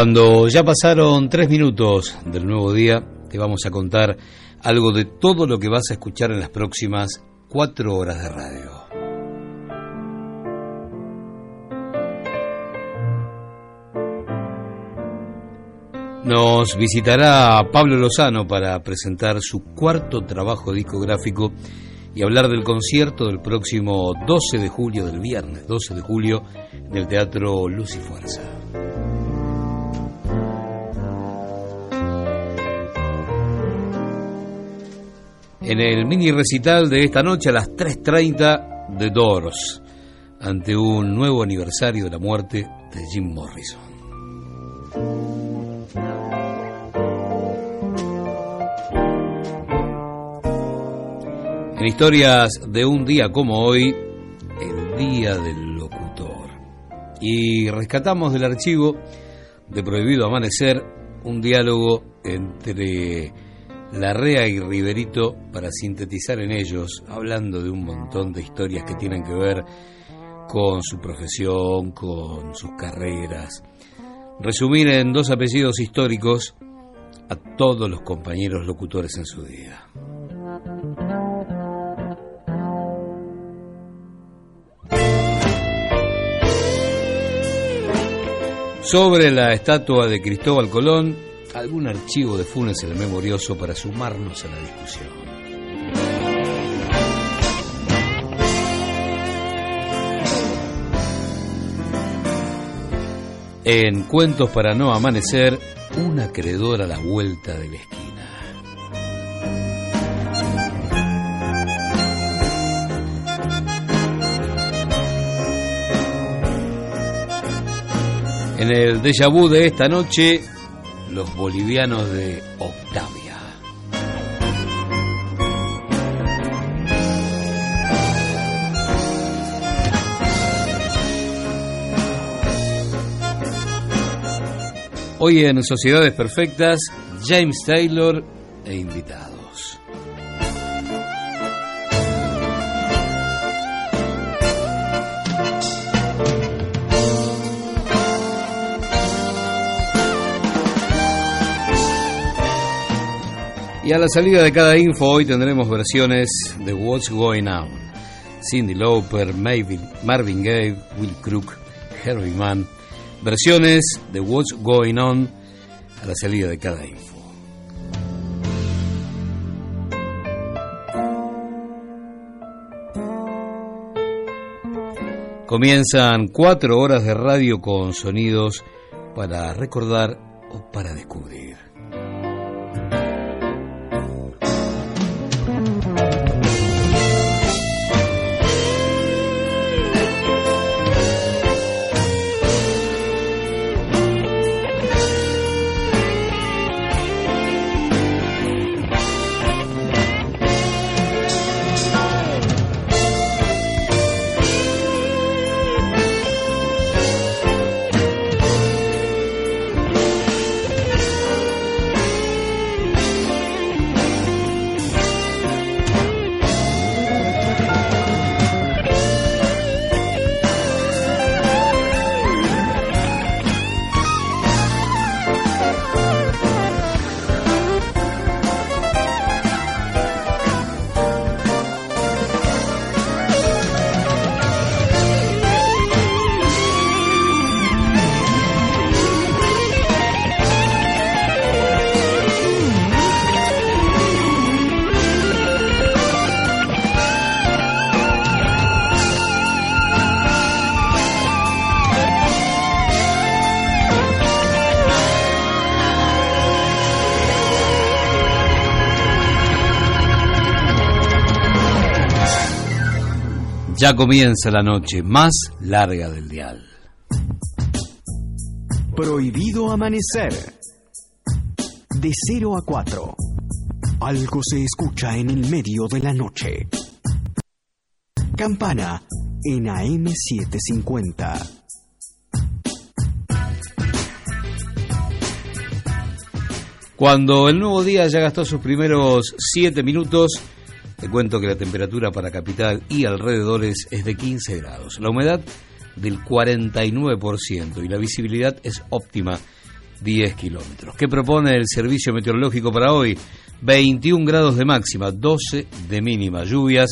Cuando ya pasaron tres minutos del nuevo día, te vamos a contar algo de todo lo que vas a escuchar en las próximas cuatro horas de radio. Nos visitará Pablo Lozano para presentar su cuarto trabajo discográfico y hablar del concierto del próximo 12 de julio, del viernes 12 de julio, del Teatro Luz y Fuerza. En el mini recital de esta noche a las 3.30 de Doors, ante un nuevo aniversario de la muerte de Jim Morrison. En historias de un día como hoy, el Día del Locutor. Y rescatamos del archivo de Prohibido Amanecer un diálogo entre Larrea y Riverito para sintetizar en ellos, hablando de un montón de historias que tienen que ver con su profesión, con sus carreras. Resumir en dos apellidos históricos a todos los compañeros locutores en su día. Sobre la estatua de Cristóbal Colón, algún archivo de Funes el Memorioso para sumarnos a la discusión. En Cuentos para no amanecer, una acreedora a la vuelta de la esquina. En el déjà vu de esta noche, los bolivianos de Octavia. Hoy en Sociedades Perfectas, James Taylor e invitados. Y a la salida de cada info hoy tendremos versiones de What's Going On. Cindy Lauper, Marvin Gaye, Will Crook, Harry Mann. Versiones de What's Going On a la salida de cada info. Comienzan cuatro horas de radio con sonidos para recordar o para descubrir. Ya comienza la noche más larga del dial. Prohibido amanecer. De 0 a 4. Algo se escucha en el medio de la noche. Campana en AM750. Cuando el nuevo día ya gastó sus primeros 7 minutos, te cuento que la temperatura para capital y alrededores es de 15 grados. La humedad del 49% y la visibilidad es óptima 10 kilómetros. ¿Qué propone el servicio meteorológico para hoy? 21 grados de máxima, 12 de mínima. Lluvias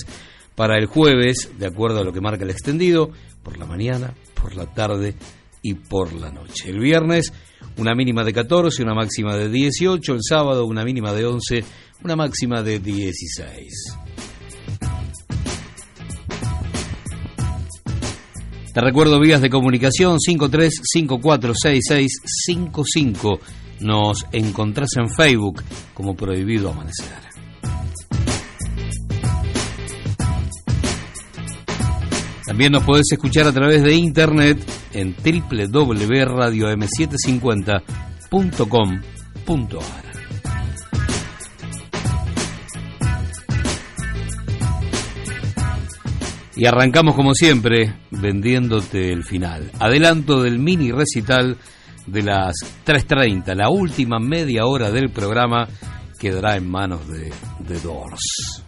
para el jueves, de acuerdo a lo que marca el extendido, por la mañana, por la tarde y por la noche. El viernes, una mínima de 14, una máxima de 18. El sábado, una mínima de 11, una máxima de 16. Te recuerdo vías de comunicación 53546655. Nos encontrás en Facebook como Prohibido Amanecer. También nos podés escuchar a través de internet en www.radiom750.com.ar Y arrancamos como siempre vendiéndote el final. Adelanto del mini recital de las 3.30, la última media hora del programa quedará en manos de The Doors.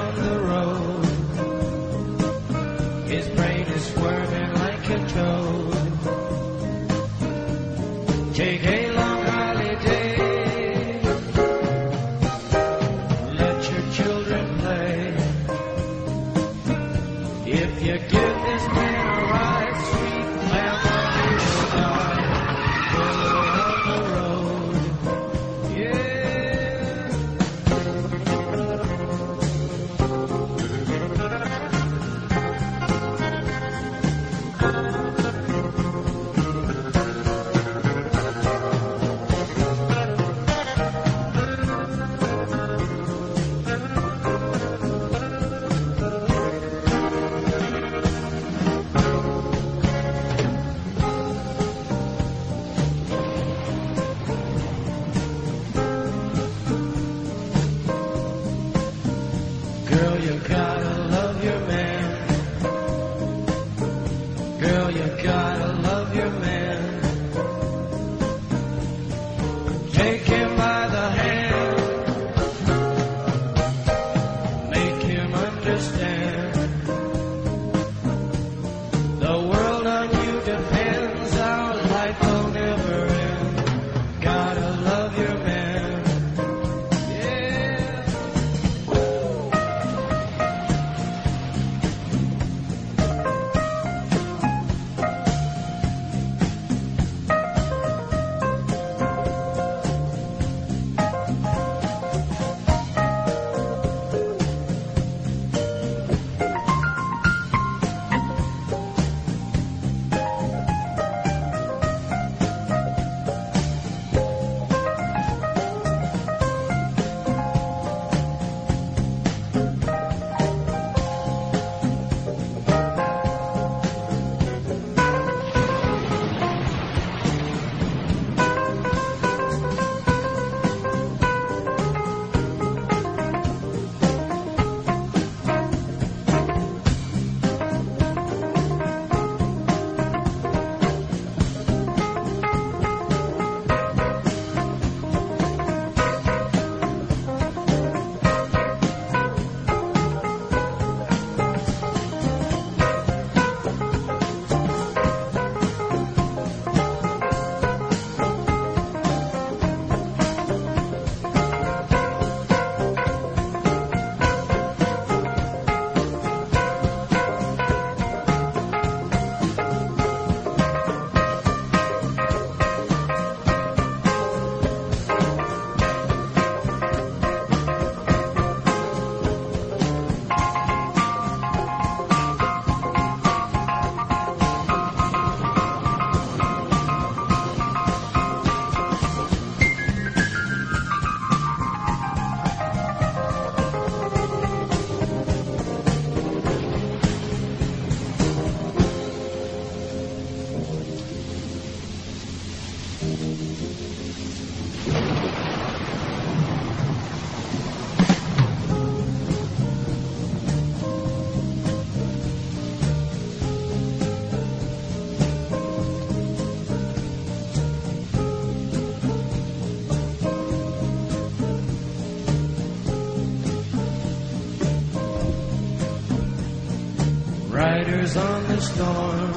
Storm.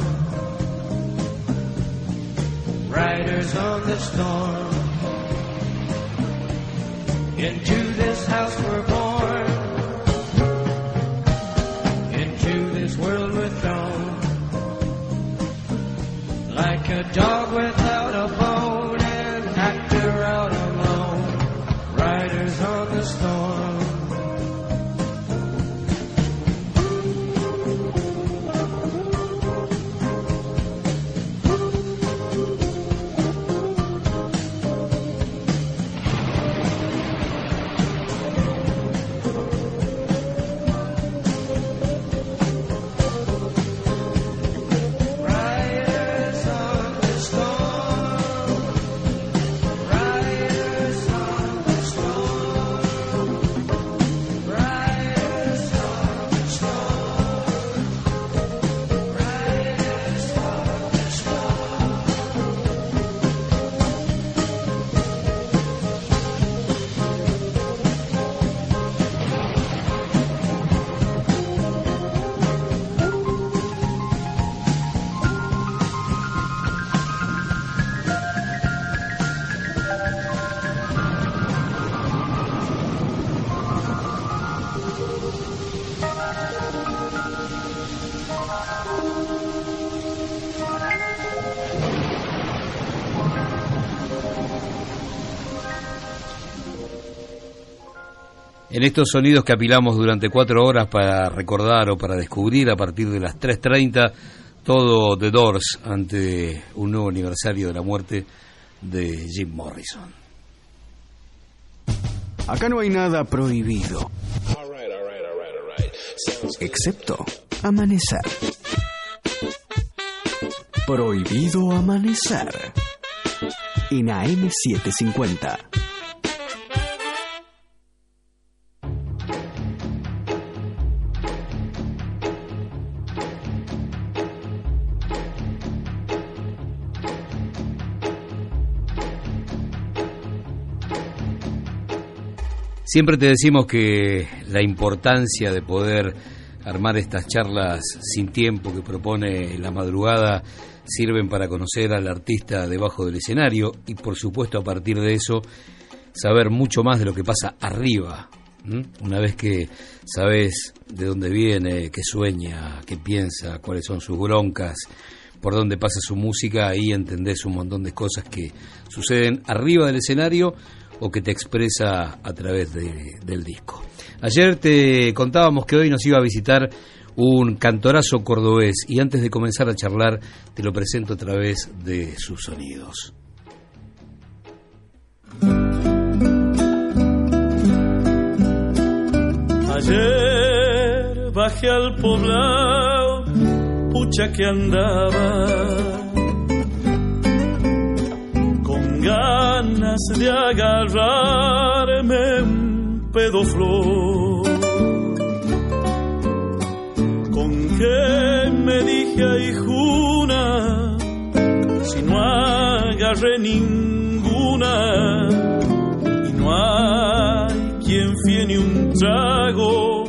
Riders on the storm. En estos sonidos que apilamos durante cuatro horas para recordar o para descubrir a partir de las 3.30 todo The Doors ante un nuevo aniversario de la muerte de Jim Morrison. Acá no hay nada prohibido. Excepto amanecer. Prohibido amanecer. En AM750. Siempre te decimos que la importancia de poder armar estas charlas sin tiempo que propone la madrugada sirven para conocer al artista debajo del escenario y por supuesto a partir de eso saber mucho más de lo que pasa arriba. Una vez que sabes de dónde viene, qué sueña, qué piensa, cuáles son sus broncas, por dónde pasa su música, ahí entendés un montón de cosas que suceden arriba del escenario o que te expresa a través de- del disco. Ayer te contábamos que hoy nos iba a visitar un cantorazo cordobés y antes de comenzar a charlar te lo presento a través de sus sonidos. Ayer bajé al poblado, pucha que andaba ganas de agarrarme un pedo flor. Con que me dije a Juna, si no agarré ninguna y no hay quien fie ni un trago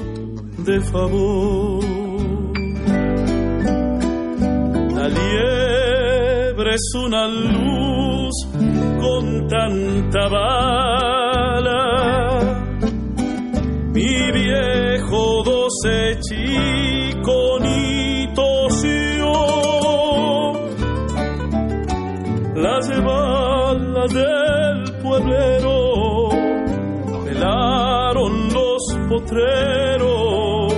de favor. La liebre es una luz con tanta bala. Mi viejo doce chico ni tosió. Las balas del pueblero pelaron los potreros,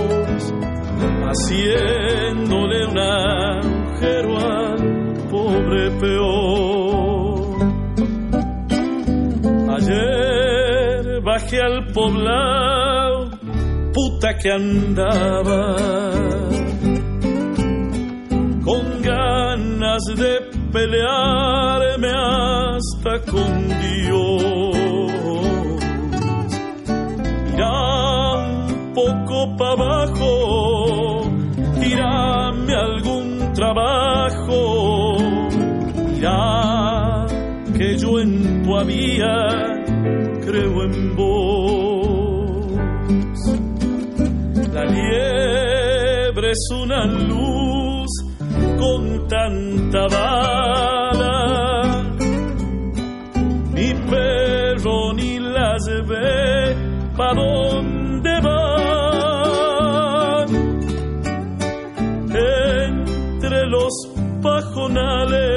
haciéndole un agujero al pobre peor. Bajé al poblado, puta que andaba con ganas de pelearme hasta con Dios. Mira un poco para abajo, tírame algún trabajo. Mira que yo en tu había creo en vos. La liebre es una luz con tanta bala. Ni perro ni las ve pa' dónde van. Entre los pajonales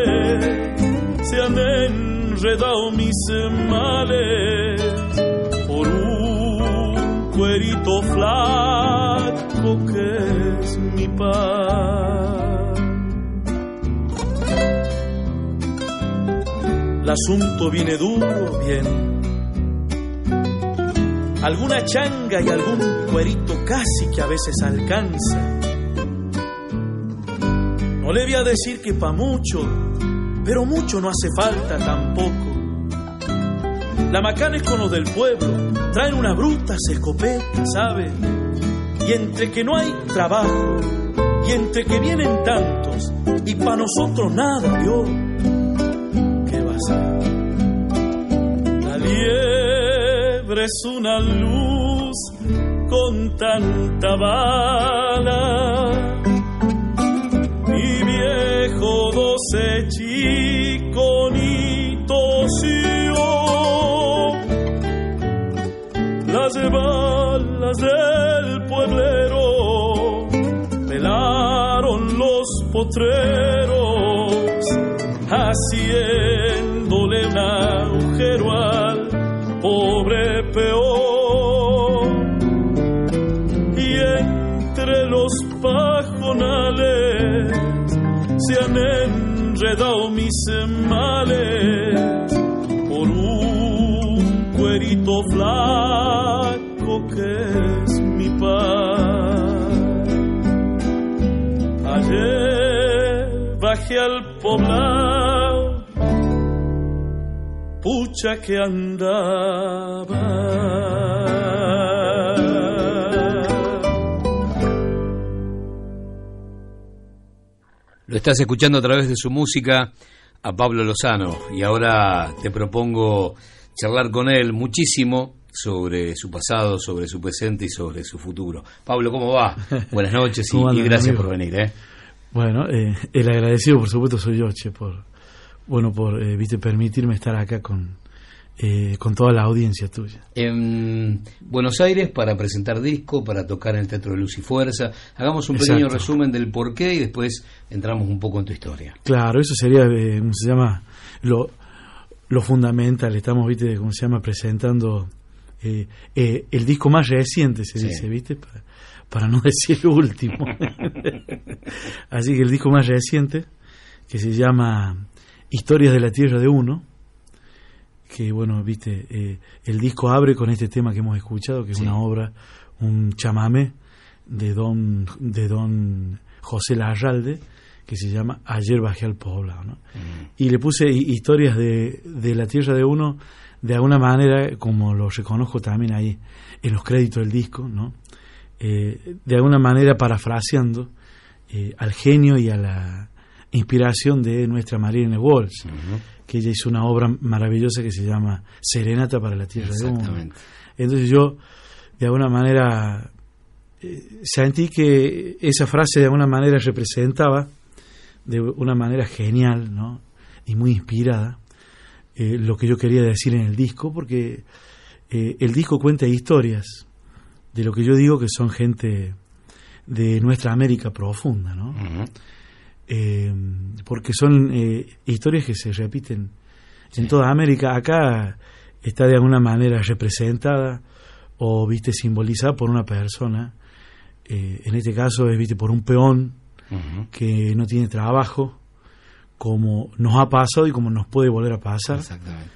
se han enredado mis males cuerito flaco que es mi pan. El asunto viene duro, bien. Alguna changa y algún cuerito casi que a veces alcanza. No le voy a decir que pa' mucho, pero mucho no hace falta tampoco. La macana es con los del pueblo, traen una bruta escopeta, ¿sabe? Y entre que no hay trabajo, y entre que vienen tantos, y pa' nosotros nada, yo, ¿qué va a ser? La liebre es una luz con tanta bala. Mi viejo doce chico Las balas del pueblero pelaron los potreros, haciéndole un agujero al pobre peón. Y entre los pajonales se han enredado mis males por un cuerito flaco es mi pan. Ayer bajé al poblado, pucha que andaba. Lo estás escuchando a través de su música a Pablo Lozano y ahora te propongo charlar con él muchísimo sobre su pasado, sobre su presente y sobre su futuro. Pablo, ¿cómo va? Buenas noches y, ¿Cómo andan, y gracias amigo? por venir. ¿eh? Bueno, eh, el agradecido por supuesto soy yo, che, por, bueno, por, eh, viste, permitirme estar acá con, eh, con toda la audiencia tuya. En Buenos Aires para presentar disco, para tocar en el Teatro de Luz y Fuerza. Hagamos un pequeño resumen del porqué y después entramos un poco en tu historia. Claro, eso sería, eh, ¿cómo se llama? Lo, lo fundamental. Estamos, viste, ¿cómo se llama? Presentando eh, eh, el disco más reciente, se Sí. dice, viste, para, para no decir el último. Así que el disco más reciente, que se llama Historias de la Tierra de Uno, que bueno, viste, eh, el disco abre con este tema que hemos escuchado, que es Sí. una obra, un chamame de don, de don José Larralde, que se llama Ayer bajé al poblado, ¿no? Y le puse hi- historias de, de la tierra de uno, de alguna manera, como lo reconozco también ahí en los créditos del disco, ¿no? Eh, de alguna manera parafraseando eh, al genio y a la inspiración de nuestra Marina Walsh, que ella hizo una obra maravillosa que se llama Serenata para la Tierra de. Entonces yo, de alguna manera, eh, sentí que esa frase de alguna manera representaba de una manera genial, ¿no? Y muy inspirada eh, lo que yo quería decir en el disco, porque eh, el disco cuenta historias de lo que yo digo que son gente de nuestra América profunda, ¿no? Ujú. Eh, porque son eh, historias que se repiten en toda América. Acá está de alguna manera representada o viste simbolizada por una persona. Eh, en este caso es viste por un peón que no tiene trabajo, como nos ha pasado y como nos puede volver a pasar. Exactamente.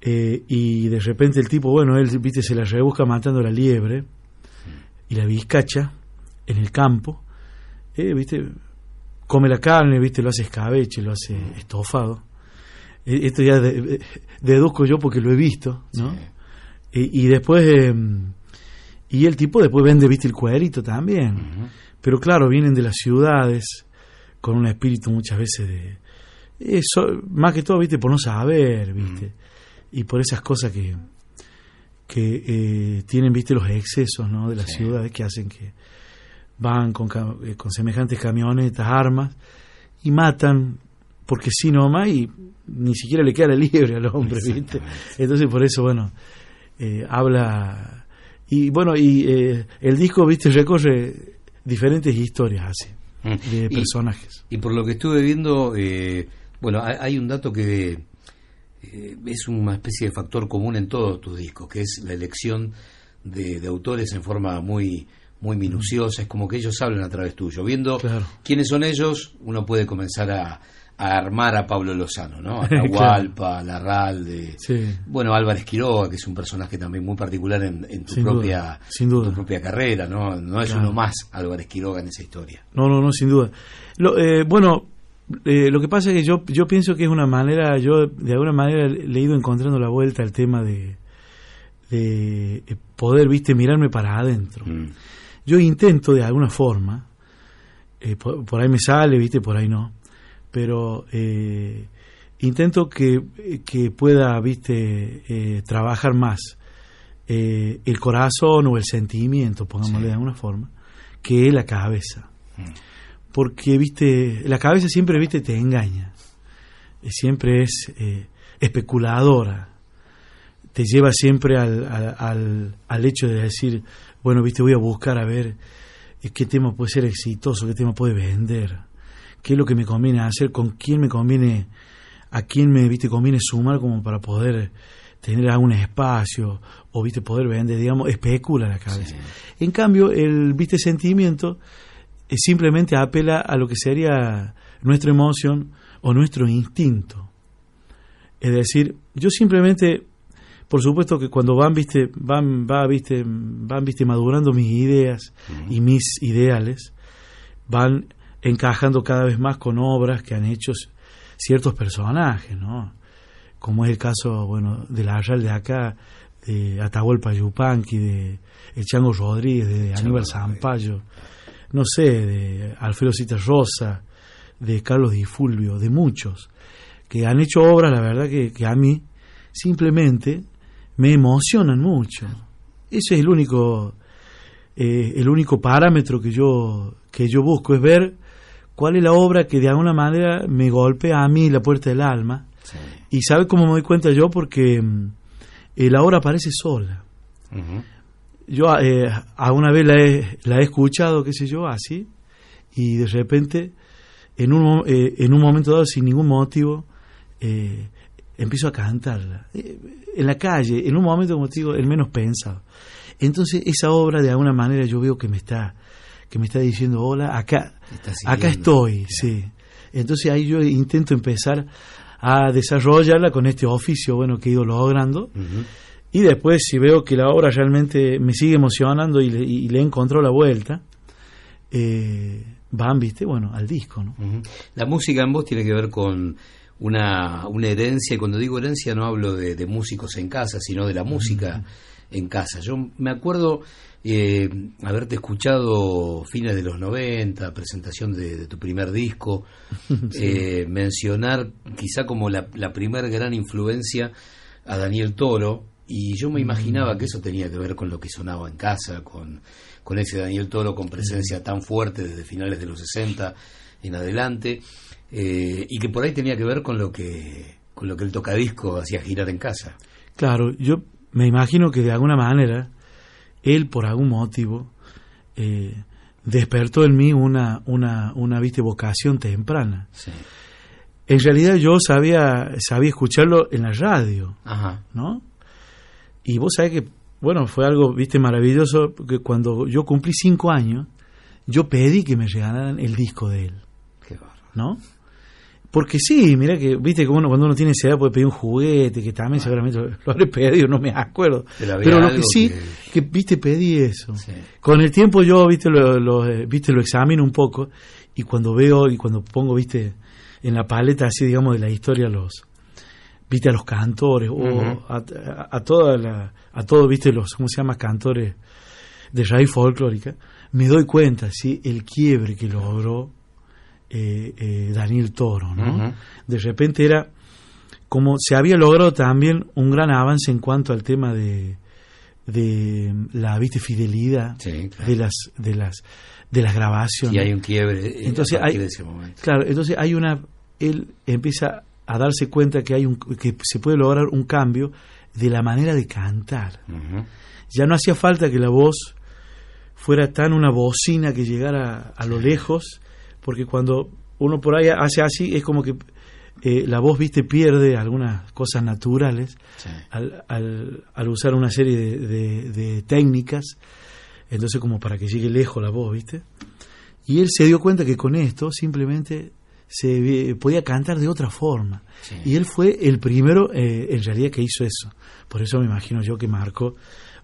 Eh, y de repente el tipo, bueno, él viste se la rebusca matando la liebre y la vizcacha en el campo. Eh, viste, come la carne, viste, lo hace escabeche, lo hace estofado. Eh, esto ya de- de- deduzco yo porque lo he visto, ¿no? Sí. Y, después, eh, y el tipo después vende, viste, el cuadrito también. Pero claro, vienen de las ciudades con un espíritu muchas veces de... Eso, más que todo, viste, por no saber, viste. Y por esas cosas que, que eh, tienen, viste, los excesos, ¿no? De las Sí. ciudades que hacen que van con, eh, con semejantes camionetas, armas, y matan porque sí nomás y ni siquiera le queda la liebre al hombre, ¿viste? Entonces por eso, bueno, eh, habla... Y bueno, y eh, el disco, viste, recorre diferentes historias así, Mm. de Y- personajes. Y por lo que estuve viendo, eh, bueno, hay, un dato que eh, es una especie de factor común en todos tus discos, que es la elección de, de autores en forma muy muy minuciosa, es como que ellos hablan a través tuyo. Viendo Claro. quiénes son ellos, uno puede comenzar a, a armar a Pablo Lozano, ¿no? A Claro. Atahualpa, Larralde, Sí. bueno, Álvarez Quiroga, que es un personaje también muy particular en, en tu Sin duda, propia sin duda. tu propia carrera, ¿no? No es Claro. uno más Álvarez Quiroga en esa historia. No, no, no, sin duda. Lo, eh, bueno, eh, lo que pasa es que yo, yo pienso que es una manera, yo de alguna manera le he ido encontrando la vuelta al tema de, de eh, poder, viste, mirarme para adentro. Mm. Yo intento de alguna forma, eh, por, por ahí me sale, viste, por ahí no, pero eh, intento que, que pueda, viste, eh, trabajar más el corazón o el sentimiento, pongámosle Sí. de alguna forma, que la cabeza. Mm. Porque, viste, la cabeza siempre, viste, te engaña. Eh, Siempre es eh, especuladora. Te lleva siempre al, al, al- hecho de decir, bueno, viste, voy a buscar a ver eh, qué tema puede ser exitoso, qué tema puede vender, qué es lo que me conviene hacer, con quién me conviene, a quién me, viste, conviene sumar como para poder tener algún espacio o, viste, poder vender, digamos, especula la cabeza. En cambio, el, viste, sentimiento simplemente apela a lo que sería nuestra emoción o nuestro instinto. Es decir, yo simplemente, por supuesto que cuando van, viste, van, va, viste, van, viste, madurando mis ideas y mis ideales, van encajando cada vez más con obras que han hecho ciertos personajes, ¿no? Como es el caso, bueno, de la Arral de acá, de Atahualpa Yupanqui, de El Chango Rodríguez, de Aníbal Zampayo, no sé, de Alfredo Cita Rosa, de Carlos Di Fulvio, de muchos, que han hecho obras, la verdad, que, que a mí simplemente me emocionan mucho. Ese es el único, eh, el único parámetro que yo, que yo busco, es ver cuál es la obra que de alguna manera me golpea a mí la puerta del alma. Sí. Y sabe cómo me doy cuenta yo, porque mm, eh, la obra aparece sola. Yo eh, alguna vez la he, la he escuchado, qué sé yo, así, y de repente, en un, eh, en un momento dado, sin ningún motivo, eh, empiezo a cantarla. Eh, en la calle, en un momento, como te digo, el menos pensado. Entonces, esa obra, de alguna manera, yo veo que me está, que me está diciendo, hola, acá, acá estoy, sí. Entonces, ahí yo intento empezar a desarrollarla con este oficio, bueno, que he ido logrando. Y después, si veo que la obra realmente me sigue emocionando y le, y le encontró la vuelta, eh, van, viste, bueno, al disco, ¿no? La música en vos tiene que ver con una, una herencia, y cuando digo herencia no hablo de, de músicos en casa, sino de la música en casa. Yo me acuerdo eh, haberte escuchado fines de los 90, presentación de, de tu primer disco, eh, mencionar quizá como la, la primer gran influencia a Daniel Toro, y yo me imaginaba que eso tenía que ver con lo que sonaba en casa, con, con ese Daniel Toro con presencia tan fuerte desde finales de los 60 en adelante, eh, y que por ahí tenía que ver con lo que, con lo que el tocadisco hacía girar en casa. Claro, yo me imagino que de alguna manera él, por algún motivo, eh, despertó en mí una, una, una viste, vocación temprana. Sí. En realidad yo sabía, sabía escucharlo en la radio, Ajá. ¿no? Y vos sabés que, bueno, fue algo, viste, maravilloso, porque cuando yo cumplí cinco años, yo pedí que me regalaran el disco de él, Qué bárbaro. ¿no? Porque sí, mira que, viste que uno cuando uno tiene esa edad puede pedir un juguete, que también seguramente lo, habré pedido, no me acuerdo. Pero lo que sí, que- que, viste, pedí eso. Sí. Con el tiempo yo, viste, lo, lo, eh, viste, lo examino un poco y cuando veo y cuando pongo, viste, en la paleta así, digamos, de la historia los, viste, a los cantores o a, a, a toda la, a todos, viste, los, ¿cómo se llama? Cantores de raíz folclórica, me doy cuenta, sí, el quiebre que logró eh, eh, Daniel Toro, ¿no? De repente era como se había logrado también un gran avance en cuanto al tema de, de la viste fidelidad Sí, claro. de las de las de las grabaciones. Y hay un quiebre eh, Entonces a hay- de ese momento. Claro, entonces hay una él empieza a darse cuenta que hay un que se puede lograr un cambio de la manera de cantar. Ya no hacía falta que la voz fuera tan una bocina que llegara a lo lejos, porque cuando uno por ahí hace así es como que eh, la voz, viste, pierde algunas cosas naturales Sí. al, al- al usar una serie de, de- de técnicas, entonces como para que llegue lejos la voz, viste. Y él se dio cuenta que con esto simplemente se podía cantar de otra forma. Sí. Y él fue el primero eh, en realidad que hizo eso. Por eso me imagino yo que marcó,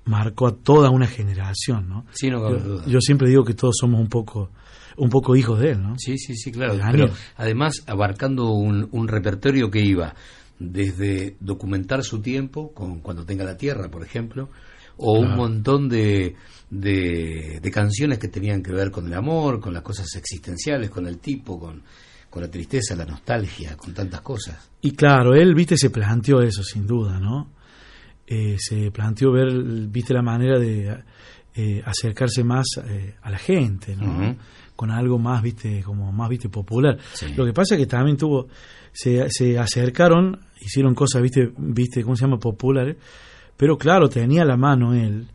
marcó a toda una generación, ¿no? Sí, no Yo, duda. yo siempre digo que todos somos un poco, un poco hijos de él, ¿no? Sí, sí, sí, claro. Pero además abarcando un, un repertorio que iba desde documentar su tiempo, con cuando tenga la tierra, por ejemplo, o un montón de, de, de canciones que tenían que ver con el amor, con las cosas existenciales, con el tipo, con, con la tristeza, la nostalgia, con tantas cosas. Y claro, él, viste, se planteó eso, sin duda, ¿no? Eh, se planteó ver, viste, la manera de eh, acercarse más eh, a la gente, ¿no? Con algo más, viste, como más, viste, popular. Sí. Lo que pasa es que también tuvo, se, se acercaron, hicieron cosas, viste, viste, ¿cómo se llama? Populares, pero claro, tenía la mano él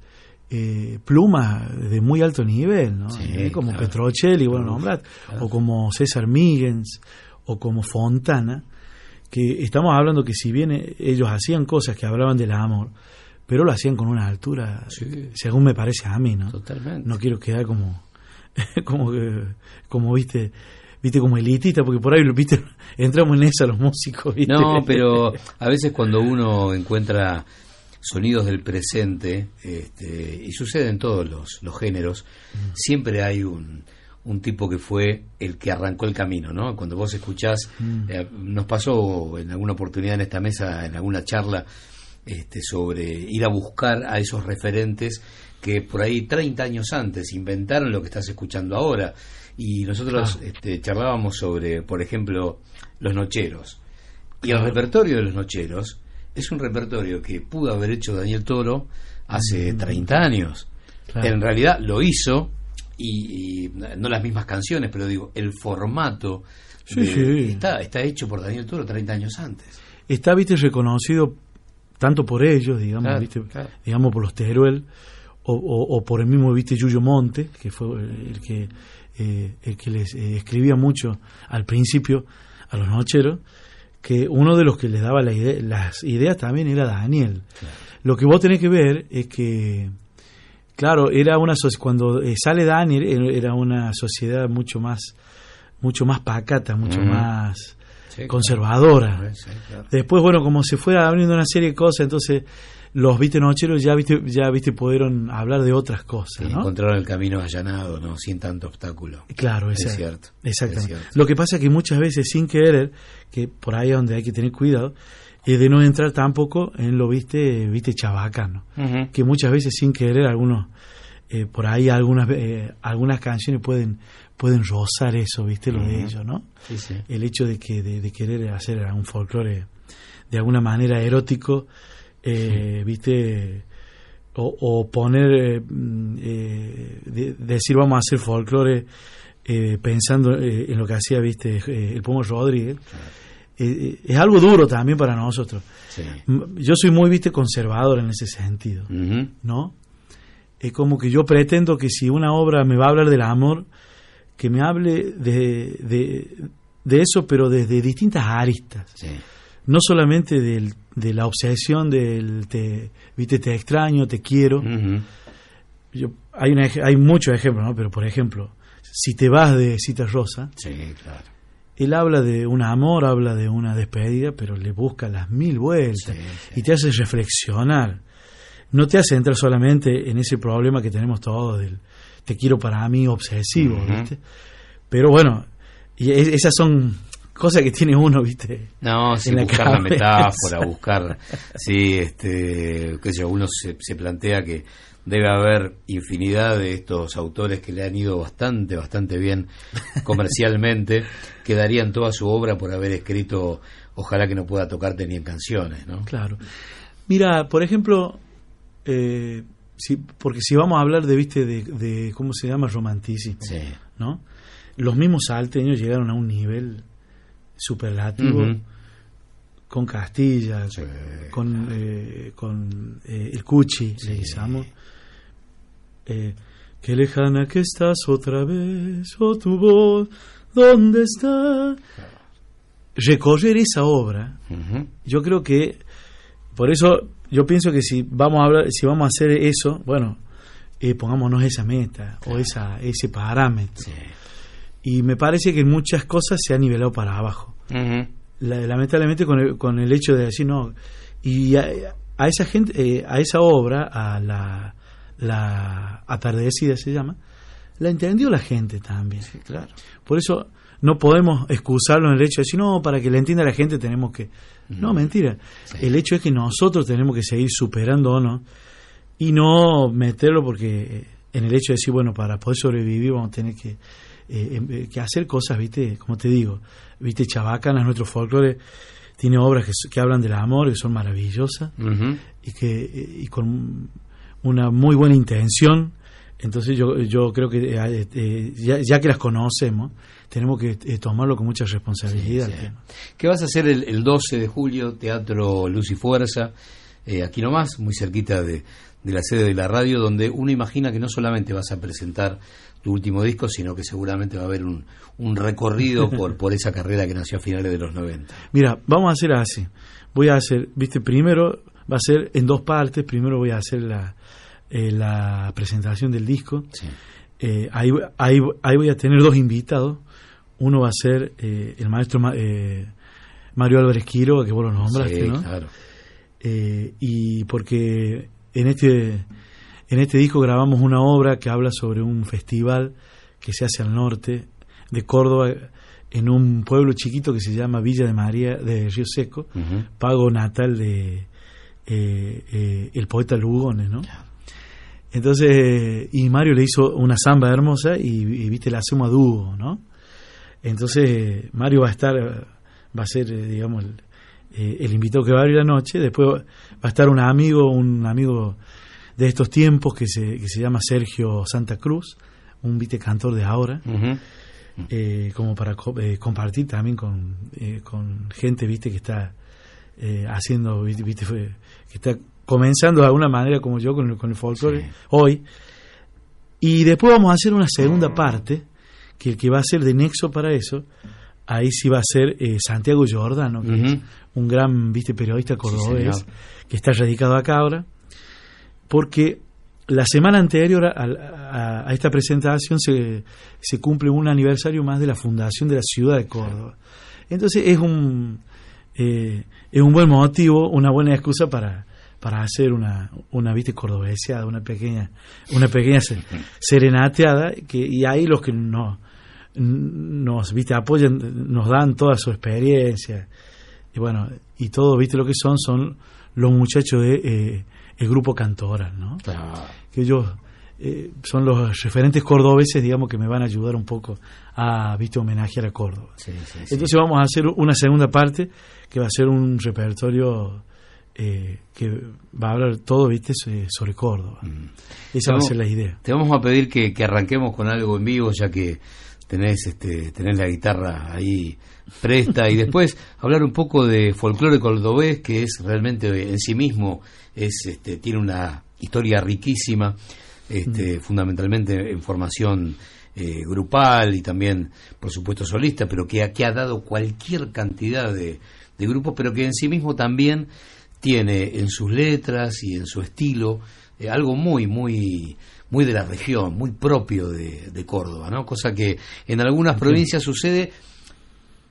eh, plumas de muy alto nivel, ¿no? Sí, Eh, como claro. Petrocelli, bueno, nombrar, claro. o como César Míguez, o como Fontana, que estamos hablando que si bien ellos hacían cosas que hablaban del amor, pero lo hacían con una altura, Sí. según me parece a mí, ¿no? Totalmente. No quiero quedar como, como, como viste, viste como elitista, porque por ahí, viste, entramos en esa los músicos, viste. No, pero a veces cuando uno encuentra sonidos del presente, este, y sucede en todos los, los géneros, siempre hay un, un tipo que fue el que arrancó el camino, ¿no? Cuando vos escuchás, eh, nos pasó en alguna oportunidad en esta mesa, en alguna charla, este, sobre ir a buscar a esos referentes que por ahí 30 años antes inventaron lo que estás escuchando ahora. Y nosotros este, charlábamos sobre, por ejemplo, los nocheros. Y el repertorio de los nocheros es un repertorio que pudo haber hecho Daniel Toro hace 30 años. Claro. En realidad lo hizo, y, y no las mismas canciones, pero digo, el formato Sí, de- sí. Está, está hecho por Daniel Toro 30 años antes. Está, viste, reconocido tanto por ellos, digamos, Claro, viste, claro. digamos por los Teruel, o, o- o por el mismo, viste, Yuyo Monte, que fue el que, eh, el que les eh, escribía mucho al principio a los nocheros, que uno de los que les daba la ide- las ideas también era Daniel. Lo que vos tenés que ver es que, claro, era una cuando eh, sale Daniel era- una sociedad mucho más, mucho más pacata, mucho más Sí, conservadora. claro. Sí, claro. Después, bueno, como se fue abriendo una serie de cosas, entonces los viste nocheros ya viste, ya viste pudieron hablar de otras cosas, Sí, ¿no? Encontraron el camino allanado, ¿no? Sin tanto obstáculo. Claro, Es cierto, Exactamente. es cierto. Lo que pasa es que muchas veces sin querer, que por ahí es donde hay que tener cuidado, es de no entrar tampoco en lo viste, viste chabacano. Que muchas veces sin querer algunos, eh, por ahí algunas eh, algunas canciones pueden pueden rozar eso, viste, lo de ellos, ¿no? Sí, sí. el hecho de que de, de querer hacer un folclore de alguna manera erótico eh, viste o, o poner eh, mm, eh, de- decir vamos a hacer folclore eh, pensando eh, en lo que hacía viste eh, el Pomo Rodríguez eh, eh, es algo duro también para nosotros Sí. Yo soy muy viste conservador en ese sentido. ¿no? Es como que yo pretendo que si una obra me va a hablar del amor, que me hable de, de, de eso, pero desde distintas aristas. Sí. No solamente del, de la obsesión del te, viste, te extraño, te quiero. Yo, hay, una, hay muchos ejemplos, ¿no? Pero por ejemplo, si te vas de Cita Rosa, Sí, claro. Él habla de un amor, habla de una despedida, pero le busca las mil vueltas Sí, sí. y te hace reflexionar. No te hace entrar solamente en ese problema que tenemos todos del te quiero para mí obsesivo. ¿viste? Pero bueno, y es- esas son cosas que tiene uno, ¿viste? No, sí, la buscar la metáfora, buscar, sí, este, qué sé yo, uno se, se plantea que debe haber infinidad de estos autores que le han ido bastante, bastante bien comercialmente, que darían toda su obra por haber escrito, ojalá que no pueda tocarte ni en canciones, ¿no? Claro. Mira, por ejemplo, eh, si, porque si vamos a hablar de, viste, de, de cómo se llama romanticismo, Sí. ¿no? Los mismos salteños llegaron a un nivel superlativo con Castilla, Sí, con, eh, con eh, el Cuchi, le llamamos. Eh, Qué lejana que estás otra vez, oh tu voz, ¿dónde está? Recorrer esa obra, yo creo que, por eso yo pienso que si vamos a hablar, si vamos a hacer eso, bueno, eh, pongámonos esa meta o esa, ese parámetro. Sí. Y me parece que muchas cosas se ha nivelado para abajo. La- lamentablemente con el, con el hecho de decir no y a, a esa gente eh, a esa obra a la, la atardecida se llama la entendió la gente también. Claro. por eso no podemos excusarlo en el hecho de decir no para que le entienda la gente tenemos que no mentira. El hecho es que nosotros tenemos que seguir superándonos y no meterlo porque eh, en el hecho de decir bueno para poder sobrevivir vamos a tener que eh, em- eh, que hacer cosas viste como te digo viste chabacanas nuestro folclore tiene obras que, que hablan del amor que son maravillosas. Y que y con una muy buena intención entonces yo yo creo que eh, eh, ya, ya que las conocemos tenemos que eh, tomarlo con mucha responsabilidad Sí. ¿Qué vas a hacer el, el 12 de julio? Teatro Luz y Fuerza, eh, aquí nomás, muy cerquita de, de la sede de la radio, donde uno imagina que no solamente vas a presentar tu último disco, sino que seguramente va a haber un, un recorrido por, por esa carrera que nació a finales de los 90. Mira, vamos a hacer así. Voy a hacer, viste, primero va a ser en dos partes. Primero voy a hacer la, eh, la presentación del disco. Sí. Eh, ahí, ahí, ahí voy a tener dos invitados. Uno va a ser eh, el maestro Ma- eh, Mario Álvarez Quiroga, que vos lo nombraste, Sí, ¿no? claro. Y porque en este en este disco grabamos una obra que habla sobre un festival que se hace al norte de Córdoba en un pueblo chiquito que se llama Villa de María de Río Seco, pago natal de eh, eh, el poeta Lugones, ¿no? Entonces, y Mario le hizo una samba hermosa y, y, viste, la hacemos a dúo, ¿no? Entonces, Mario va a estar, va a ser, eh, digamos, el, eh, el invitado que va a abrir la noche. Después va a estar un amigo, un amigo de estos tiempos que se, que se llama Sergio Santa Cruz, un viste cantor de ahora, Ujú. eh, como para co- eh, compartir también con, eh, con gente, viste, que está eh, haciendo, viste, que está comenzando de alguna manera como yo con el, con el folclore Sí. hoy. Y después vamos a hacer una segunda parte, que el que va a ser de nexo para eso, ahí sí va a ser eh, Santiago Giordano, que es un gran viste periodista cordobés que está radicado acá ahora, porque la semana anterior a, a- a esta presentación se, se cumple un aniversario más de la fundación de la ciudad de Córdoba. Entonces es un eh, es un buen motivo, una buena excusa para para hacer una una viste cordobeseada, una pequeña una pequeña se- serenateada que y ahí los que no nos viste apoyan nos dan toda su experiencia y bueno y todo viste lo que son son los muchachos de eh, el grupo Cantora no Claro. que ellos eh, son los referentes cordobeses digamos que me van a ayudar un poco a viste homenajear a Córdoba Sí, sí, sí. entonces vamos a hacer una segunda parte que va a ser un repertorio eh, que va a hablar todo viste sobre- Córdoba. Esa va a ser la idea. Te vamos a pedir que, que arranquemos con algo en vivo, ya que tenés, este, tenés la guitarra ahí presta, y después hablar un poco de folclore cordobés, que es realmente en sí mismo, es, este, tiene una historia riquísima, este, fundamentalmente en formación eh, grupal y también, por supuesto, solista, pero que, que ha dado cualquier cantidad de, de grupos, pero que en sí mismo también tiene en sus letras y en su estilo eh, algo muy, muy, muy de la región, muy propio de, de Córdoba, ¿no? Cosa que en algunas provincias sucede,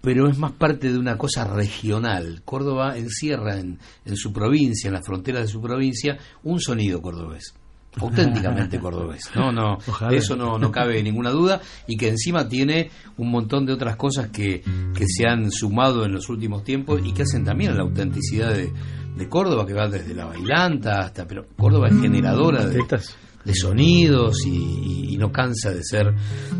pero es más parte de una cosa regional. Córdoba encierra en, en su provincia, en las fronteras de su provincia, un sonido cordobés. auténticamente cordobés. No, no, Ojalá. eso no, no cabe ninguna duda y que encima tiene un montón de otras cosas que, que se han sumado en los últimos tiempos y que hacen también a la autenticidad de, de Córdoba, que va desde la bailanta hasta, pero Córdoba es generadora de, de sonidos y, y- y no cansa de ser,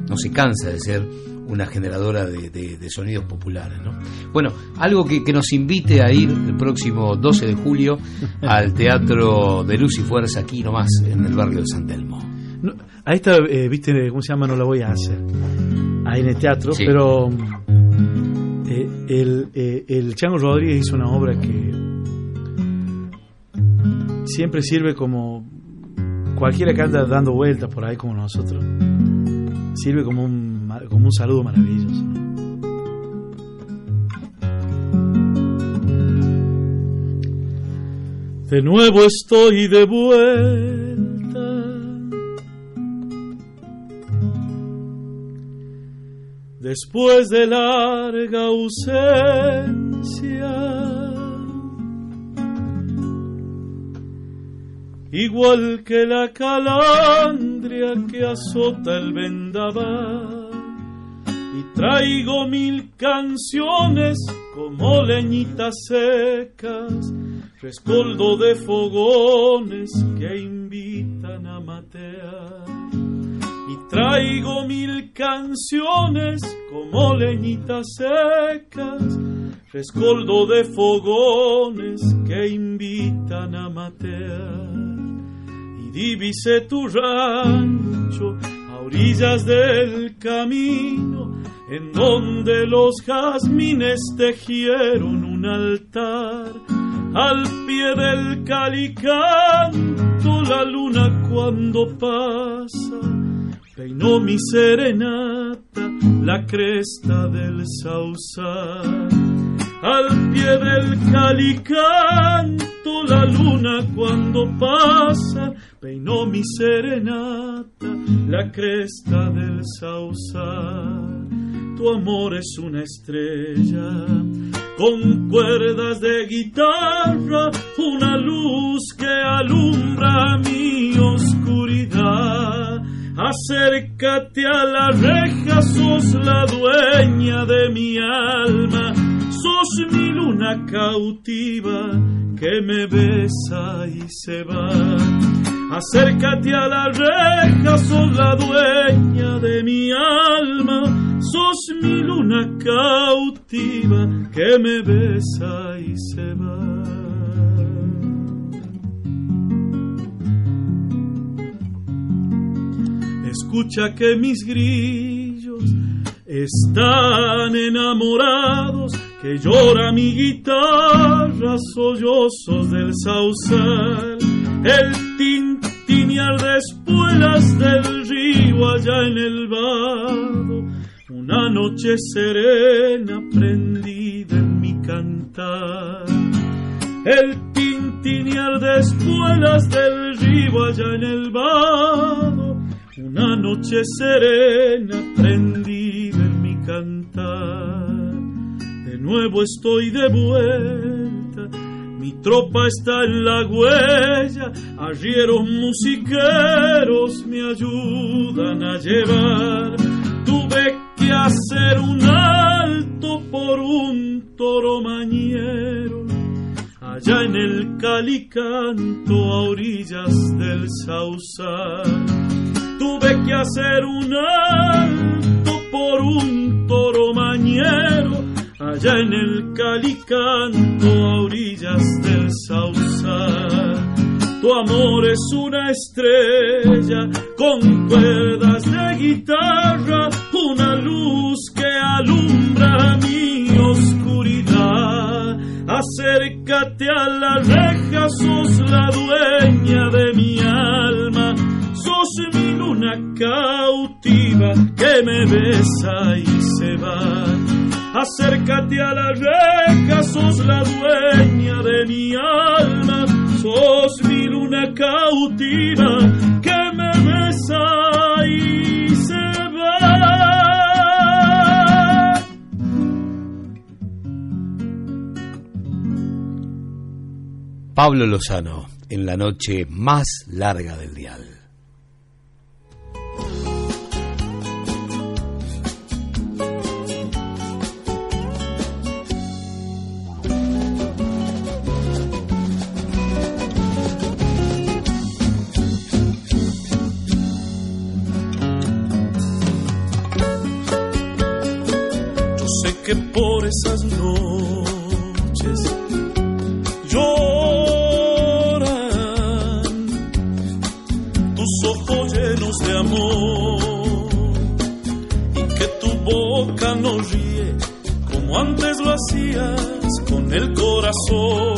no se cansa de ser una generadora de, de- de sonidos populares. ¿no? Bueno, algo que, que nos invite a ir el próximo 12 de julio al Teatro de Luz y Fuerza, aquí nomás, en el barrio de San Telmo. No, ahí está, eh, viste, ¿cómo se llama? No la voy a hacer. Ahí en el teatro, Sí. pero eh, el, eh, el Chango Rodríguez hizo una obra que siempre sirve como cualquiera que anda dando vueltas por ahí como nosotros, sirve como un, como un saludo maravilloso. De nuevo estoy de vuelta. Después de larga ausencia, igual que la calandria que azota el vendaval, y traigo mil canciones como leñitas secas, rescoldo de fogones que invitan a matear. Y traigo mil canciones como leñitas secas, rescoldo de fogones que invitan a matear. Y divise tu rancho a orillas del camino, en donde los jazmines tejieron un altar. Al pie del calicanto la luna cuando pasa peinó mi serenata la cresta del sausal. Al pie del calicanto la luna cuando pasa peinó mi serenata la cresta del sausal. Tu amor es una estrella con cuerdas de guitarra, una luz que alumbra mi oscuridad. Acércate a la reja, sos la dueña de mi alma, sos mi luna cautiva que me besa y se va. Acércate a la reja, sos la dueña de mi alma, sos mi luna cautiva que me besa y se va. Escucha que mis grillos están enamorados, que llora mi guitarra, sollozos del sausal, el tintinear de espuelas del río allá en el vado, una noche serena prendida en mi cantar. El tintinear de espuelas del río allá en el vado, una noche serena prendida en mi cantar. Nuevo estoy de vuelta, mi tropa está en la huella, arrieros musiqueros me ayudan a llevar. Tuve que hacer un alto por un toro mañero allá en el calicanto a orillas del sausal. Tuve que hacer un alto por un toro mañero, allá en el calicanto a orillas del sausal. Tu amor es una estrella con cuerdas de guitarra, una luz que alumbra mi oscuridad. Acércate a la reja, sos la dueña de mi alma, sos mi luna cautiva que me besa y se va. Acércate a la reja, sos la dueña de mi alma, sos mi luna cautiva que me besa y se va. Pablo Lozano, en la noche más larga del dial. Que por esas noches lloran tus ojos llenos de amor y que tu boca no ríe como antes lo hacías con el corazón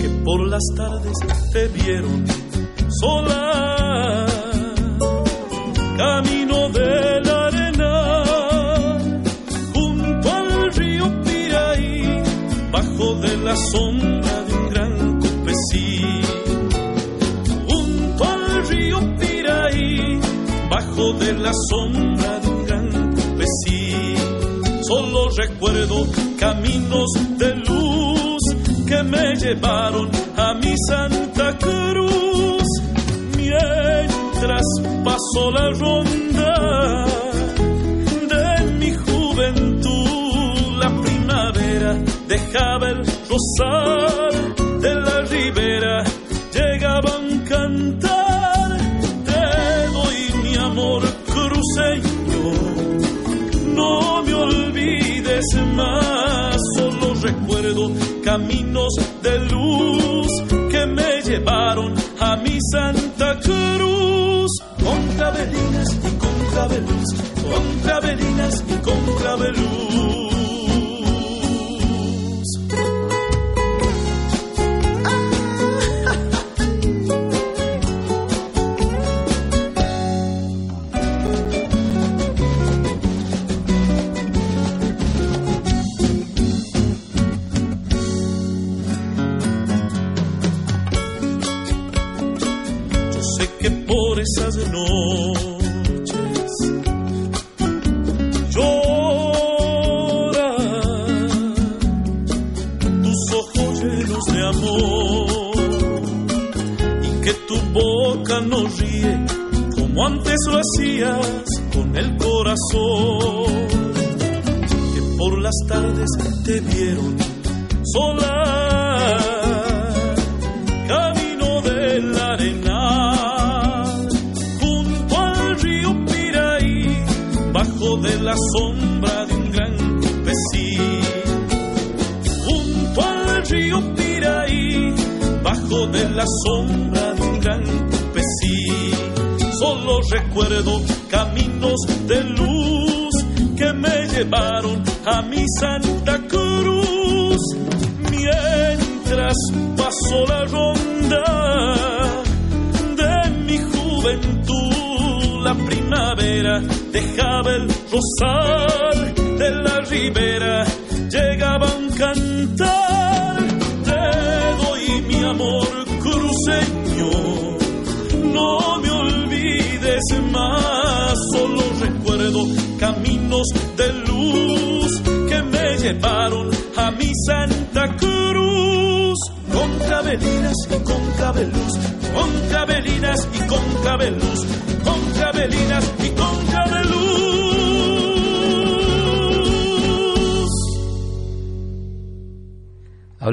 que por las tardes te vieron sola camino de la arena bajo de la sombra de un gran copesí junto al río Piraí bajo de la sombra de un gran copesí solo recuerdo caminos de luz que me llevaron a mi Santa Cruz. Mientras pasó la ronda el rosal de la ribera llegaba un cantar te doy mi amor cruceño no me olvides más, solo recuerdo caminos de luz que me llevaron a mi Santa Cruz. Con clavelinas y con claveluz, con clavelinas y con.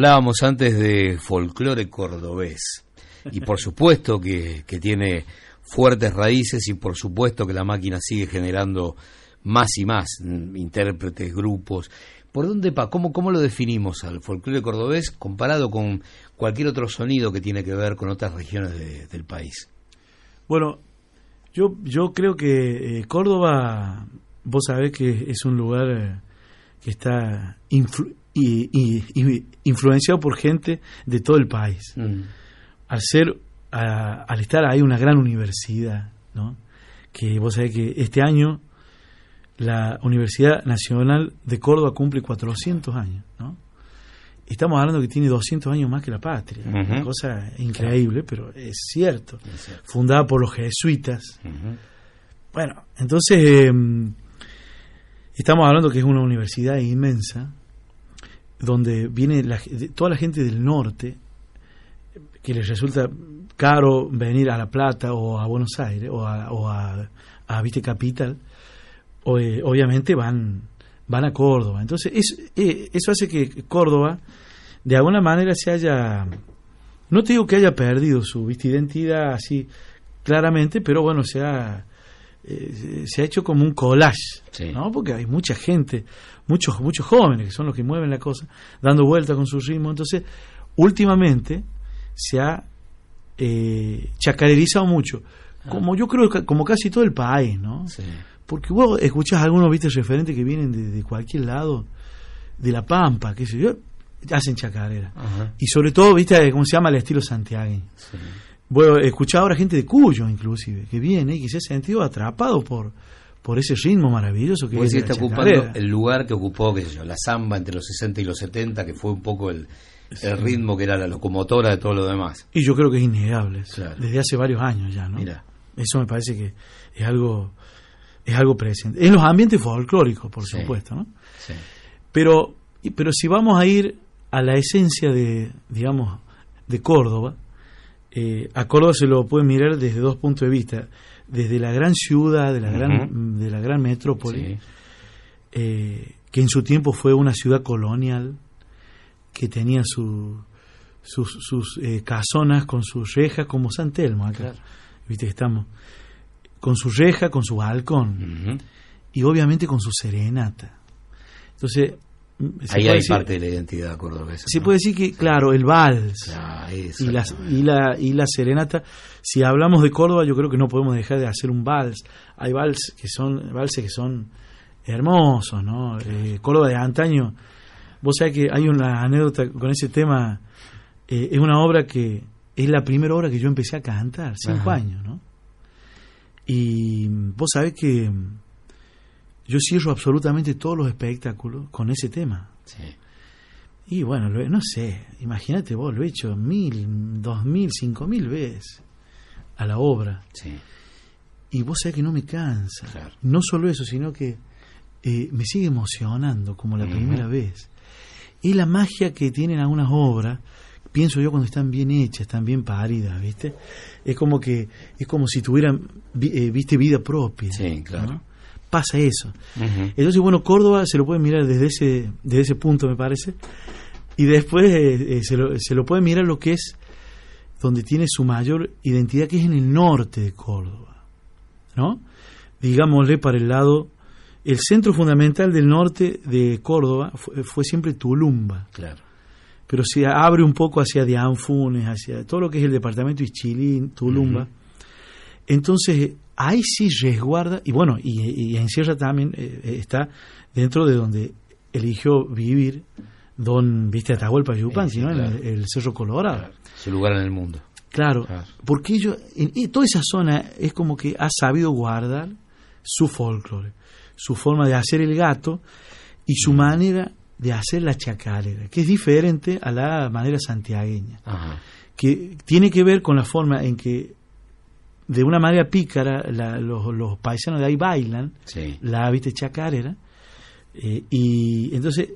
Hablábamos antes de folclore cordobés y por supuesto que, que tiene fuertes raíces y por supuesto que la máquina sigue generando más y más intérpretes, grupos. ¿Por dónde pa? ¿Cómo, ¿Cómo lo definimos al folclore cordobés comparado con cualquier otro sonido que tiene que ver con otras regiones de- del país? Bueno, yo, yo creo que eh, Córdoba, vos sabés que es un lugar eh, que está influ- y- y- y- influenciado por gente de todo el país. Al ser, a- al estar ahí una gran universidad, ¿no? Que vos sabés que este año la Universidad Nacional de Córdoba cumple 400 años, ¿no? Estamos hablando que tiene 200 años más que la patria. Una cosa increíble, pero es cierto. Fundada por los jesuitas. Bueno, entonces eh, estamos hablando que es una universidad inmensa donde viene la toda la gente del norte que les resulta caro venir a La Plata o a Buenos Aires o a, o a, a Capital, o, eh, obviamente van, van a Córdoba. Entonces, es- eh, eso hace que Córdoba, de alguna manera, se haya. No te digo que haya perdido su ¿viste? identidad así claramente, pero bueno, se ha eh, se ha hecho como un collage, Sí. ¿no? Porque hay mucha gente, muchos muchos jóvenes que son los que mueven la cosa, dando vuelta con su ritmo. Entonces, últimamente se ha eh, chacarerizado mucho, como yo creo que como casi todo el país, ¿no? Sí. Porque vos escuchás algunos, viste, referentes que vienen de, de cualquier lado, de La Pampa, qué sé yo, hacen chacarera. Ajá. Y sobre todo, viste, ¿cómo se llama? El estilo santiagueño. Sí. Bueno, escuchaba ahora gente de Cuyo, inclusive, que viene y que se ha sentido atrapado por, por ese ritmo maravilloso que Vos es decís la que está ocupando el lugar que ocupó, qué sé yo, la samba entre los 60 y los 70, que fue un poco el, el ritmo que era la locomotora de todo lo demás. Y yo creo que es innegable, Claro. desde hace varios años ya, ¿no? Mira. Eso me parece que es algo es algo presente. En los ambientes folclóricos, por Sí. supuesto, ¿no? Sí. Pero, pero si vamos a ir a la esencia de, digamos, de Córdoba, eh, a Córdoba se lo puede mirar desde dos puntos de vista. Desde la gran ciudad, de la, gran, de la gran metrópoli, Sí. eh, que en su tiempo fue una ciudad colonial, que tenía su- sus, sus eh, casonas con sus rejas, como San Telmo acá. Claro. Viste que estamos. Con su reja, con su balcón y obviamente con su serenata. Entonces, Ahí puede hay decir- parte de la identidad cordobesa. se ¿no? puede decir que, claro, el vals Ah, y, la, y, la, y la serenata, si hablamos de Córdoba, yo creo que no podemos dejar de hacer un vals. Hay vals que son, valses que son hermosos, ¿no? Eh, Córdoba de antaño, vos sabés que hay una anécdota con ese tema, eh, es una obra que es la primera obra que yo empecé a cantar, cinco Ajá. años, ¿no? Y vos sabés que yo cierro absolutamente todos los espectáculos con ese tema. Sí. Y bueno, lo no sé, imagínate vos, lo he hecho mil, dos mil, cinco mil veces a la obra. Sí. Y vos sabés que no me cansa. Claro. No solo eso, sino que eh, me sigue emocionando como la primera vez. Y la magia que tienen algunas obras, pienso yo cuando están bien hechas, están bien paridas, ¿viste? Es como que, es como si tuvieran, vi- eh, viste, vida propia. Sí, claro. ¿no? Pasa eso. Ujú. Entonces, bueno, Córdoba se lo puede mirar desde ese, desde ese punto, me parece. Y después eh, eh, se, lo, se lo puede mirar lo que es donde tiene su mayor identidad, que es en el norte de Córdoba. ¿No? Digámosle para el lado. El centro fundamental del norte de Córdoba fue, fue siempre Tulumba, Claro. pero se abre un poco hacia Dianfunes, hacia todo lo que es el departamento de Ischilín, Tulumba. Entonces, ahí sí resguarda, y bueno, y, y encierra también, eh, eh, está dentro de donde eligió vivir don, viste, Atahualpa Yupanqui, Sí, ¿no? En claro. el, el Cerro Colorado. Claro. Su lugar en el mundo. Claro, Claro. porque ellos, en, en toda esa zona es como que ha sabido guardar su folclore, su forma de hacer el gato y su manera de hacer la chacarera, que es diferente a la manera santiagueña, Ajá. que tiene que ver con la forma en que de una manera pícara la- los, los paisanos de ahí bailan Sí. la viste chacarera eh, y entonces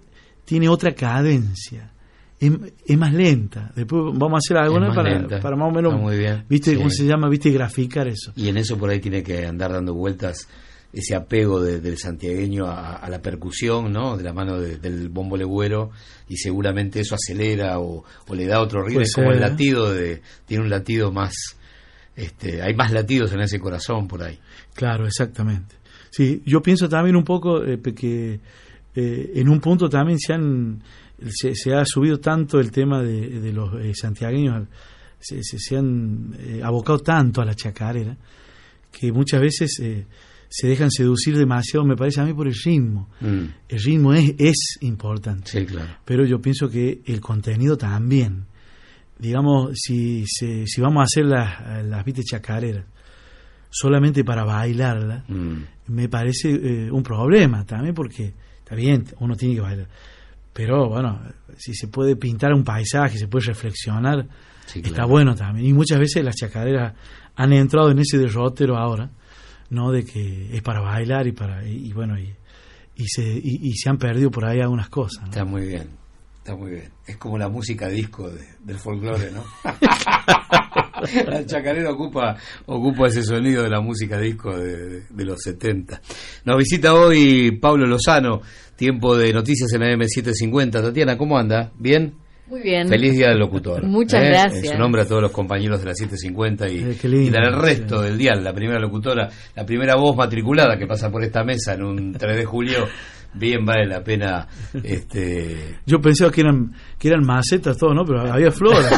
tiene otra cadencia es, es más lenta después vamos a hacer alguna más para, para más o menos Está muy bien. viste Sí. cómo se llama viste graficar eso Y en eso por ahí tiene que andar dando vueltas ese apego de- del santiagueño a, a la percusión, ¿no? De la mano de- del bombo legüero y seguramente eso acelera o, o le da otro ritmo. Es como el latido de tiene un latido más, este, hay más latidos en ese corazón por ahí. claro exactamente sí yo pienso también un poco eh, que eh, en un punto también se han se, se ha subido tanto el tema de, de los eh, santiagueños se, se- se han eh, abocado tanto a la chacarera que muchas veces se dejan seducir demasiado, me parece a mí, por el ritmo. Mm, El ritmo es, es importante, sí, claro. pero yo pienso que el contenido también. Digamos, si, se- si vamos a hacer las, las viste chacareras solamente para bailarlas, Mm, me parece eh, un problema también, porque está bien, uno tiene que bailar. Pero bueno, si se puede pintar un paisaje, se puede reflexionar, sí, está bueno también. Y muchas veces las chacareras han entrado en ese derrotero ahora, ¿no? De que es para bailar y para y, y bueno, y, y se y, y se han perdido por ahí algunas cosas. ¿no? Está muy bien, está muy bien. Es como la música disco de- del folclore, ¿no? la chacarera ocupa, ocupa ese sonido de la música disco de, de- de los 70. Nos visita hoy Pablo Lozano, tiempo de noticias en la M750. Tatiana, ¿cómo anda? ¿Bien? Muy bien. Feliz Día del Locutor. Muchas ¿eh? gracias. En su nombre a todos los compañeros de la 750 y, Eh, lindo. y del resto del dial. La primera locutora, la primera voz matriculada que pasa por esta mesa en un 3 de julio. Bien vale la pena. este Yo pensaba que eran que eran macetas todo, ¿no? Pero había flores.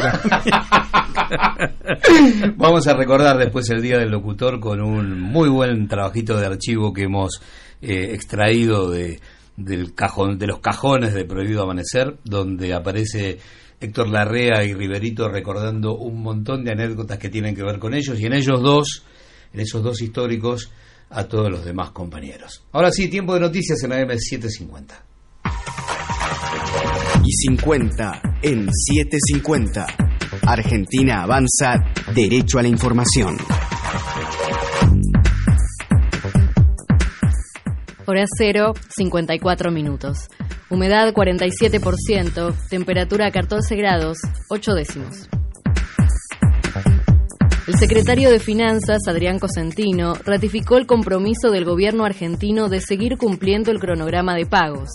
Vamos a recordar después el Día del Locutor con un muy buen trabajito de archivo que hemos eh, extraído de, del cajón, de los cajones de Prohibido Amanecer, donde aparece Héctor Larrea y Riverito recordando un montón de anécdotas que tienen que ver con ellos y en ellos dos, en esos dos históricos, a todos los demás compañeros. Ahora sí, tiempo de noticias en AM750. y 50 en 750. Argentina avanza derecho a la información. Hora cero, 54 minutos. Humedad 47%, temperatura 14 grados, 8 décimos. El secretario de Finanzas, Adrián Cosentino, ratificó el compromiso del gobierno argentino de seguir cumpliendo el cronograma de pagos.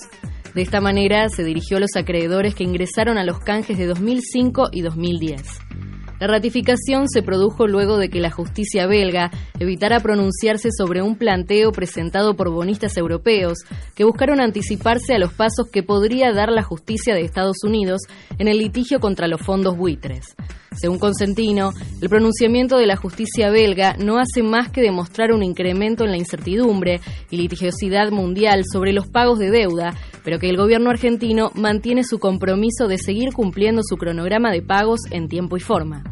De esta manera se dirigió a los acreedores que ingresaron a los canjes de 2005 y 2010. La ratificación se produjo luego de que la justicia belga evitara pronunciarse sobre un planteo presentado por bonistas europeos que buscaron anticiparse a los pasos que podría dar la justicia de Estados Unidos en el litigio contra los fondos buitres. Según Consentino, el pronunciamiento de la justicia belga no hace más que demostrar un incremento en la incertidumbre y litigiosidad mundial sobre los pagos de deuda, pero que el gobierno argentino mantiene su compromiso de seguir cumpliendo su cronograma de pagos en tiempo y forma.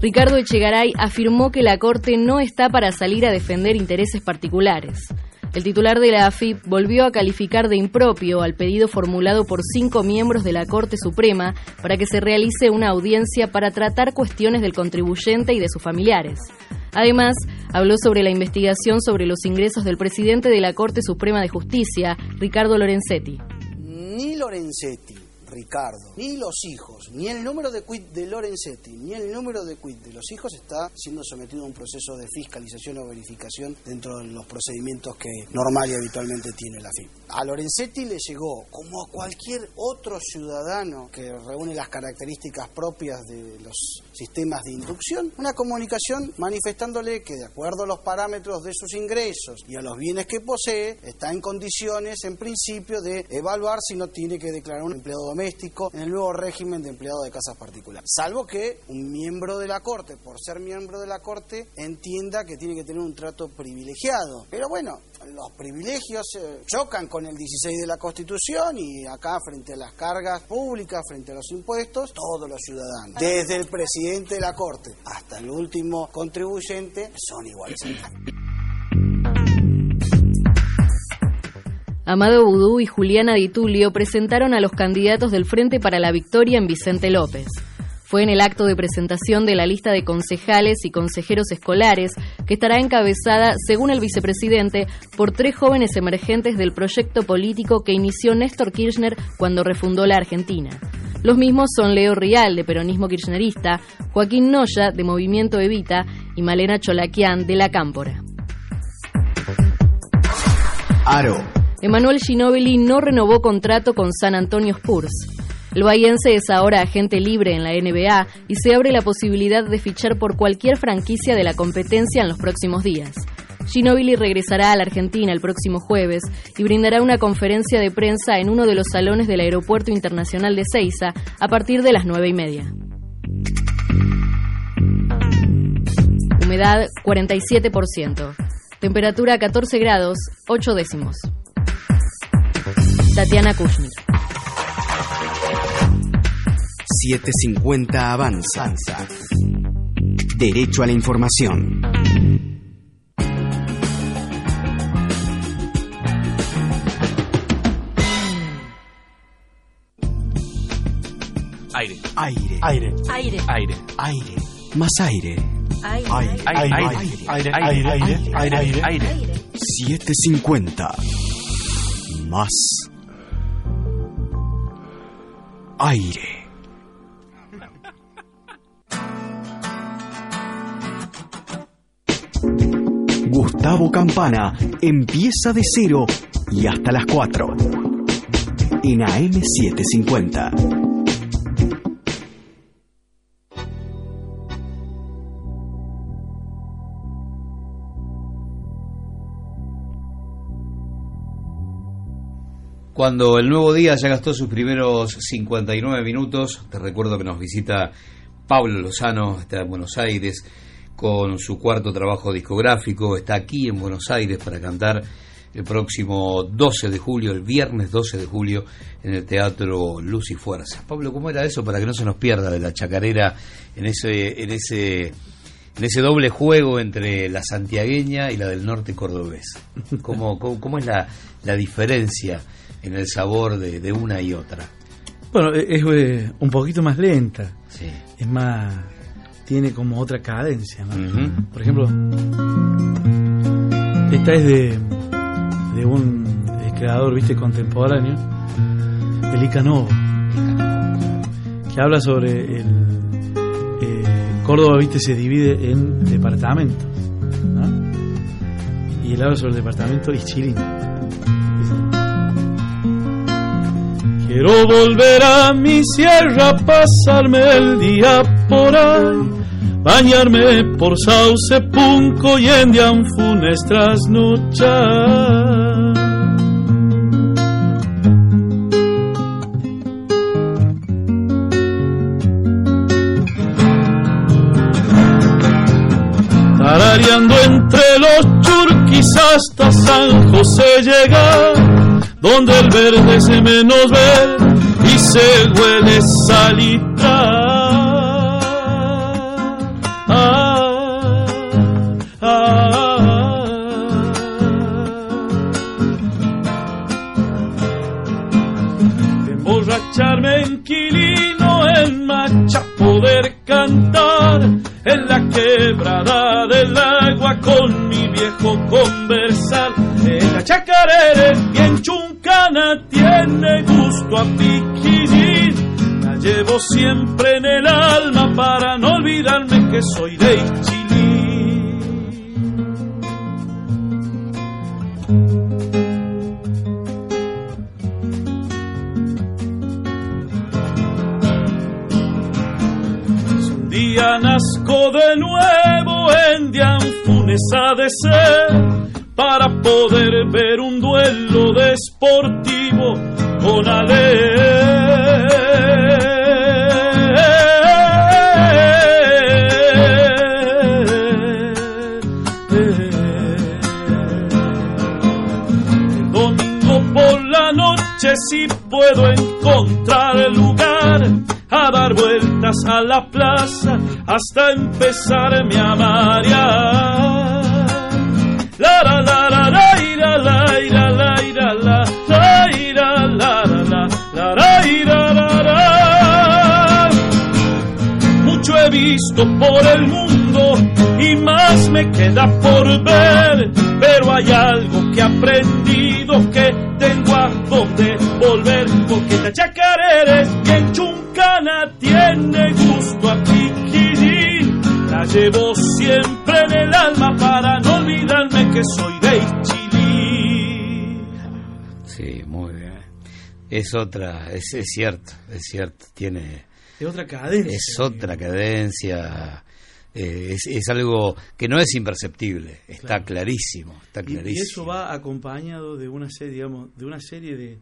Ricardo Echegaray afirmó que la Corte no está para salir a defender intereses particulares. El titular de la AFIP volvió a calificar de impropio al pedido formulado por cinco miembros de la Corte Suprema para que se realice una audiencia para tratar cuestiones del contribuyente y de sus familiares. Además, habló sobre la investigación sobre los ingresos del presidente de la Corte Suprema de Justicia, Ricardo Lorenzetti. ni Lorenzetti, Ricardo, ni los hijos, ni el número de quit de Lorenzetti, ni el número de quit de los hijos está siendo sometido a un proceso de fiscalización o verificación dentro de los procedimientos que normal y habitualmente tiene la FIP. A Lorenzetti le llegó, como a cualquier otro ciudadano que reúne las características propias de los sistemas de inducción, una comunicación manifestándole que de acuerdo a los parámetros de sus ingresos y a los bienes que posee, está en condiciones, en principio, de evaluar si no tiene que declarar un empleado doméstico en el nuevo régimen de empleado de casas particulares. Salvo que un miembro de la Corte, por ser miembro de la Corte, entienda que tiene que tener un trato privilegiado. Pero bueno, los privilegios eh, chocan con el 16 de la Constitución y acá frente a las cargas públicas, frente a los impuestos, todos los ciudadanos, desde el presidente de la Corte hasta el último contribuyente, son iguales. Amado Vudú y Juliana Di Tulio presentaron a los candidatos del Frente para la Victoria en Vicente López. Fue en el acto de presentación de la lista de concejales y consejeros escolares, que estará encabezada, según el vicepresidente, por tres jóvenes emergentes del proyecto político que inició Néstor Kirchner cuando refundó la Argentina. Los mismos son Leo Rial, de Peronismo Kirchnerista, Joaquín Noya, de Movimiento Evita, y Malena Cholaquian, de La Cámpora. Aro. Emanuel Ginóbili no renovó contrato con San Antonio Spurs. El bahiense es ahora agente libre en la NBA y se abre la posibilidad de fichar por cualquier franquicia de la competencia en los próximos días. Ginóbili regresará a la Argentina el próximo jueves y brindará una conferencia de prensa en uno de los salones del Aeropuerto Internacional de Ceiza a partir de las nueve y media. Humedad 47%. Temperatura 14 grados, 8 décimos. Tatiana Kushner. 750 avanza. Derecho a la información. Aire. Aire. Aire. Aire. Aire. Aire. Más aire. Aire. Aire. Aire. Aire. Aire. Aire. Aire. Aire. 750. Más. Aire. Gustavo Campana empieza de cero y hasta las 4. en AM750. Cuando el nuevo día ya gastó sus primeros 59 minutos, te recuerdo que nos visita Pablo Lozano, está en Buenos Aires con su cuarto trabajo discográfico, está aquí en Buenos Aires para cantar el próximo 12 de julio, el viernes 12 de julio, en el Teatro Luz y Fuerza. Pablo, ¿cómo era eso para que no se nos pierda de la chacarera en ese, en ese, en ese doble juego entre la santiagueña y la del norte cordobés? ¿Cómo, cómo, cómo es la, la diferencia en el sabor de, de una y otra? Bueno, e- es eh, un poquito más lenta. Sí. Es más. Tiene como otra cadencia, ¿no? Por ejemplo, esta es de, de un creador, viste, contemporáneo, el Icanovo, que habla sobre el. eh, Córdoba, viste, se divide en departamentos. ¿no? Y él habla sobre el departamento Ischilín. Quiero volver a mi sierra, pasarme el día por ahí, bañarme por Sauce, Punco y en Dianfunes trasnochar. Tarareando entre los churquis hasta San José llegar, donde el verde se menos ve y se huele salita. Ah, ah, ah. Emborracharme en Quilino, en Macha, poder cantar en la quebrada del agua con mi viejo conversar. Siempre en el alma para no olvidarme que soy de Es otra, es, es cierto, es cierto, tiene, Es otra cadencia. es otra cadencia, eh, es, es algo que no es imperceptible, está Claro. clarísimo, está clarísimo. y eso va acompañado de una serie, digamos, de una serie de,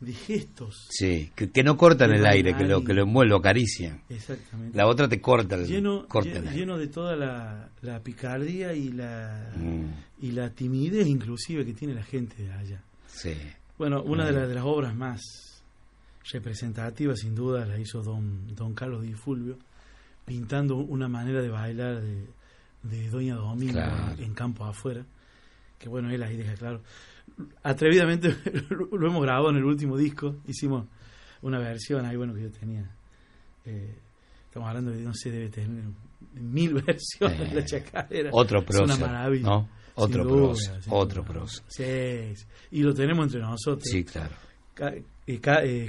de gestos. Sí, que, que no cortan el aire, que lo, que lo envuelve, lo acarician. Exactamente. La otra te corta el, lleno, corta aire. lleno de toda la, la picardía y la Mm, y la timidez inclusive que tiene la gente de allá. sí, Bueno, una de, las de las obras más representativas sin duda la hizo don, don Carlos Di Fulvio, pintando una manera de bailar de, de Doña Domingo Claro. en, campo afuera, que bueno, él ahí deja claro. Atrevidamente lo, hemos grabado en el último disco, hicimos una versión ahí, bueno, que yo tenía. Eh, estamos hablando de, no sé, debe tener mil versiones de la Eh, chacarera. otro Es una maravilla. ¿no? Otro duda, sin otro duda. prócer. Sí, sí. y lo tenemos entre nosotros. Sí, claro. Ca- eh,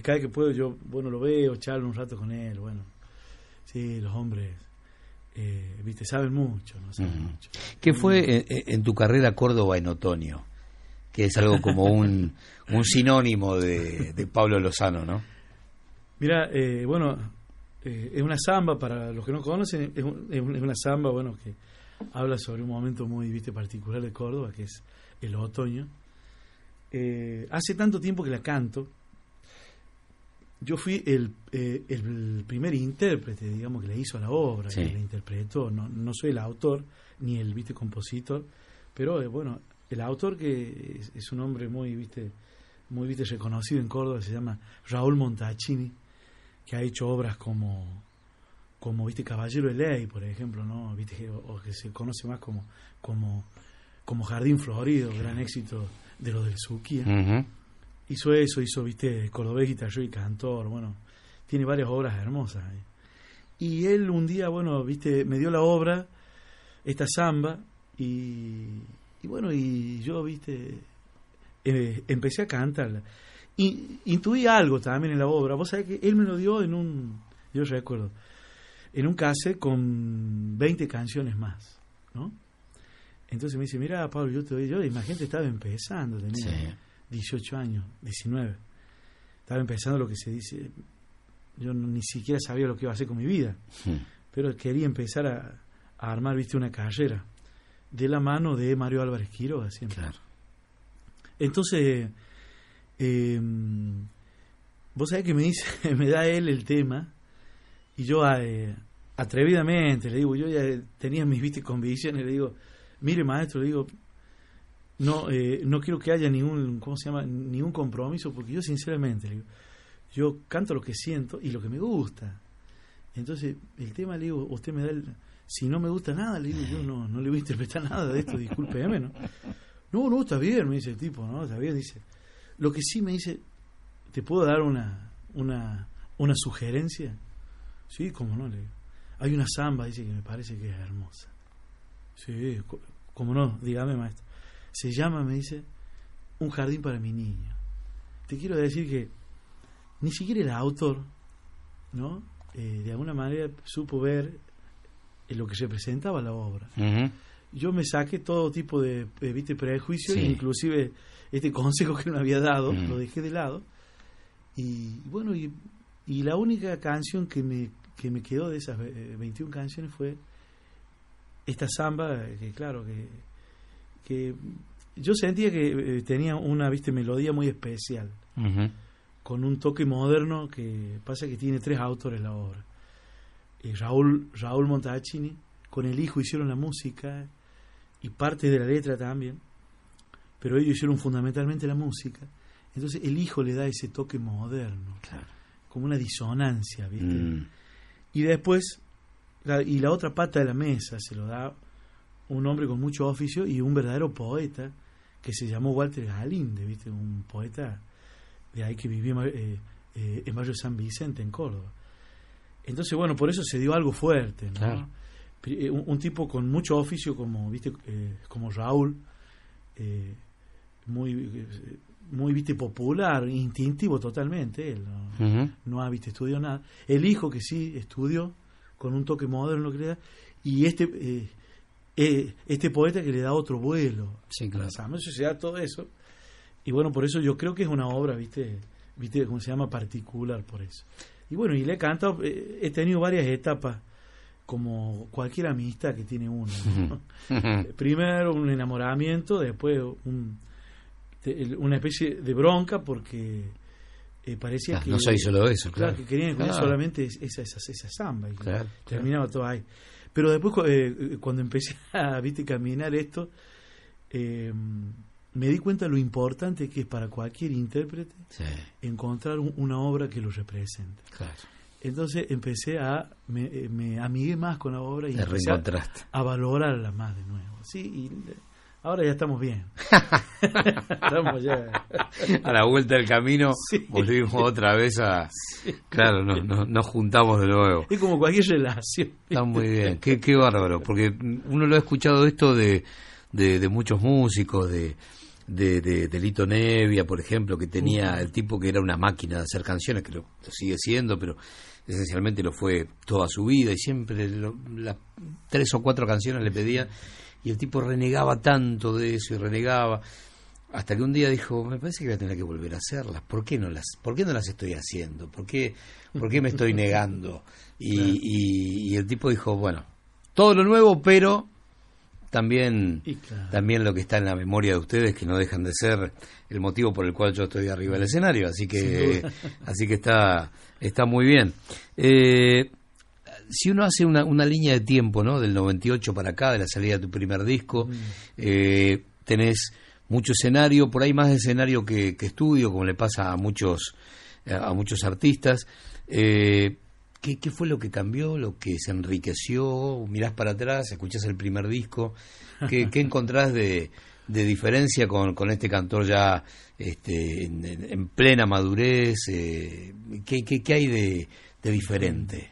cada que puedo yo, bueno, lo veo, charlo un rato con él, bueno. Sí, los hombres, eh, viste, saben mucho, ¿no? Saben mucho. ¿Qué fue en, en tu carrera Córdoba en otoño? que es algo como un, un sinónimo de, de Pablo Lozano, ¿no? Mira, eh, bueno, eh, es una samba, para los que no conocen, es, un- es un- es una samba, bueno, que habla sobre un momento muy, viste, particular de Córdoba, que es el otoño. Eh, hace tanto tiempo que la canto, yo fui el, eh, el primer intérprete, digamos, que le hizo a la obra, Sí. que la interpretó. No, no soy el autor, ni el, viste, compositor, pero, eh, bueno, el autor que es, es un hombre muy, viste, muy, viste, reconocido en Córdoba, se llama Raúl Montalcini, que ha hecho obras como como viste Caballero de Ley, por ejemplo, ¿no? Viste o que se conoce más como como como Jardín Florido, gran éxito de los del Suquía. Ujú. Hizo eso, hizo, viste, Cordobés, guitarrero y cantor, bueno, tiene varias obras hermosas. ahí. Y él un día, bueno, viste, me dio la obra, esta samba, y, y bueno, y yo, viste, eh, empecé a cantarla. Y intuí algo también en la obra. Vos sabés que él me lo dio en un, yo recuerdo, en un cassette con 20 canciones más, ¿no? Entonces me dice, mira, Pablo, yo te doy, yo, imagínate, estaba empezando, tenía Sí. 18 años, 19. Estaba empezando lo que se dice, yo no- ni siquiera sabía lo que iba a hacer con mi vida, pero quería empezar a, a armar, viste, una carrera de la mano de Mario Álvarez Quiroga siempre. Claro. Entonces, eh, vos sabés que me dice, me da él el tema, y yo eh, atrevidamente le digo, yo ya tenía mis viste convicciones, le digo, mire maestro, le digo, no, eh, no quiero que haya ningún, ¿cómo se llama? Ningún compromiso, porque yo sinceramente, le digo, yo canto lo que siento y lo que me gusta. Entonces, el tema, le digo, usted me da el... Si no me gusta nada, le digo, yo no, no le voy a interpretar nada de esto, discúlpeme, ¿no? No, no, está bien, me dice el tipo, ¿no? Está bien, dice. Lo que sí me dice, ¿te puedo dar una, una, una sugerencia? Sí, cómo no, le digo. Hay una samba, dice, que me parece que es hermosa. Sí, cómo no, dígame, maestro. Se llama, me dice, Un jardín para mi niño. Te quiero decir que ni siquiera el autor, ¿no? Eh, de alguna manera supo ver eh, lo que representaba la obra yo me saqué todo tipo de eh, viste prejuicios Sí. inclusive este consejo que me había dado lo dejé de lado y bueno y, y la única canción que me que me quedó de esas eh, 21 canciones fue esta samba eh, que claro que que yo sentía que eh, tenía una viste melodía muy especial Ujú. con un toque moderno que pasa que tiene tres autores la obra. Eh, Raúl, Raúl Montalcini, con el hijo hicieron la música y parte de la letra también, pero ellos hicieron fundamentalmente la música. Entonces el hijo le da ese toque moderno, Claro. como una disonancia, ¿viste? Mm. Y después, la- y la otra pata de la mesa se lo da un hombre con mucho oficio y un verdadero poeta que se llamó Walter Galinde, ¿viste? Un poeta de ahí que vivía eh, eh, en Barrio San Vicente, en Córdoba. Entonces, bueno, por eso se dio algo fuerte, ¿no? Claro. Eh, Un, un tipo con mucho oficio como, ¿viste? Eh, como Raúl, eh, muy, eh, muy, ¿viste? Popular, instintivo totalmente, él, ¿no? Ha visto estudió nada. El hijo que sí estudió con un toque moderno que le da y este eh, eh, este poeta que le da otro vuelo. Sí, claro. se da todo eso. Y bueno, por eso yo creo que es una obra, ¿viste? ¿Viste cómo se llama? Particular por eso. Y bueno, y le he cantado, eh, he tenido varias etapas como cualquier amistad que tiene uno. ¿no? Primero un enamoramiento, después un, te- el- una especie de bronca porque eh, parecía Ah, que no soy solo eso, claro, claro. que querían escuchar Claro. solamente es- esa, esa, esa samba y Claro, terminaba todo ahí pero después eh, cuando empecé a viste caminar esto eh, me di cuenta lo importante que es para cualquier intérprete Sí, encontrar un- una obra que lo represente claro. entonces empecé a me, eh, me amigué más con la obra y empecé a, a valorarla más de nuevo sí y ahora ya estamos bien. Estamos ya. A la vuelta del camino Sí. volvimos otra vez a... Claro, no, no, nos juntamos de nuevo. es como cualquier relación. Está muy bien, qué, qué bárbaro, porque uno lo ha escuchado esto de, de, de muchos músicos, de, de, de, de Lito Nevia, por ejemplo, que tenía el tipo que era una máquina de hacer canciones, que lo, lo sigue siendo, pero esencialmente lo fue toda su vida y siempre lo- las tres o cuatro canciones le pedían y el tipo renegaba tanto de eso y renegaba. Hasta que un día dijo, me parece que voy a tener que volver a hacerlas. ¿Por qué no las, por qué no las estoy haciendo? ¿Por qué, por qué me estoy negando? Y, y- y el tipo dijo, bueno, todo lo nuevo, pero también, claro. también lo que está en la memoria de ustedes, que no dejan de ser el motivo por el cual yo estoy arriba del escenario. Así que, así que está, está muy bien. Eh, si uno hace una, una línea de tiempo, ¿no? Del 98 para acá, de la salida de tu primer disco, eh, tenés mucho escenario, por ahí más escenario que, que estudio, como le pasa a muchos, a muchos artistas. Eh, ¿qué, qué fue lo que cambió, lo que se enriqueció? Mirás para atrás, escuchás el primer disco, ¿qué, qué encontrás de, de diferencia con, con este cantor ya este, en plena madurez? Eh, ¿qué, qué, qué hay de, de diferente?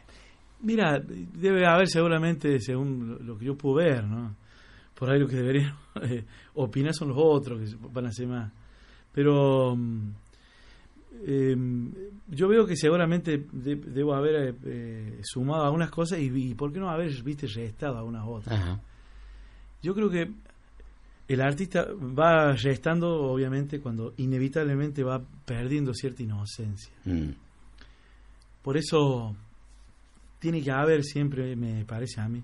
Mira, debe haber seguramente, según lo- que yo puedo ver, ¿no? Por ahí lo que deberían eh, opinar son los otros, que van a ser más. Pero mm, em, yo veo que seguramente de- debo haber eh, sumado algunas cosas y, y por qué no haber, viste, restado algunas otras. Ajá. Yo creo que el artista va restando, obviamente, cuando inevitablemente va perdiendo cierta inocencia. Mm. Por eso tiene que haber siempre, me parece a mí,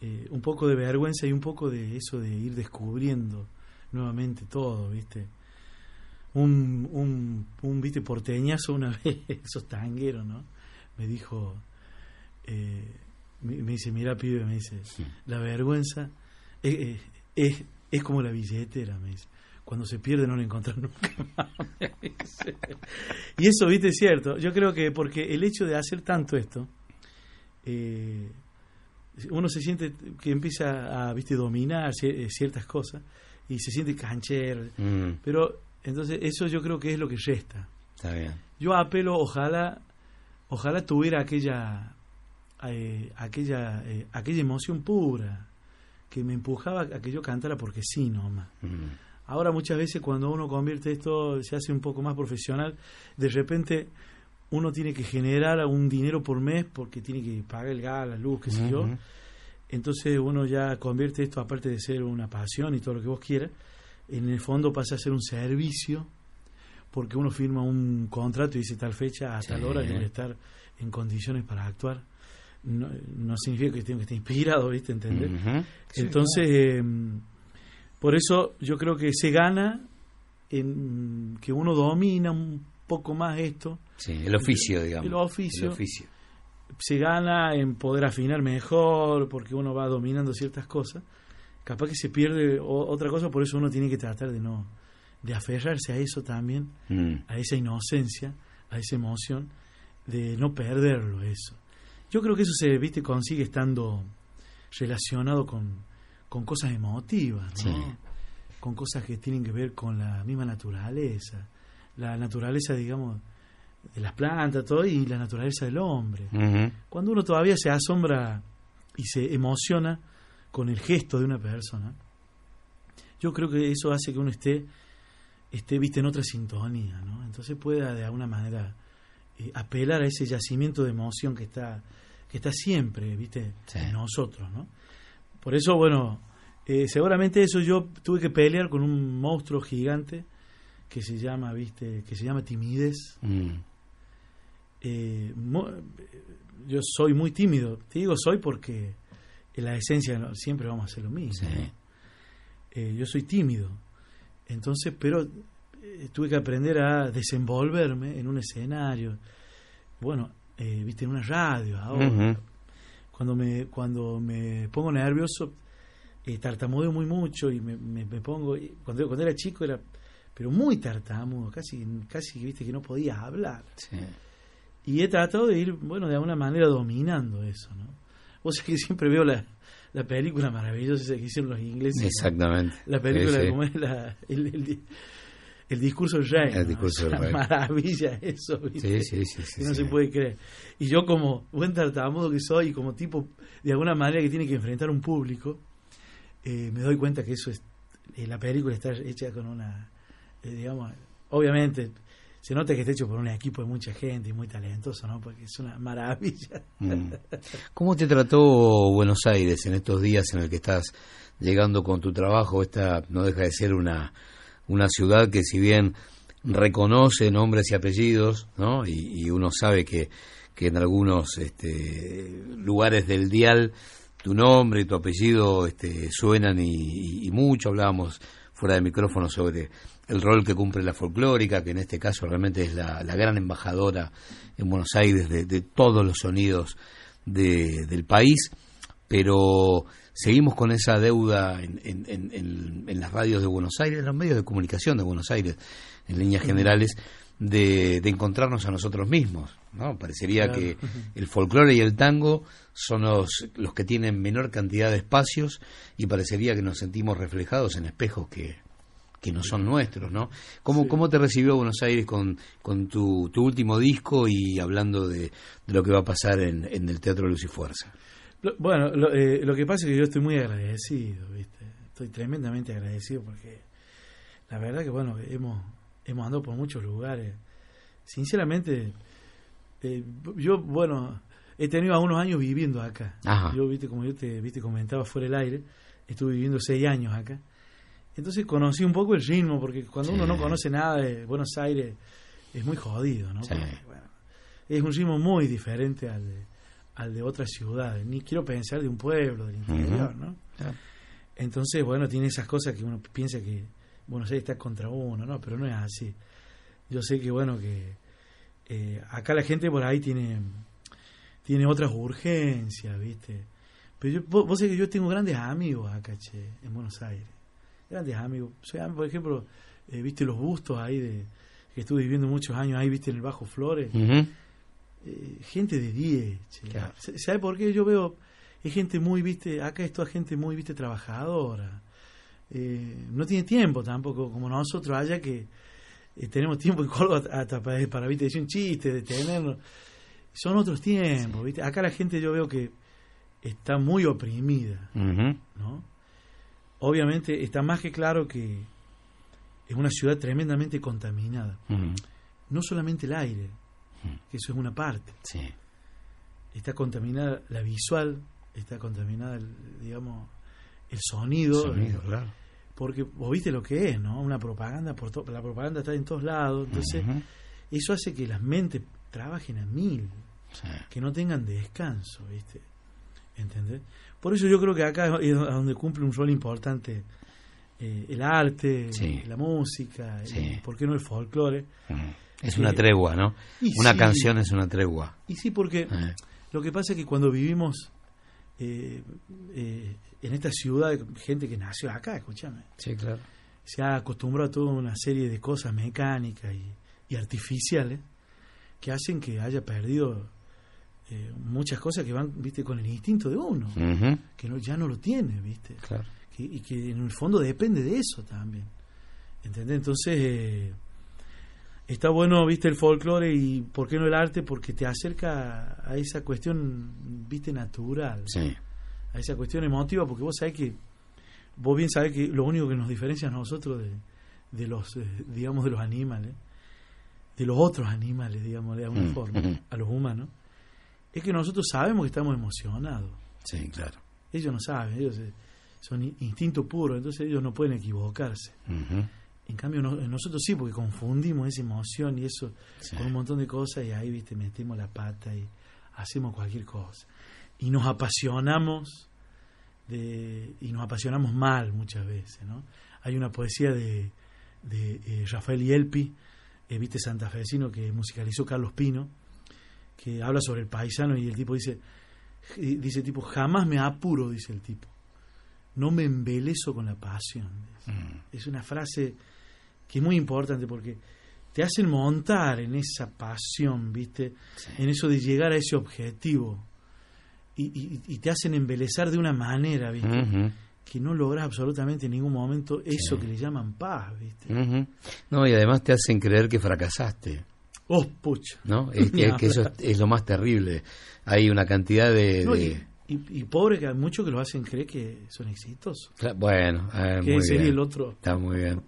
eh, un poco de vergüenza y un poco de eso de ir descubriendo nuevamente todo, ¿viste? Un, un, un ¿viste? porteñazo una vez, esos tangueros, ¿no? Me dijo, eh, me, me dice, mira pibe, me dice, la vergüenza es, es, como la billetera, me dice. Cuando se pierde no la encontrás nunca más. y eso, viste, es cierto. Yo creo que porque el hecho de hacer tanto esto, eh, uno se siente que empieza a, viste, dominar cier- ciertas cosas y se siente canchero. Mm, Pero entonces eso yo creo que es lo que resta. está bien. Yo apelo, ojalá, ojalá tuviera aquella, eh, aquella, eh, aquella emoción pura que me empujaba a que yo cantara porque sí nomás. Mm, Ahora muchas veces cuando uno convierte esto, se hace un poco más profesional, de repente uno tiene que generar un dinero por mes porque tiene que pagar el gas, la luz, qué sé yo. Entonces uno ya convierte esto, aparte de ser una pasión y todo lo que vos quieras, en el fondo pasa a ser un servicio porque uno firma un contrato y dice tal fecha, a tal Sí. hora yo voy a estar en condiciones para actuar. No, no significa que tengo que estar inspirado, ¿viste? ¿Entendés? Entonces, eh, por eso yo creo que se gana en que uno domina un poco más esto, Sí, el oficio, digamos. El oficio. El oficio. se gana en poder afinar mejor, porque uno va dominando ciertas cosas. Capaz que se pierde o- otra cosa, por eso uno tiene que tratar de no, de aferrarse a eso también, Mm, a esa inocencia, a esa emoción, de no perderlo eso. Yo creo que eso se viste consigue estando relacionado con, con cosas emotivas, ¿no? Sí. con cosas que tienen que ver con la misma naturaleza, la naturaleza, digamos, de las plantas, todo, y la naturaleza del hombre. Cuando uno todavía se asombra y se emociona con el gesto de una persona, yo creo que eso hace que uno esté, esté viste, en otra sintonía, ¿no? Entonces pueda de alguna manera eh, apelar a ese yacimiento de emoción que está, que está siempre, viste, Sí. en nosotros, ¿no? Por eso, bueno, eh, seguramente eso yo tuve que pelear con un monstruo gigante que se llama, viste, que se llama timidez. Mm, Eh, mo- yo soy muy tímido. Te digo soy porque en la esencia siempre vamos a hacer lo mismo. Eh, yo soy tímido. Entonces, pero eh, tuve que aprender a desenvolverme en un escenario. Bueno, eh, viste, en una radio ahora. Cuando me cuando me pongo nervioso, eh, tartamudeo muy mucho y me, me- me pongo... Cuando, cuando era chico era pero muy tartamudo, casi, casi viste que no podía hablar. Sí. Y he tratado de ir, bueno, de alguna manera dominando eso, ¿no? Vos sabés que siempre veo la, la película maravillosa que hicieron los ingleses. ¿no? Exactamente. La película, Sí, sí. como es la, el, el di- el discurso del rey. El ¿no? discurso Es del rey. maravilla eso, ¿viste? Sí, sí, sí, sí, que no se puede creer. Y yo como buen tartamudo que soy como tipo, de alguna manera que tiene que enfrentar un público, eh, me doy cuenta que eso es, eh, la película está hecha con una, digamos, obviamente se nota que está hecho por un equipo de mucha gente y muy talentoso, ¿no? Porque es una maravilla. Mm. ¿Cómo te trató Buenos Aires en estos días en el que estás llegando con tu trabajo? Esta no deja de ser una una ciudad que si bien reconoce nombres y apellidos, ¿no? Y, y uno sabe que, que en algunos este, lugares del dial tu nombre y tu apellido este, suenan y, y- y mucho. Hablábamos fuera de micrófono sobre el rol que cumple la folclórica, que en este caso realmente es la, la gran embajadora en Buenos Aires de, de todos los sonidos de- del país, pero seguimos con esa deuda en, en- en- las radios de Buenos Aires, en los medios de comunicación de Buenos Aires, en líneas generales, de, de encontrarnos a nosotros mismos. ¿no? Parecería Claro. que el folclore y el tango son los, los que tienen menor cantidad de espacios y parecería que nos sentimos reflejados en espejos que, que no son nuestros, ¿no? ¿Cómo, Sí. ¿cómo te recibió Buenos Aires con, con tu, tu último disco y hablando de, de lo que va a pasar en, en el Teatro Luz y Fuerza? Lo- bueno, lo, eh, lo que pasa es que yo estoy muy agradecido, ¿viste? Estoy tremendamente agradecido porque la verdad que, bueno, hemos, hemos andado por muchos lugares. Sinceramente, eh, yo, bueno, he tenido algunos años viviendo acá. Ajá. Yo, viste, como yo te viste, comentaba fuera del aire, estuve viviendo seis años acá. Entonces conocí un poco el ritmo, porque cuando uno no conoce nada de Buenos Aires, es muy jodido, ¿no? Sí. Porque, bueno, es un ritmo muy diferente al de, al de otras ciudades. Ni quiero pensar de un pueblo, del interior. ¿no? Claro. Entonces, bueno, tiene esas cosas que uno piensa que Buenos Aires está contra uno, ¿no? Pero no es así. Yo sé que, bueno, que eh, acá la gente por ahí tiene tiene otras urgencias, ¿viste? Pero yo, vos, vos sabés que yo tengo grandes amigos acá, che, en Buenos Aires. Grandes amigos. Soy, am- por ejemplo, eh, ¿viste los bustos ahí de que estuve viviendo muchos años ahí, ¿viste? En el Bajo Flores. Eh, gente de 10, che. Claro. ¿Sabe por qué? Yo veo, es gente muy, viste, acá es toda gente muy, viste, trabajadora. Eh, no tiene tiempo tampoco, como nosotros allá que tenemos tiempo en Córdoba hasta para, para, viste, decir un chiste, detenernos. Son otros tiempos, viste. Acá la gente yo veo que está muy oprimida. ¿no? Obviamente está más que claro que es una ciudad tremendamente contaminada. No solamente el aire, que eso es una parte Sí. está contaminada la visual, está contaminada, el, digamos, el sonido, Sonido, eh, claro. porque vos viste lo que es, ¿no? Una propaganda, por to- la propaganda está en todos lados, entonces eso hace que las mentes trabajen a mil, Sí. que no tengan descanso, ¿viste? ¿Entendés? Por eso yo creo que acá es donde cumple un rol importante eh, el arte, Sí. la música, el-. ¿por qué no el folclore? Ujú. Es una tregua, ¿no? Una sí. canción es una tregua. Y sí, porque Eh. Lo que pasa es que cuando vivimos eh, eh, en esta ciudad, gente que nació acá, escúchame, Sí, claro. se ha acostumbrado a toda una serie de cosas mecánicas y, y artificiales que hacen que haya perdido eh, muchas cosas que van, viste, con el instinto de uno, que no, ya no lo tiene, viste, Claro. que- y que en el fondo depende de eso también, ¿entendés? Entonces eh, está bueno, viste, el folclore y ¿por qué no el arte? Porque te acerca a esa cuestión, viste, natural Sí. a esa cuestión emotiva, porque vos sabés que, vos bien sabés que lo único que nos diferencia a nosotros de, de los, eh, digamos, de los animales, de los otros animales, digamos, de alguna Mm, forma, a los humanos, es que nosotros sabemos que estamos emocionados. Sí, claro. Ellos no saben, ellos eh, son in- instinto puro, entonces ellos no pueden equivocarse. En cambio, no- nosotros sí, porque confundimos esa emoción y eso Sí. con un montón de cosas y ahí, viste, metemos la pata y hacemos cualquier cosa. Y nos apasionamos de, y nos apasionamos mal muchas veces, ¿no? Hay una poesía de, de eh, Rafael Yelpi, eh, viste, santafesino, que musicalizó Carlos Pino, que habla sobre el paisano y el tipo dice, dice tipo, jamás me apuro, dice el tipo, no me embelezo con la pasión. Mm. Es una frase que es muy importante porque te hacen montar en esa pasión, ¿viste? En eso de llegar a ese objetivo. Y, y- y te hacen embelezar de una manera, ¿viste? Que no logras absolutamente en ningún momento eso que le llaman paz, ¿viste? No, y además te hacen creer que fracasaste, Oh, pucha. ¿no? Es que, que eso es, es lo más terrible. Hay una cantidad de... No, y, y- y pobre que hay muchos que lo hacen creer que son exitosos. Cla- Bueno, eh, Que sería bien. el otro. Está muy bien.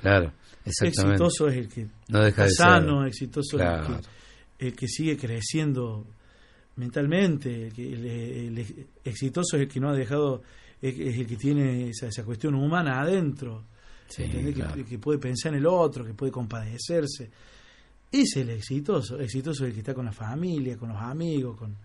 Claro, exactamente. Exitoso es el que No deja de está ser. sano, exitoso Claro. es el que, el que sigue creciendo mentalmente, el, que, el- el exitoso es el que no ha dejado, es, es el que tiene esa, esa cuestión humana adentro, Sí, ¿entendés? Que- claro. que, puede pensar en el otro, que puede compadecerse. Es el exitoso. Exitoso el que está con la familia, con los amigos, con...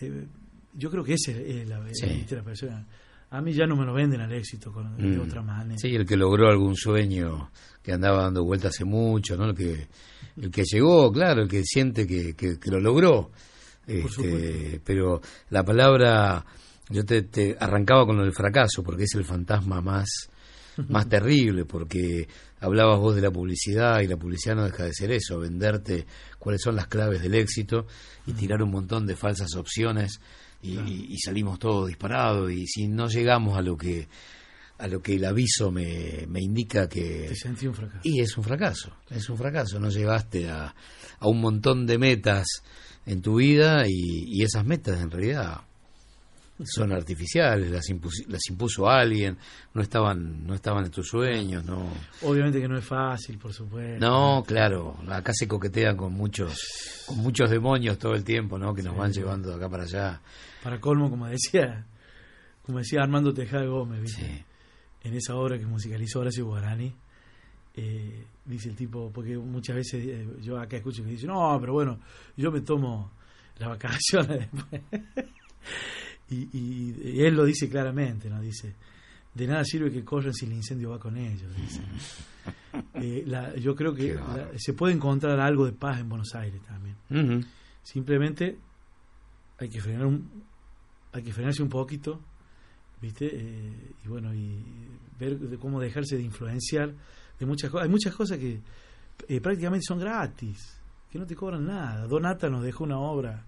eh, yo creo que ese es la, Sí. persona. A mí ya no me lo venden al éxito con, de Mm. otra manera. Sí, el que logró algún sueño que andaba dando vueltas hace mucho, ¿no? El que, el que llegó, claro, el que siente que, que- que lo logró. Este, pero la palabra, yo te, te arrancaba con del fracaso, porque es el fantasma más, más terrible, porque hablabas vos de la publicidad y la publicidad no deja de ser eso, venderte cuáles son las claves del éxito y tirar un montón de falsas opciones y, y- y salimos todos disparados. Y si no llegamos a lo que a lo que el aviso me, me indica que Te sentí un fracaso. y es un fracaso, es un fracaso, no llegaste a, a un montón de metas en tu vida y, y esas metas en realidad son artificiales, las, impus- las impuso alguien, no estaban, no estaban en tus sueños, no, Obviamente que no es fácil, por supuesto. no, claro, acá se coquetean con muchos, con muchos demonios todo el tiempo, ¿no? Que nos van llevando de acá para allá. Para colmo, como decía, como decía Armando Tejada Gómez, ¿viste? Sí. en esa obra que musicalizó Horacio Guarani, eh, dice el tipo, porque muchas veces eh, yo acá escucho que dice, no, pero bueno, yo me tomo las vacaciones después. Y, y- y él lo dice claramente, ¿no? Dice, de nada sirve que corran si el incendio va con ellos. dice. Eh, la- yo creo que la- se puede encontrar algo de paz en Buenos Aires también. Simplemente hay que frenar un, hay que frenarse un poquito, ¿viste? Eh, y bueno, y ver de cómo dejarse de influenciar de muchas cosas. Hay muchas cosas que eh, prácticamente son gratis, que no te cobran nada. Donata nos dejó una obra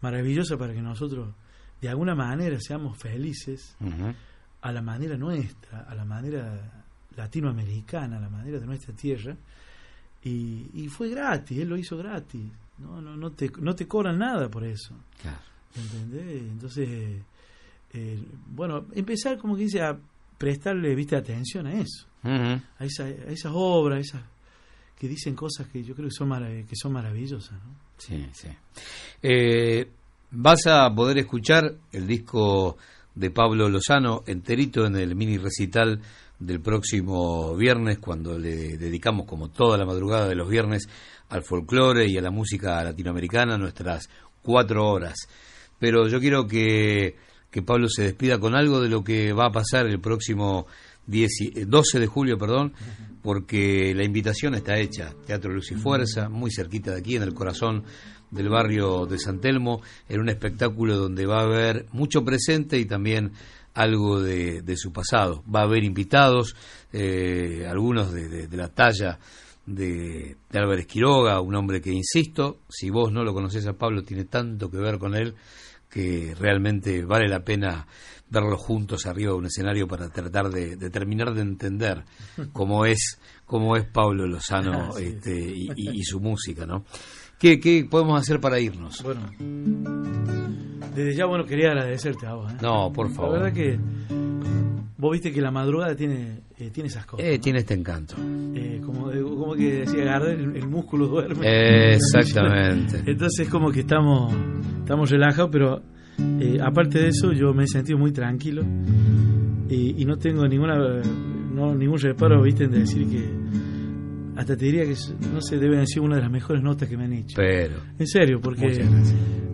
maravillosa para que nosotros de alguna manera seamos felices a la manera nuestra, a la manera latinoamericana, a la manera de nuestra tierra. Y, y fue gratis, él lo hizo gratis. No, no, no, te, no te cobran nada por eso. Claro. ¿Entendés? Entonces, eh, bueno, empezar como que dice a prestarle viste atención a eso, a, esa, a esas obras, esas que dicen cosas que yo creo que son, marav- que son maravillosas. ¿no? Sí, sí. Eh, vas a poder escuchar el disco de Pablo Lozano enterito en el mini recital del próximo viernes, cuando le dedicamos, como toda la madrugada de los viernes, al folclore y a la música latinoamericana, nuestras cuatro horas. Pero yo quiero que, que Pablo se despida con algo de lo que va a pasar el próximo 10 y- eh, 12 de julio, perdón, porque la invitación está hecha. Teatro Luz y Fuerza, muy cerquita de aquí, en el corazón del barrio de San Telmo, en un espectáculo donde va a haber mucho presente y también algo de, de su pasado. Va a haber invitados, eh, algunos de, de- de la talla de, Álvarez Quiroga, un hombre que, insisto, si vos no lo conocés a Pablo, tiene tanto que ver con él que realmente vale la pena verlos juntos arriba de un escenario para tratar de, terminar de entender cómo es cómo es Pablo Lozano este, y, y- y su música, ¿no? ¿Qué, ¿Qué podemos hacer para irnos? Bueno, desde ya, bueno, quería agradecerte a vos. ¿eh? No, por La favor. verdad que vos viste que la madrugada tiene, eh, tiene esas cosas. Eh, ¿no? tiene este encanto. Eh, como, como que decía Gardel, el, el músculo duerme. Exactamente. Entonces como que estamos, estamos relajados, pero eh, aparte de eso yo me he sentido muy tranquilo y, y no tengo ninguna no, ningún reparo, viste, en decir que hasta te diría que no sé, debe haber sido una de las mejores notas que me han hecho. Pero, En serio, porque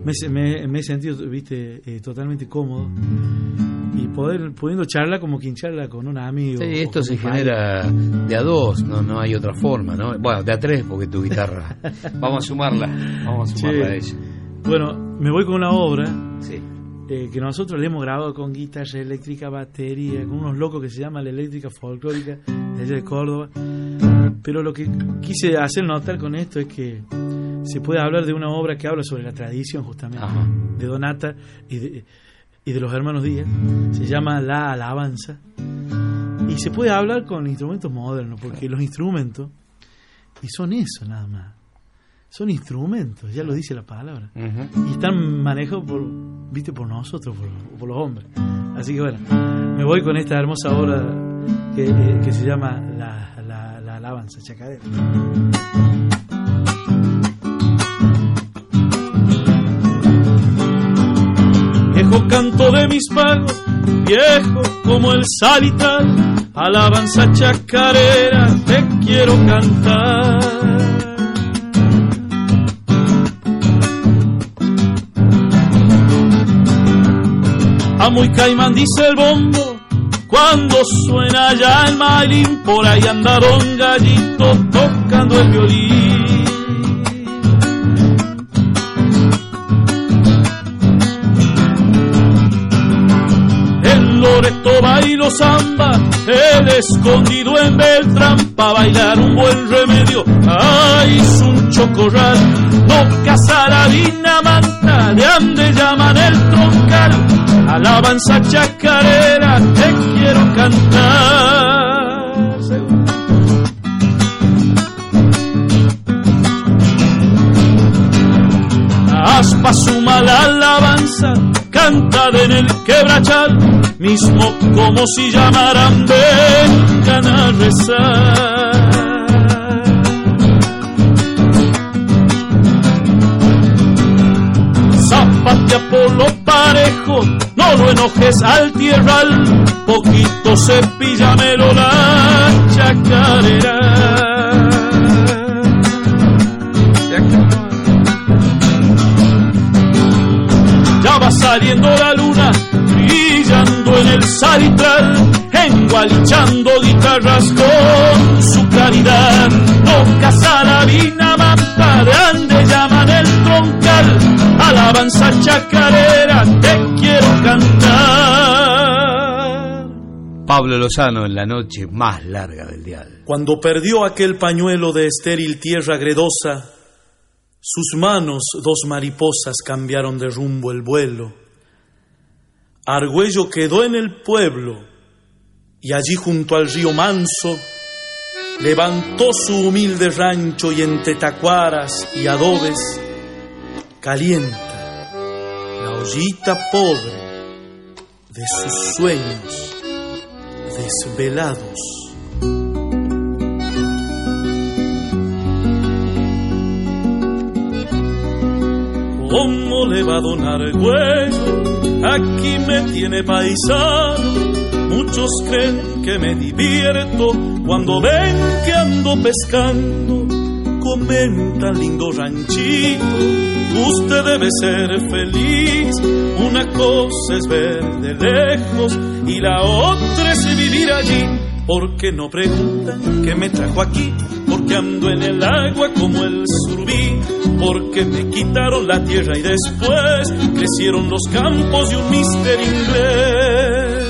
me, me- me he sentido, viste, eh, totalmente cómodo y poder pudiendo charlar como quien charla con un amigo. sí, esto se genera de a dos, no, no hay otra forma, ¿no? Bueno, de a tres, porque tu guitarra. Vamos a sumarla, vamos a sumarla Sí. a ella. Bueno, me voy con una obra Sí. eh, que nosotros le hemos grabado con guitarra eléctrica, batería, con unos locos que se llama la eléctrica folclórica de allá de Córdoba. Pero lo que quise hacer notar con esto es que se puede hablar de una obra que habla sobre la tradición justamente Ajá. de Donata y de, y de los hermanos Díaz. Se llama La Alabanza. Y se puede hablar con instrumentos modernos, porque los instrumentos, y son eso nada más, son instrumentos, ya lo dice la palabra Ujú. y están manejados por viste por nosotros por, por los hombres así que bueno me voy con esta hermosa obra que, que se llama la, la, la alabanza chacadera viejo canto de mis pagos viejo como el salitral alabanza chacarera, te quiero cantar. A muy caimán dice el bombo, cuando suena ya el mailín, por ahí anda don gallito tocando el violín. El Loreto bailo samba, el escondido en Beltrán, pa' bailar un buen remedio, ay, es un chocorral, no casa la dinamanta, de ande llaman el troncal, alabanza chacarera, te quiero cantar. Aspa suma la alabanza, cantada en el quebrachal, mismo como si llamaran vengan a rezar. Zapatea por lo parejo, no lo enojes al tierral, poquito cepillamelo la chacarera. Ya va saliendo la luna, brillando en el salitral, engualichando guitarras con su claridad. No casa la vina manta, de alabanza chacarera, te quiero cantar. Pablo Lozano en la noche más larga del dial. Cuando perdió aquel pañuelo de estéril tierra gredosa, sus manos, dos mariposas, cambiaron de rumbo el vuelo. Argüello quedó en el pueblo y allí junto al río Manso levantó su humilde rancho y entre tacuaras y adobes calienta la ollita pobre de sus sueños desvelados. ¿Cómo le va a donar huello? Aquí me tiene paisano. Muchos creen que me divierto cuando ven que ando pescando. Comentan lindo ranchito, usted debe ser feliz. Una cosa es ver de lejos y la otra es vivir allí. Porque no preguntan qué me trajo aquí, porque ando en el agua como el surubí, porque me quitaron la tierra y después crecieron los campos de un mister inglés.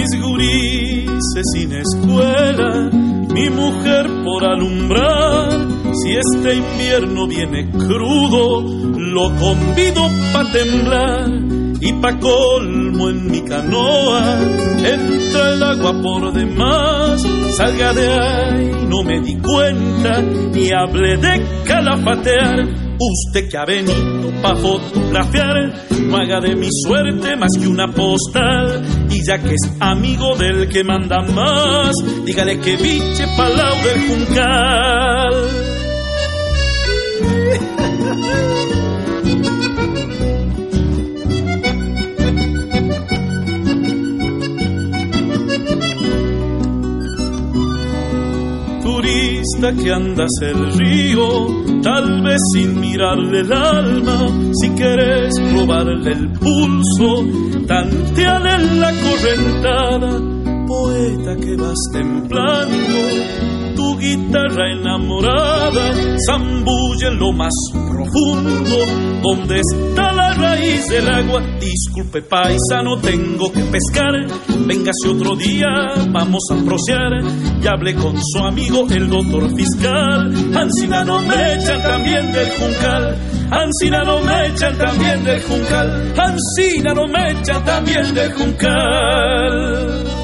Mis gurises sin escuela, mi mujer por alumbrar. Si este invierno viene crudo, lo convido pa' temblar. Y pa' colmo en mi canoa, entra el agua por demás. Salga de ahí, no me di cuenta, ni hablé de calafatear. Usted que ha venido pa' fotografiar, no haga de mi suerte más que una postal. Y ya que es amigo del que manda más, dígale que biche palau del juncal. Que andas el río, tal vez sin mirarle el alma, si quieres probarle el pulso, tanteale en la correntada, poeta que vas templando, tu guitarra enamorada, zambulle en lo más profundo, donde está la raíz del agua. Disculpe paisano, tengo que pescar, véngase otro día, vamos a prosear. Ya hablé con su amigo el doctor fiscal, Ancina no me echan también del juncal. Ancina no me echan también del juncal, Ancina no me echan también del juncal.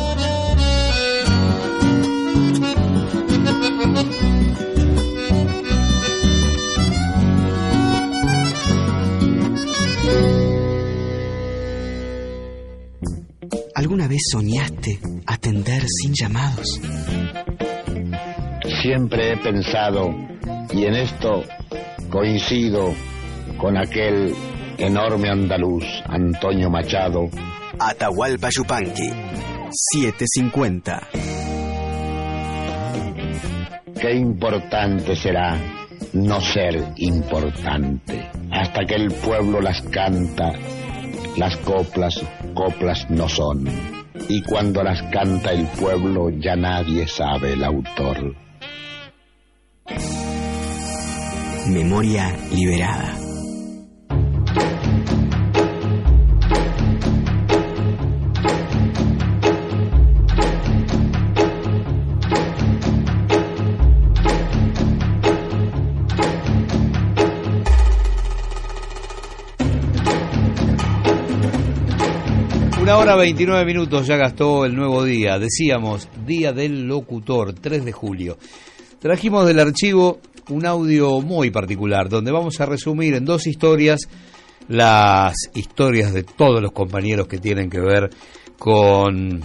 ¿Alguna vez soñaste atender sin llamados? siempre he pensado, y en esto coincido con aquel enorme andaluz, Antonio Machado, Atahualpa Yupanqui, 750. qué importante será no ser importante. Hasta que el pueblo las canta, las coplas, coplas no son. Y cuando las canta el pueblo ya nadie sabe el autor. Memoria liberada. Una hora 29 minutos ya gastó el nuevo día. Decíamos, Día del Locutor, 3 de julio. Trajimos del archivo un audio muy particular, donde vamos a resumir en dos historias las historias de todos los compañeros que tienen que ver con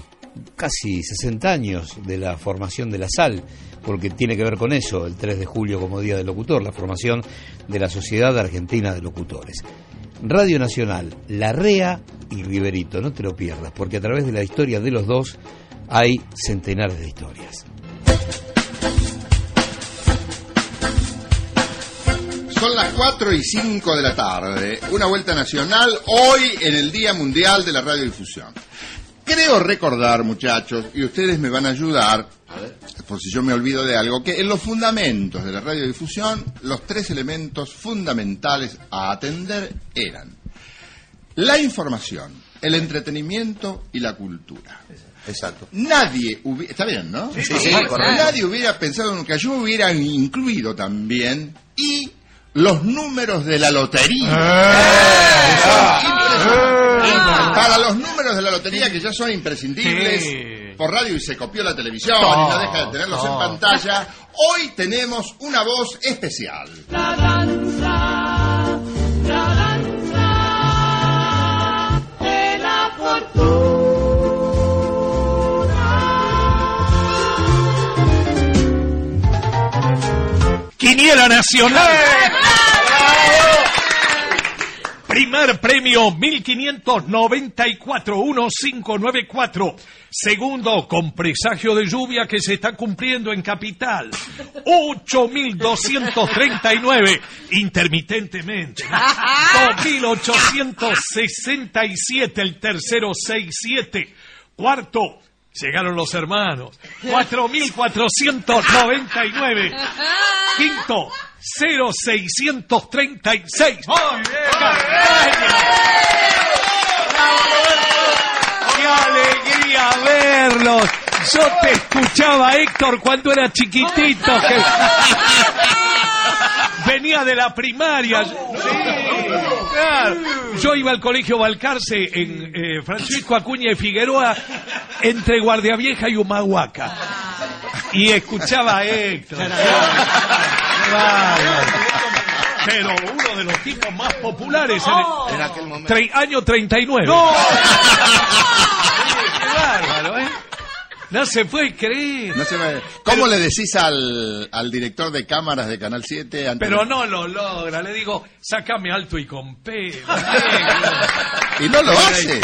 casi 60 años de la formación de la SAL, porque tiene que ver con eso, el 3 de julio como Día del Locutor, la formación de la Sociedad Argentina de Locutores. Radio Nacional, La Rea y Riverito, no te lo pierdas, porque a través de la historia de los dos hay centenares de historias. Son las 4 y 5 de la tarde, una vuelta nacional hoy en el Día Mundial de la Radiodifusión. Creo recordar, muchachos, y ustedes me van a ayudar, por si yo me olvido de algo, que en los fundamentos de la radiodifusión, los tres elementos fundamentales a atender eran la información, el entretenimiento y la cultura. Exacto. Nadie hubiera, está bien, ¿no? Sí, sí. Nadie hubiera pensado en que yo hubiera incluido también y los números de la lotería. Eh. Que son imprescindibles. Para los números de la lotería que ya son imprescindibles por radio y se copió la televisión y no deja de tenerlos en pantalla, hoy tenemos una voz especial. La danza, la danza de la Quiniela Nacional. Primer premio 1594 1594. Segundo, con presagio de lluvia que se está cumpliendo en capital. 8239 intermitentemente. 2867 el tercero 67. Cuarto, llegaron los hermanos. 4499. Quinto, 0636. ¡Qué alegría verlos! Yo te escuchaba, Héctor, cuando era chiquitito. que- Venía de la primaria. Yo iba al colegio Balcarce en eh, Francisco Acuña de Figueroa, entre Guardia Vieja y Humahuaca. Y escuchaba a Héctor. Pero uno de los tipos más populares en, el- En aquel momento. Tre- año 39. ¡No! No se puede creer. No se me- ¿Cómo le decís al, al director de cámaras de Canal 7? antes Pero de- no lo logra. Le digo, sácame alto y con pelo. Y no lo hace.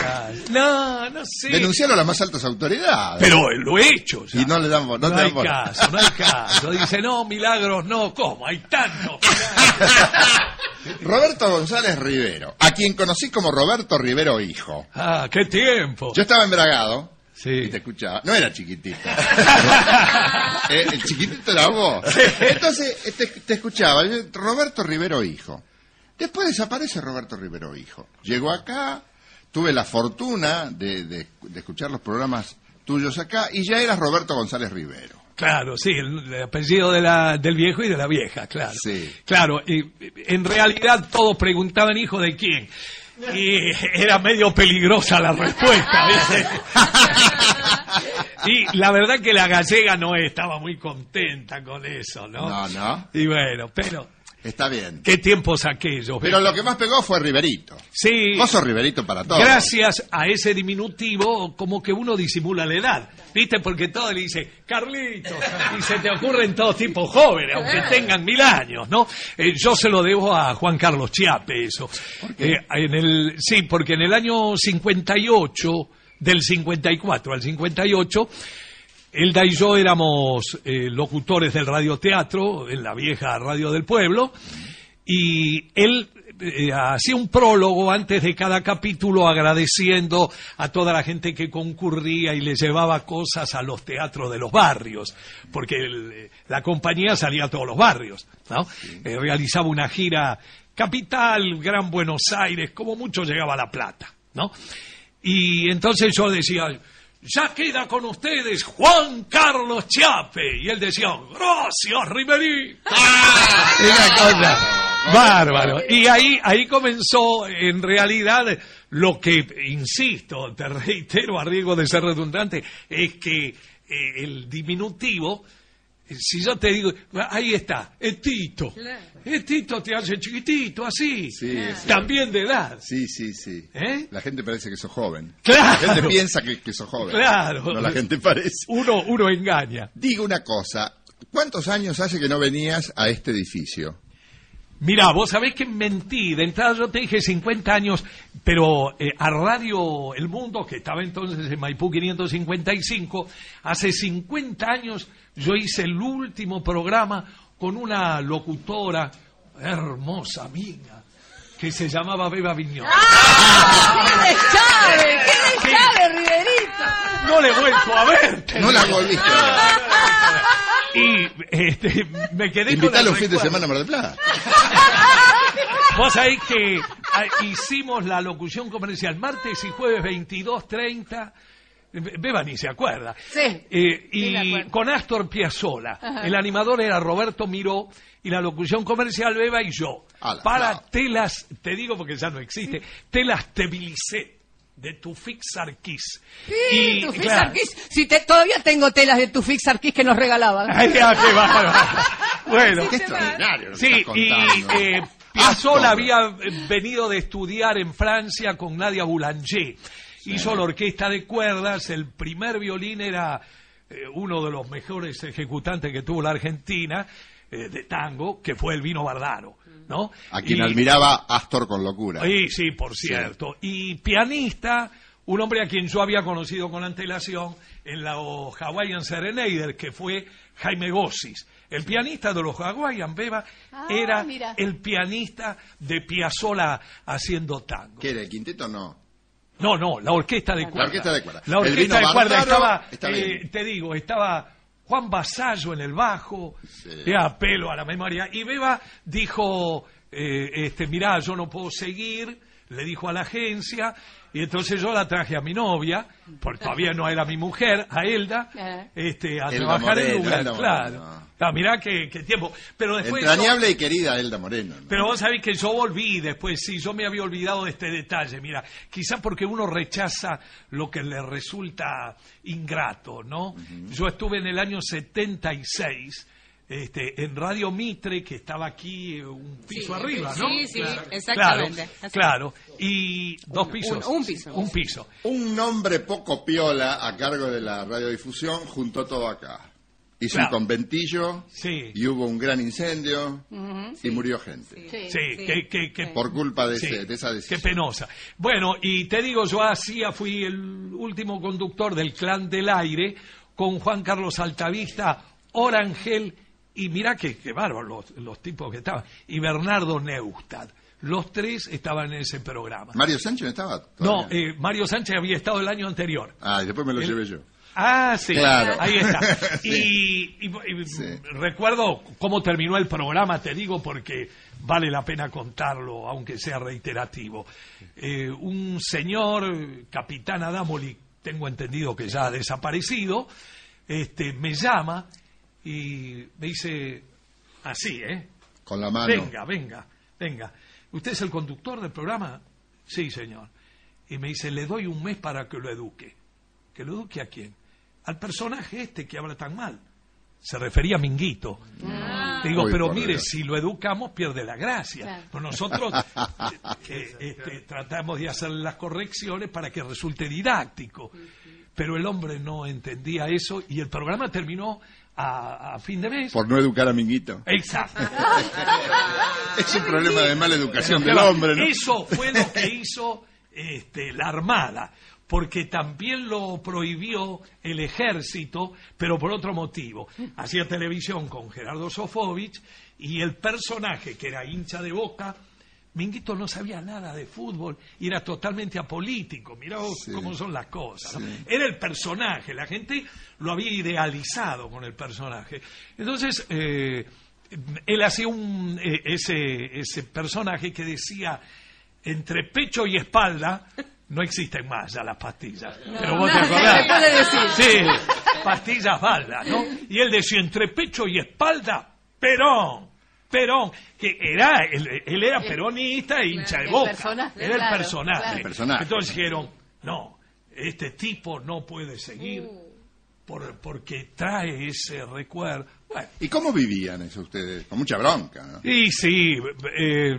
No, no sé. Denunciarlo a las más altas autoridades. Pero lo he hecho. ya. Y no le damos, no, No, hay caso, no hay caso. Dice, no, milagros no. ¿Cómo? Hay tantos. Roberto González Rivero, a quien conocí como Roberto Rivero Hijo. Ah, qué tiempo. Yo estaba embragado Sí. y te escuchaba. No era chiquitito. Eh, el chiquitito era vos. Entonces eh, te, te escuchaba. yo, Roberto Rivero Hijo. Después desaparece Roberto Rivero Hijo. Llegó acá, tuve la fortuna de, de- de escuchar los programas tuyos acá y ya eras Roberto González Rivero. Claro, sí, el, el apellido de la, del viejo y de la vieja, claro. Sí. Claro, y, en realidad todos preguntaban hijo de quién. Y era medio peligrosa la respuesta, ¿viste? Y la verdad que la gallega no estaba muy contenta con eso, ¿no? No, no. Y bueno, pero Está bien. Qué tiempos aquellos. Pero lo que más pegó fue Riverito. Sí. Vos sos Riverito para todos. Gracias a ese diminutivo, como que uno disimula la edad. ¿Viste? Porque todo le dice, Carlitos. Y se te ocurren todos tipos jóvenes, aunque tengan mil años, ¿no? Eh, yo se lo debo a Juan Carlos Chiape, eso. Eh, en el, sí, porque en el año 58, del 54 al 58, Elda y yo éramos eh, locutores del radioteatro en la vieja radio del pueblo y él eh, hacía un prólogo antes de cada capítulo agradeciendo a toda la gente que concurría y le llevaba cosas a los teatros de los barrios, porque el- eh, la compañía salía a todos los barrios, ¿no? Eh, realizaba una gira capital, Gran Buenos Aires, como mucho llegaba a La Plata, ¿no? Y entonces yo decía, ya queda con ustedes Juan Carlos Chiape. Y él decía, gracias, Riverí. Una cosa bárbaro. Y ahí, ahí comenzó, en realidad, lo que, insisto, te reitero a riesgo de ser redundante, es que eh, el diminutivo, si yo te digo, ahí está, es Tito. Es Tito te hace chiquitito, así. También de edad. Sí, sí, sí. ¿Eh? La gente parece que sos joven. Claro. La gente piensa que, que sos joven. Claro. No, la gente parece. Uno, uno engaña. Digo una cosa. ¿Cuántos años hace que no venías a este edificio? Mira, vos sabés que mentí. De entrada yo te dije 50 años, pero eh, a Radio El Mundo, que estaba entonces en Maipú 555, hace 50 años yo hice el último programa con una locutora hermosa amiga que se llamaba Beba Viñón. ¿Qué le sabe? ¿Qué le sabe, Riverito? No le he vuelto a ver. te No la volviste. Y este, me quedé con Invitalo el un fin de semana a Mar del Plata. Vos sabés que ah, hicimos la locución comercial martes y jueves 22.30. Beba ni se acuerda. Sí, Eh, y acuerdo. con Astor Piazzolla. Ajá. El animador era Roberto Miró y la locución comercial Beba y yo. Ala, para no. telas, te digo porque ya no existe, telas Tebilicé de tu Fixarquís. Sí, tu Fixarquís. Si te, todavía tengo telas de tu Fixarquís que nos regalaban. Ay, ya, qué bárbaro. Bueno, Qué extraordinario. Sí, estás y eh, Piazzolla Astor. había eh, venido de estudiar en Francia con Nadia Boulanger. Hizo la orquesta de cuerdas, el primer violín era eh, uno de los mejores ejecutantes que tuvo la Argentina eh, de tango, que fue el Vino Bardaro, ¿no? A quien Y- admiraba Astor con locura. Sí, sí, por cierto. Y pianista, un hombre a quien yo había conocido con antelación en la Hawaiian Serenader, que fue Jaime Gossis. El pianista de los Hawaiian, Beba, Ah, era mira. el pianista de Piazzolla haciendo tango. ¿Qué era? ¿El quinteto no? No, no, la orquesta de cuerda. orquesta de cuerda. La orquesta de cuerda Bardaro estaba, eh, te digo, estaba Juan Basallo en el bajo, era pelo a la memoria, y Beba dijo, eh, este, mirá, yo no puedo seguir, le dijo a la agencia, y entonces yo la traje a mi novia, porque todavía no era mi mujer, a Elda, este, a Elda trabajar en lugar, claro. Ah, mirá qué, qué tiempo. Pero después yo- Entrañable y querida Elda Moreno. ¿no? pero vos sabés que yo volví después, sí, yo me había olvidado de este detalle, mira, quizá porque uno rechaza lo que le resulta ingrato, ¿no? Yo estuve en el año 76 este, en Radio Mitre, que estaba aquí eh, un piso Sí, arriba, sí, ¿no? sí, Claro. exactamente. Claro, claro. y dos pisos. un piso. Un piso. Un nombre poco piola a cargo de la radiodifusión juntó todo acá. Hizo Claro. un conventillo Sí. y hubo un gran incendio y murió gente. Sí, que, que- que- Por culpa de, Sí, ese- de esa decisión. Qué penosa. Bueno, y te digo, yo hacía, fui el último conductor del Clan del Aire con Juan Carlos Altavista, Orangel y mirá que, que bárbaro los, los tipos que estaban, y Bernardo Neustad. Los tres estaban en ese programa. Mario Sánchez no estaba. No, eh, Mario Sánchez había estado el año anterior. Ah, y después me lo el- llevé yo. Ah, sí, Claro. ahí está. Sí. Y, y- y recuerdo cómo terminó el programa, te digo, porque vale la pena contarlo, aunque sea reiterativo. Eh, un señor, capitán Adamoli, tengo entendido que ya ha desaparecido, este, me llama y me dice así, ¿eh? Con la mano. Venga, venga, venga. ¿Usted es el conductor del programa? Sí, señor. Y me dice, le doy un mes para que lo eduque. ¿Que lo eduque a quién? Al personaje este que habla tan mal. Se refería a Minguito. Ah. Digo, Uy, pero mire, Dios. si lo educamos pierde la gracia. Claro. Pero nosotros eh, este, tratamos de hacer las correcciones para que resulte didáctico. Pero el hombre no entendía eso y el programa terminó a, a fin de mes. Por no educar a Minguito. Exacto. Es un problema de mala educación Pero, del hombre, ¿no? Eso fue lo que hizo este, la Armada, porque también lo prohibió el ejército, pero por otro motivo. Hacía televisión con Gerardo Sofovich y el personaje que era hincha de boca. Minguito no sabía nada de fútbol y era totalmente apolítico. Mirá vos Sí. cómo son las cosas. ¿no? Sí. Era el personaje, la gente lo había idealizado con el personaje. Entonces, eh, él hacía un, eh, ese, ese personaje que decía, entre pecho y espalda, no existen más ya las pastillas. Pero vos te No, acordás. puede decir. Sí, pastillas bala, ¿no? Y él decía, entre pecho y espalda, Perón. Perón, que era, él, él era peronista e hincha de boca. personaje, era el personaje. claro. El personaje. Entonces dijeron, no, este tipo no puede seguir Uh. por, porque trae ese recuerdo. Bueno, ¿Y cómo vivían eso ustedes? Con mucha bronca, ¿no? y sí, eh,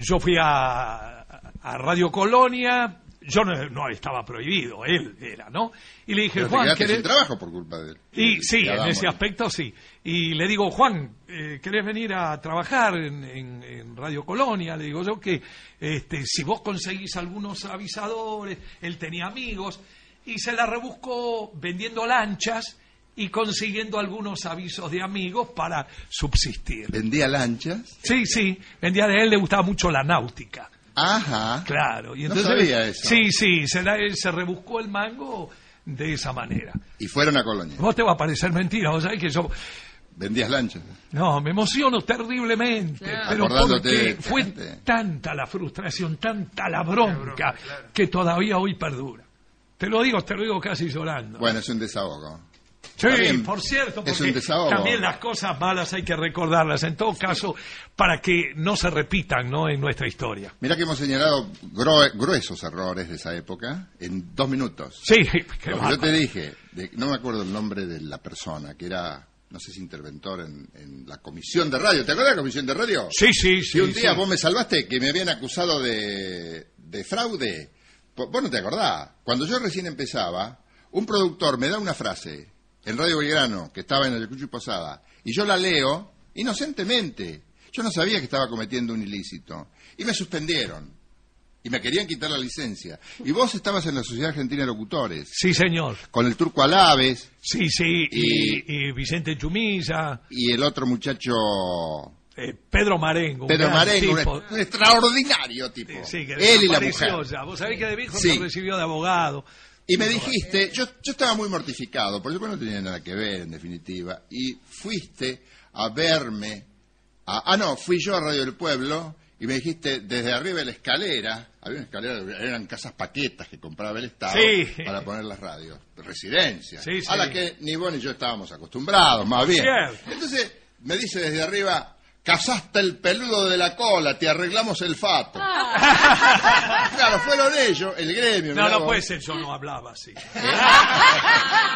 yo fui a, a Radio Colonia, yo no, no estaba prohibido, él era, ¿no? Y le dije, Pero te Juan, ¿querés- sin trabajo por culpa de él. Y sí, en ese aspecto sí. Y le digo, Juan, eh, ¿querés venir a trabajar en, en- en Radio Colonia? Le digo yo que este, si vos conseguís algunos avisadores, él tenía amigos, y se la rebuscó vendiendo lanchas y consiguiendo algunos avisos de amigos para subsistir. ¿Vendía lanchas? Sí, sí, vendía de él, le gustaba mucho la náutica. Ajá. Claro, y No entonces sabía eso. sí, sí, se, la- se rebuscó el mango de esa manera. Y fueron a Colonia. Vos te va a parecer mentira, vos sabés que yo Vendías lanchas. no, me emociono terriblemente, pero Acordándote porque fue tanta la frustración, tanta la bronca, que todavía hoy perdura. Te lo digo, te lo digo casi llorando. Bueno, es un desahogo. Sí, bien. por cierto, porque también las cosas malas hay que recordarlas, en todo caso, para que no se repitan ¿no? en nuestra historia. Mirá que hemos señalado grue- gruesos errores de esa época en dos minutos. Sí, qué yo te dije, de- no me acuerdo el nombre de la persona, que era, no sé si interventor en, en la comisión de radio. ¿Te acuerdas de la comisión de radio? Sí, sí, sí. Y un día sí. vos me salvaste que me habían acusado de, de fraude. Vos no te acordás. Cuando yo recién empezaba, un productor me da una frase en Radio Belgrano, que estaba en el Cucho y Posada, y yo la leo inocentemente. Yo no sabía que estaba cometiendo un ilícito. Y me suspendieron. Y me querían quitar la licencia. Y vos estabas en la Sociedad Argentina de Locutores, Sí, señor. con el turco Alaves Sí, sí. Y, Y- y Vicente Chumilla, y el otro muchacho, eh, Pedro Marengo. un Pedro gran Marengo, un, tipo. un extraordinario tipo. Sí, que Él y la mujer. Vos sabés que de viejo Sí. recibió de abogado. Y me dijiste, yo, yo estaba muy mortificado, porque no tenía nada que ver, en definitiva, y fuiste a verme, a- ah, no, fui yo a Radio del Pueblo, y me dijiste, desde arriba de la escalera, había una escalera, eran casas paquetas que compraba el Estado Sí. para poner las radios, residencias, Sí, a la que ni vos ni yo estábamos acostumbrados, más bien. Entonces, me dice desde arriba, cazaste el peludo de la cola, te arreglamos el fato. claro, fueron ellos, el gremio. No, no vos. puede ser, yo no hablaba así.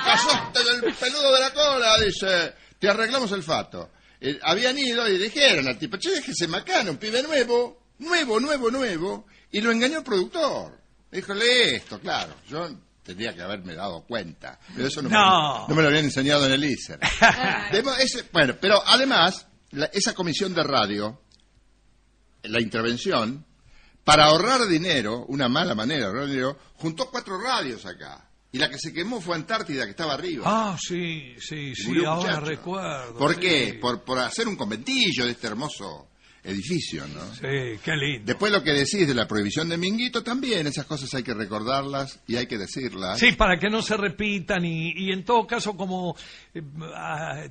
cazaste el peludo de la cola, dice, te arreglamos el fato. Eh, habían ido y dijeron al tipo, che, déjese macano, un pibe nuevo, nuevo, nuevo, nuevo, y lo engañó el productor. Díjole esto, claro, yo tendría que haberme dado cuenta, pero eso no, No. Me, no me lo habían enseñado en el ISER. Bueno, pero además, la- esa comisión de radio, la intervención, para ahorrar dinero, una mala manera de ahorrar dinero, juntó cuatro radios acá. Y la que se quemó fue Antártida, que estaba arriba. Ah, sí, sí, sí, ahora muchacho. recuerdo. ¿Por sí. qué? Por, por hacer un conventillo de este hermoso edificio, ¿no? Sí, qué lindo. Después lo que decís de la prohibición de Minguito, también esas cosas hay que recordarlas y hay que decirlas. Sí, para que no se repitan y, y en todo caso como eh, ah,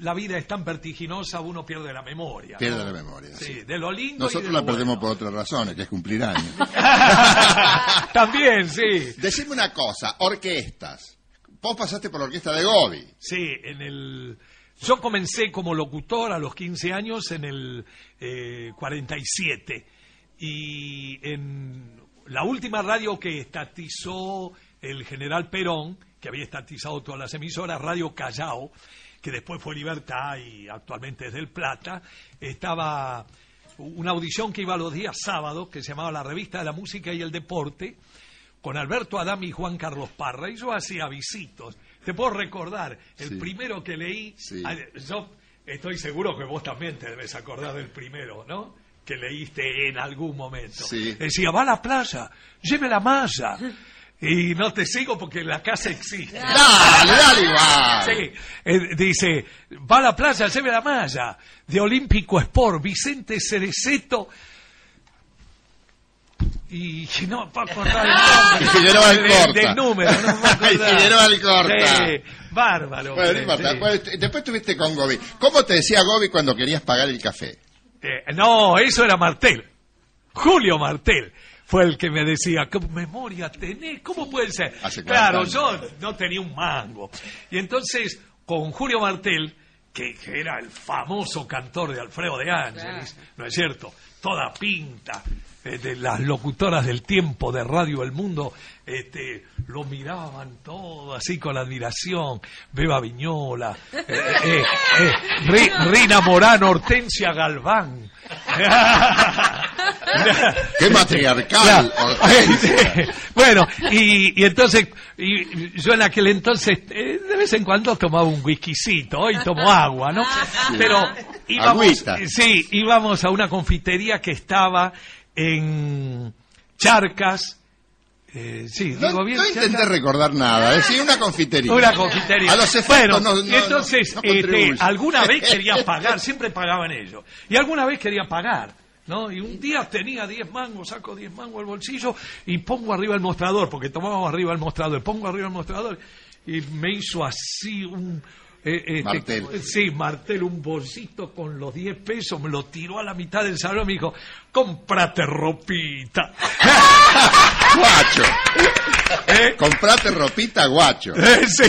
la vida es tan vertiginosa, uno pierde la memoria. Pierde la memoria, Sí, sí. de lo lindo y Nosotros de la lo perdemos bueno. por otras razones, que es cumplir años. También, sí. Decime una cosa, orquestas. Vos pasaste por la orquesta de Gobi. Sí, en el... Yo comencé como locutor a los 15 años en el eh, 47 y en la última radio que estatizó el general Perón, que había estatizado todas las emisoras, Radio Callao, que después fue Libertad y actualmente es del Plata, estaba una audición que iba los días sábados, que se llamaba La Revista de la Música y el Deporte, con Alberto Adami y Juan Carlos Parra, y yo hacía visitos. Te puedo recordar, el Sí. primero que leí, Sí. ah, yo estoy seguro que vos también te debes acordar del primero, ¿no? Que leíste en algún momento. Sí. Decía, va a la playa, lleve la malla. Y no te sigo porque la casa existe. Dale, dale igual. Sí, eh, dice, va a la playa, lleve la malla. De Olímpico Sport, Vicente Cereceto. Y no me puedo acordar el nombre. Y Figueroa Del- Alcorta. Del número, no me puedo acordar. Y Figueroa Alcorta. Sí, bárbaro. Bueno, no importa. sí. Después estuviste con Gobi. ¿Cómo te decía Gobi cuando querías pagar el café? Eh, no, eso era Martel. Julio Martel fue el que me decía, ¿qué memoria tenés? ¿Cómo puede ser? Hace 40 Claro, yo no tenía un mango. Y entonces, con Julio Martel, que, que era el famoso cantor de Alfredo de Ángeles, ¿no es cierto? Toda pinta. Eh, de las locutoras del tiempo de Radio El Mundo este, lo miraban todo así con admiración. Beba Viñola eh, eh, eh, Ri- Rina Morán Hortensia Galván. Qué matriarcal, bueno, y, y entonces, y yo en aquel entonces, eh, de vez en cuando tomaba un whiskycito, hoy tomo agua, ¿no? Pero íbamos, Agüita. sí, íbamos a una confitería que estaba en Charcas, eh, sí, No, digo bien. no intenté Charcas. recordar nada. Es decir, una confitería. Una confitería. A los efectos bueno, no, entonces, este, alguna vez quería pagar, siempre pagaban ellos. Y alguna vez quería pagar. ¿No? Y un día tenía 10 mangos, saco 10 mangos al bolsillo y pongo arriba el mostrador, porque tomábamos arriba el mostrador, pongo arriba el mostrador y me hizo así un... eh, este, Martel. Sí, Martel, un bolsito con los 10 pesos, me lo tiró a la mitad del salón y me dijo, cómprate ropita. Guacho. ¿Eh? Comprate ropita, guacho. Eh, sí.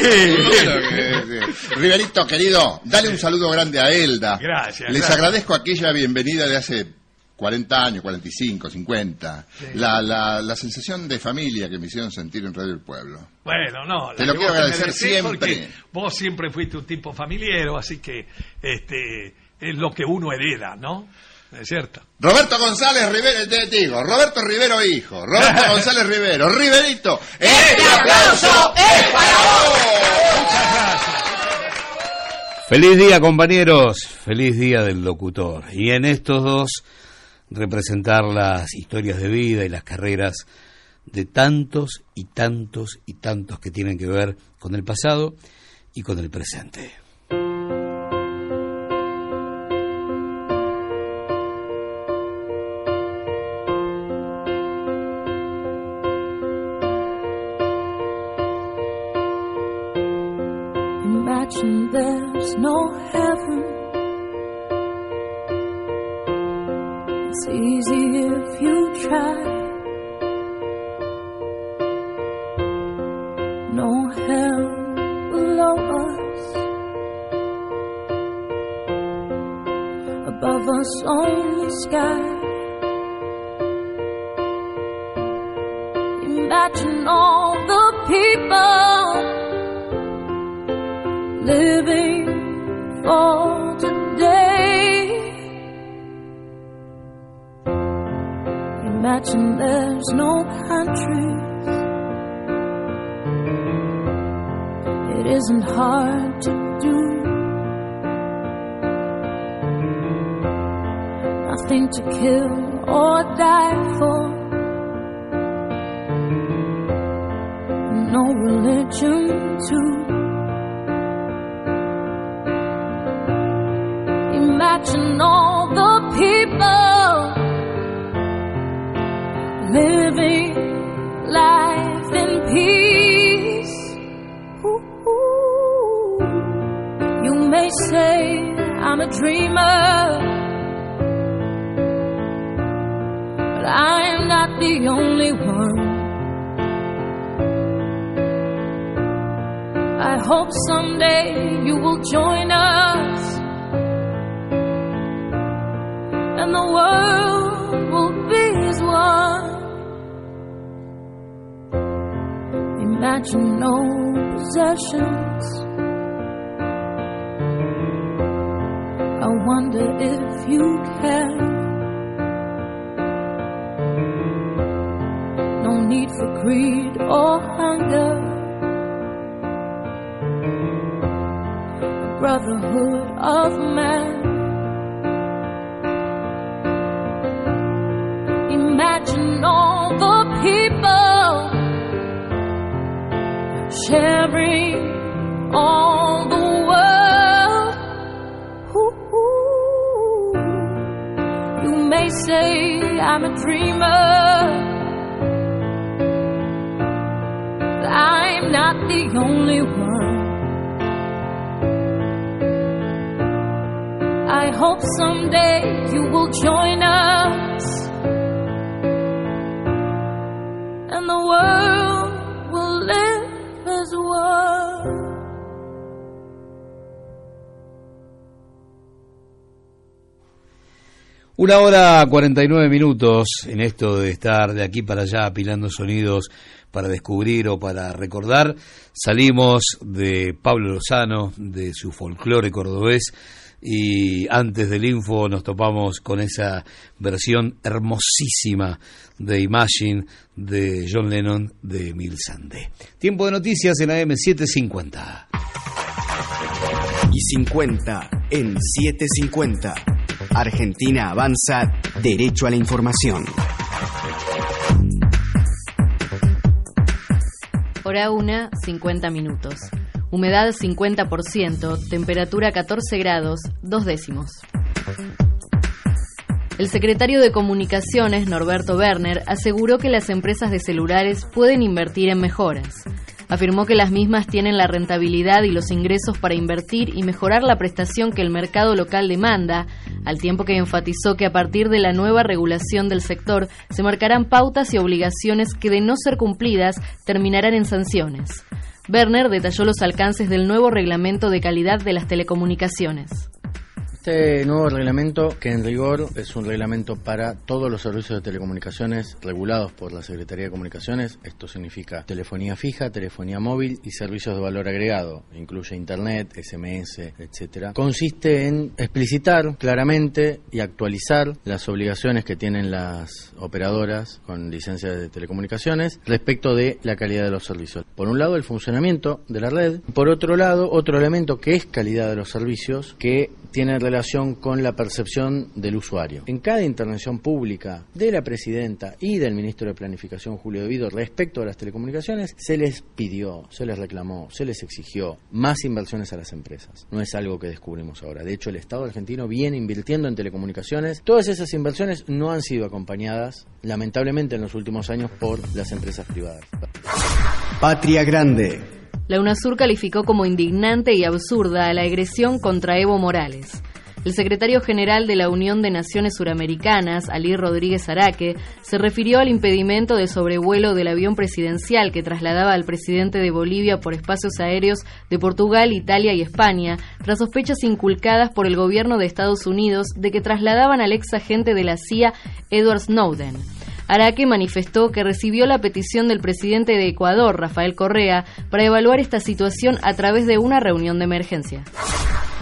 Riverito, querido, dale un saludo grande a Elda. Gracias, Les gracias. agradezco aquella bienvenida de hace 40 años, 45, 50. La, la, la sensación de familia que me hicieron sentir en Radio El Pueblo. Bueno, no. Te lo que quiero agradecer siempre. Vos siempre fuiste un tipo familiero, así que este es lo que uno hereda, ¿no? ¿Es cierto? Roberto González Rivero, te digo, Roberto Rivero hijo, Roberto González Rivero, Riverito, este aplauso es para vos. Feliz día compañeros, feliz día del locutor. Y en estos dos representar las historias de vida y las carreras de tantos y tantos y tantos que tienen que ver con el pasado y con el presente. Imagine there's no heaven. It's easy if you try. No hell below us. Above us, only sky. Imagine all the people living Imagine there's no countries. It isn't hard to do. Nothing to kill or die for. No religion too. Imagine all the people Dreamer, but I'm not the only one. I hope someday you will join us and the world will be as one. Imagine no possessions. Wonder if you care. No need for greed or hunger. The brotherhood of man. I'm a dreamer. I'm not the only one. I hope someday you will join us. Una hora 49 minutos en esto de estar de aquí para allá apilando sonidos para descubrir o para recordar. Salimos de Pablo Lozano, de su folclore cordobés, y antes del info nos topamos con esa versión hermosísima de Imagine de John Lennon de Emil Sandé. Tiempo de noticias en AM 750. Y 50 en 750. Argentina avanza derecho a la información. Hora 1, 50 minutos. Humedad 50%, temperatura 14 grados, dos décimos. El secretario de Comunicaciones, Norberto Werner, aseguró que las empresas de celulares pueden invertir en mejoras. Afirmó que las mismas tienen la rentabilidad y los ingresos para invertir y mejorar la prestación que el mercado local demanda, al tiempo que enfatizó que a partir de la nueva regulación del sector se marcarán pautas y obligaciones que de no ser cumplidas terminarán en sanciones. Werner detalló los alcances del nuevo reglamento de calidad de las telecomunicaciones. Este nuevo reglamento, que en rigor es un reglamento para todos los servicios de telecomunicaciones regulados por la Secretaría de Comunicaciones, esto significa telefonía fija, telefonía móvil y servicios de valor agregado, incluye internet, SMS, etcétera. Consiste en explicitar claramente y actualizar las obligaciones que tienen las operadoras con licencias de telecomunicaciones respecto de la calidad de los servicios. Por un lado, el funcionamiento de la red, por otro lado, otro elemento que es calidad de los servicios que tiene relación con la percepción del usuario. En cada intervención pública de la presidenta y del ministro de Planificación Julio Devido respecto a las telecomunicaciones, se les pidió, se les reclamó, se les exigió más inversiones a las empresas. No es algo que descubrimos ahora. De hecho, el Estado argentino viene invirtiendo en telecomunicaciones. Todas esas inversiones no han sido acompañadas, lamentablemente, en los últimos años por las empresas privadas. Patria Grande. La UNASUR calificó como indignante y absurda la agresión contra Evo Morales. El secretario general de la Unión de Naciones Suramericanas, Ali Rodríguez Araque, se refirió al impedimento de sobrevuelo del avión presidencial que trasladaba al presidente de Bolivia por espacios aéreos de Portugal, Italia y España, tras sospechas inculcadas por el gobierno de Estados Unidos de que trasladaban al ex agente de la CIA, Edward Snowden. Araque manifestó que recibió la petición del presidente de Ecuador, Rafael Correa, para evaluar esta situación a través de una reunión de emergencia.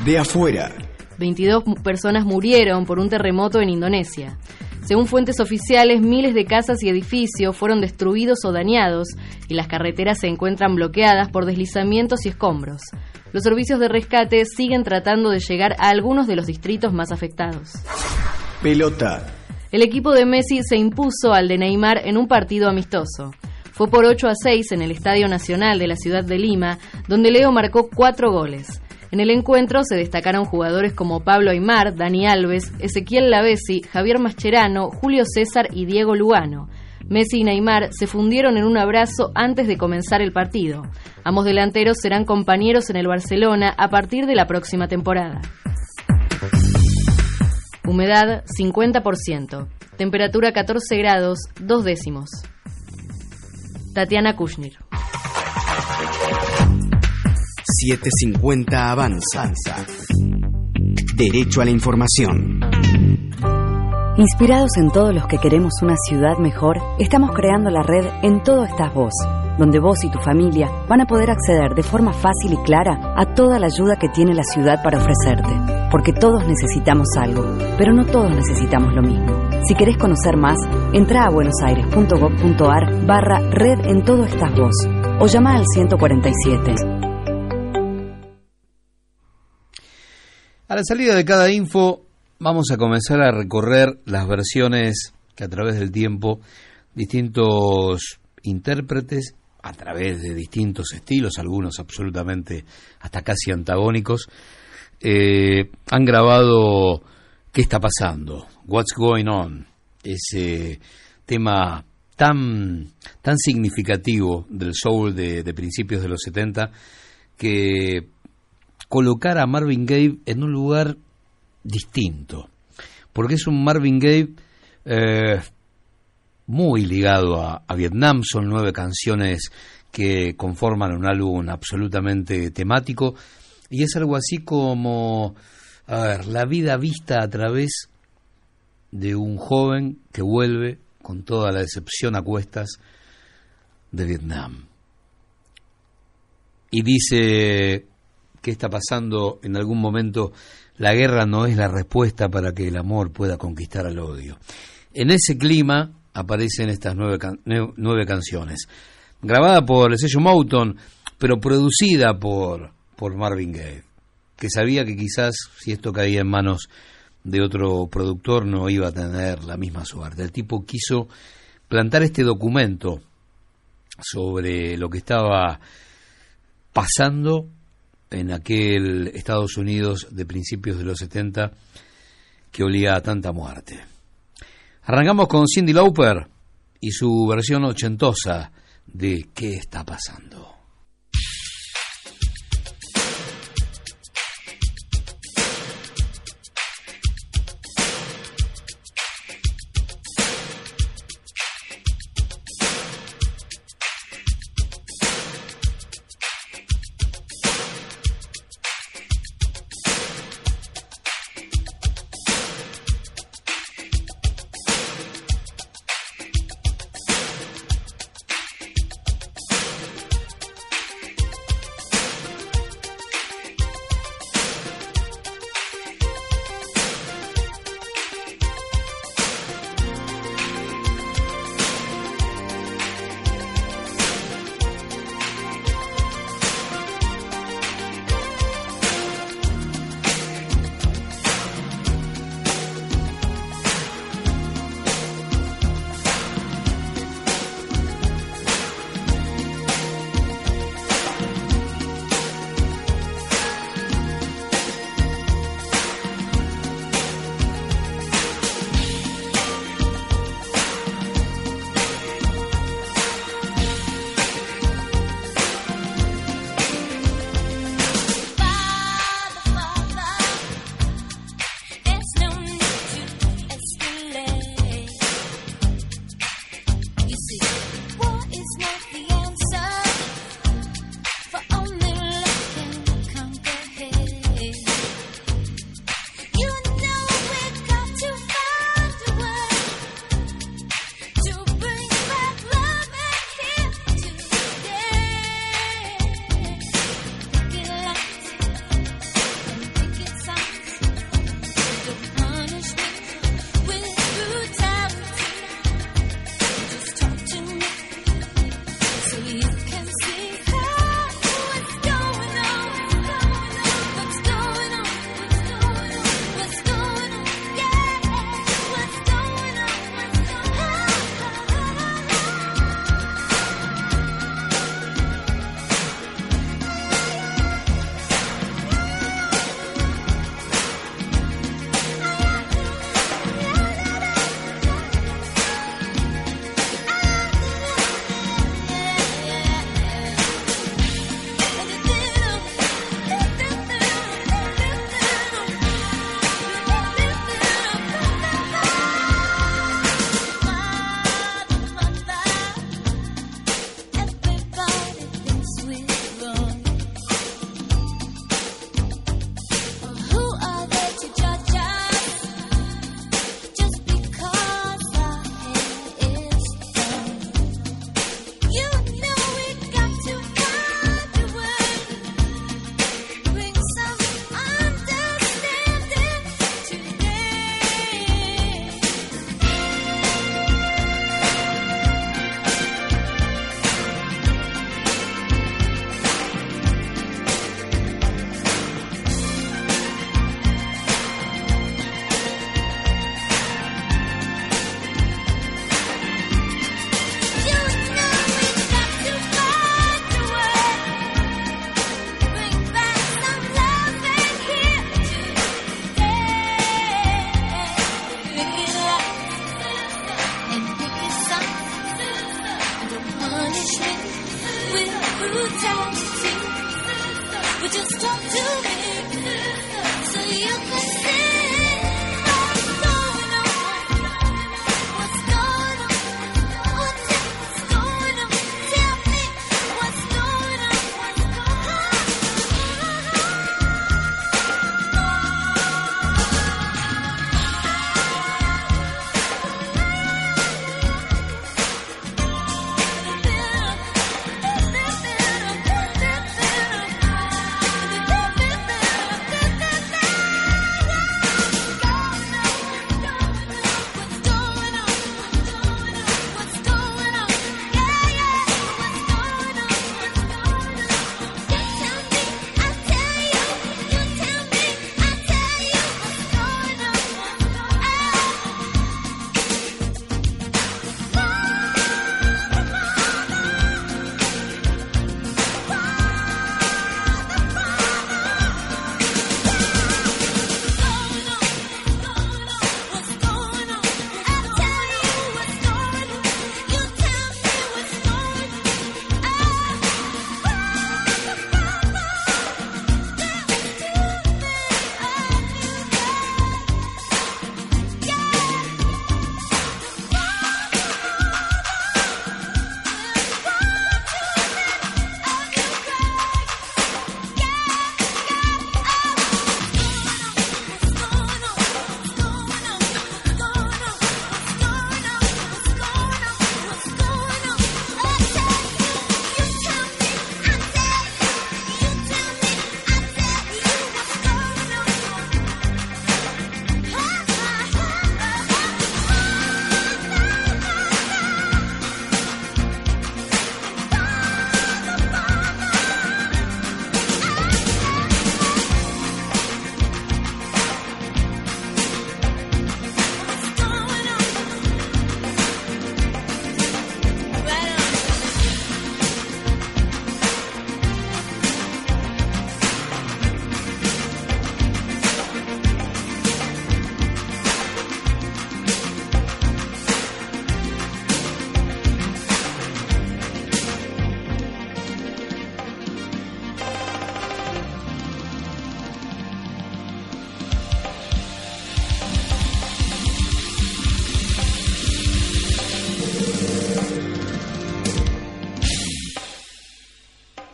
De afuera. 22 mu- personas murieron por un terremoto en Indonesia. Según fuentes oficiales, miles de casas y edificios fueron destruidos o dañados y las carreteras se encuentran bloqueadas por deslizamientos y escombros. Los servicios de rescate siguen tratando de llegar a algunos de los distritos más afectados. Pelota. El equipo de Messi se impuso al de Neymar en un partido amistoso. Fue por 8 a 6 en el Estadio Nacional de la ciudad de Lima, donde Leo marcó cuatro goles. En el encuentro se destacaron jugadores como Pablo Aymar, Dani Alves, Ezequiel Lavesi, Javier Mascherano, Julio César y Diego Lugano. Messi y Neymar se fundieron en un abrazo antes de comenzar el partido. Ambos delanteros serán compañeros en el Barcelona a partir de la próxima temporada. Humedad 50%. Temperatura 14 grados, dos décimos. Tatiana Kushnir. 750 avanza. Derecho a la información. Inspirados en todos los que queremos una ciudad mejor, estamos creando la red En Todo Estás Vos, donde vos y tu familia van a poder acceder de forma fácil y clara a toda la ayuda que tiene la ciudad para ofrecerte. Porque todos necesitamos algo, pero no todos necesitamos lo mismo. Si querés conocer más, entra a buenosaires.gov.ar barra red en todo estás vos o llama al 147. A la salida de cada info vamos a comenzar a recorrer las versiones que a través del tiempo distintos intérpretes, a través de distintos estilos, algunos absolutamente hasta casi antagónicos, eh, han grabado ¿Qué está pasando? What's going on? Ese tema tan, tan significativo del soul de, principios de los 70 que colocar a Marvin Gaye en un lugar distinto, porque es un Marvin Gaye eh, muy ligado a, a Vietnam, son nueve canciones que conforman un álbum absolutamente temático y es algo así como, a ver, la vida vista a través de un joven que vuelve con toda la decepción a cuestas de Vietnam. Y dice, ¿qué está pasando en algún momento? La guerra no es la respuesta para que el amor pueda conquistar al odio. En ese clima aparecen estas nueve, nueve canciones, grabada por el sello Motown, pero producida por, por Marvin Gaye, que sabía que quizás si esto caía en manos de otro productor no iba a tener la misma suerte. El tipo quiso plantar este documento sobre lo que estaba pasando en aquel Estados Unidos de principios de los 70 que olía a tanta muerte. Arrancamos con Cindy Lauper y su versión ochentosa de ¿Qué está pasando?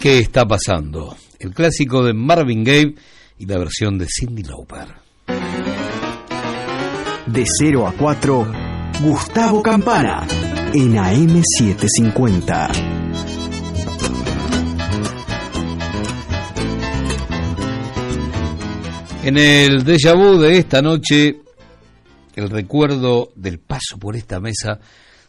¿Qué está pasando? El clásico de Marvin Gaye y la versión de Cindy Lauper. De 0 a 4, Gustavo Campana, en AM750. En el déjà vu de esta noche, el recuerdo del paso por esta mesa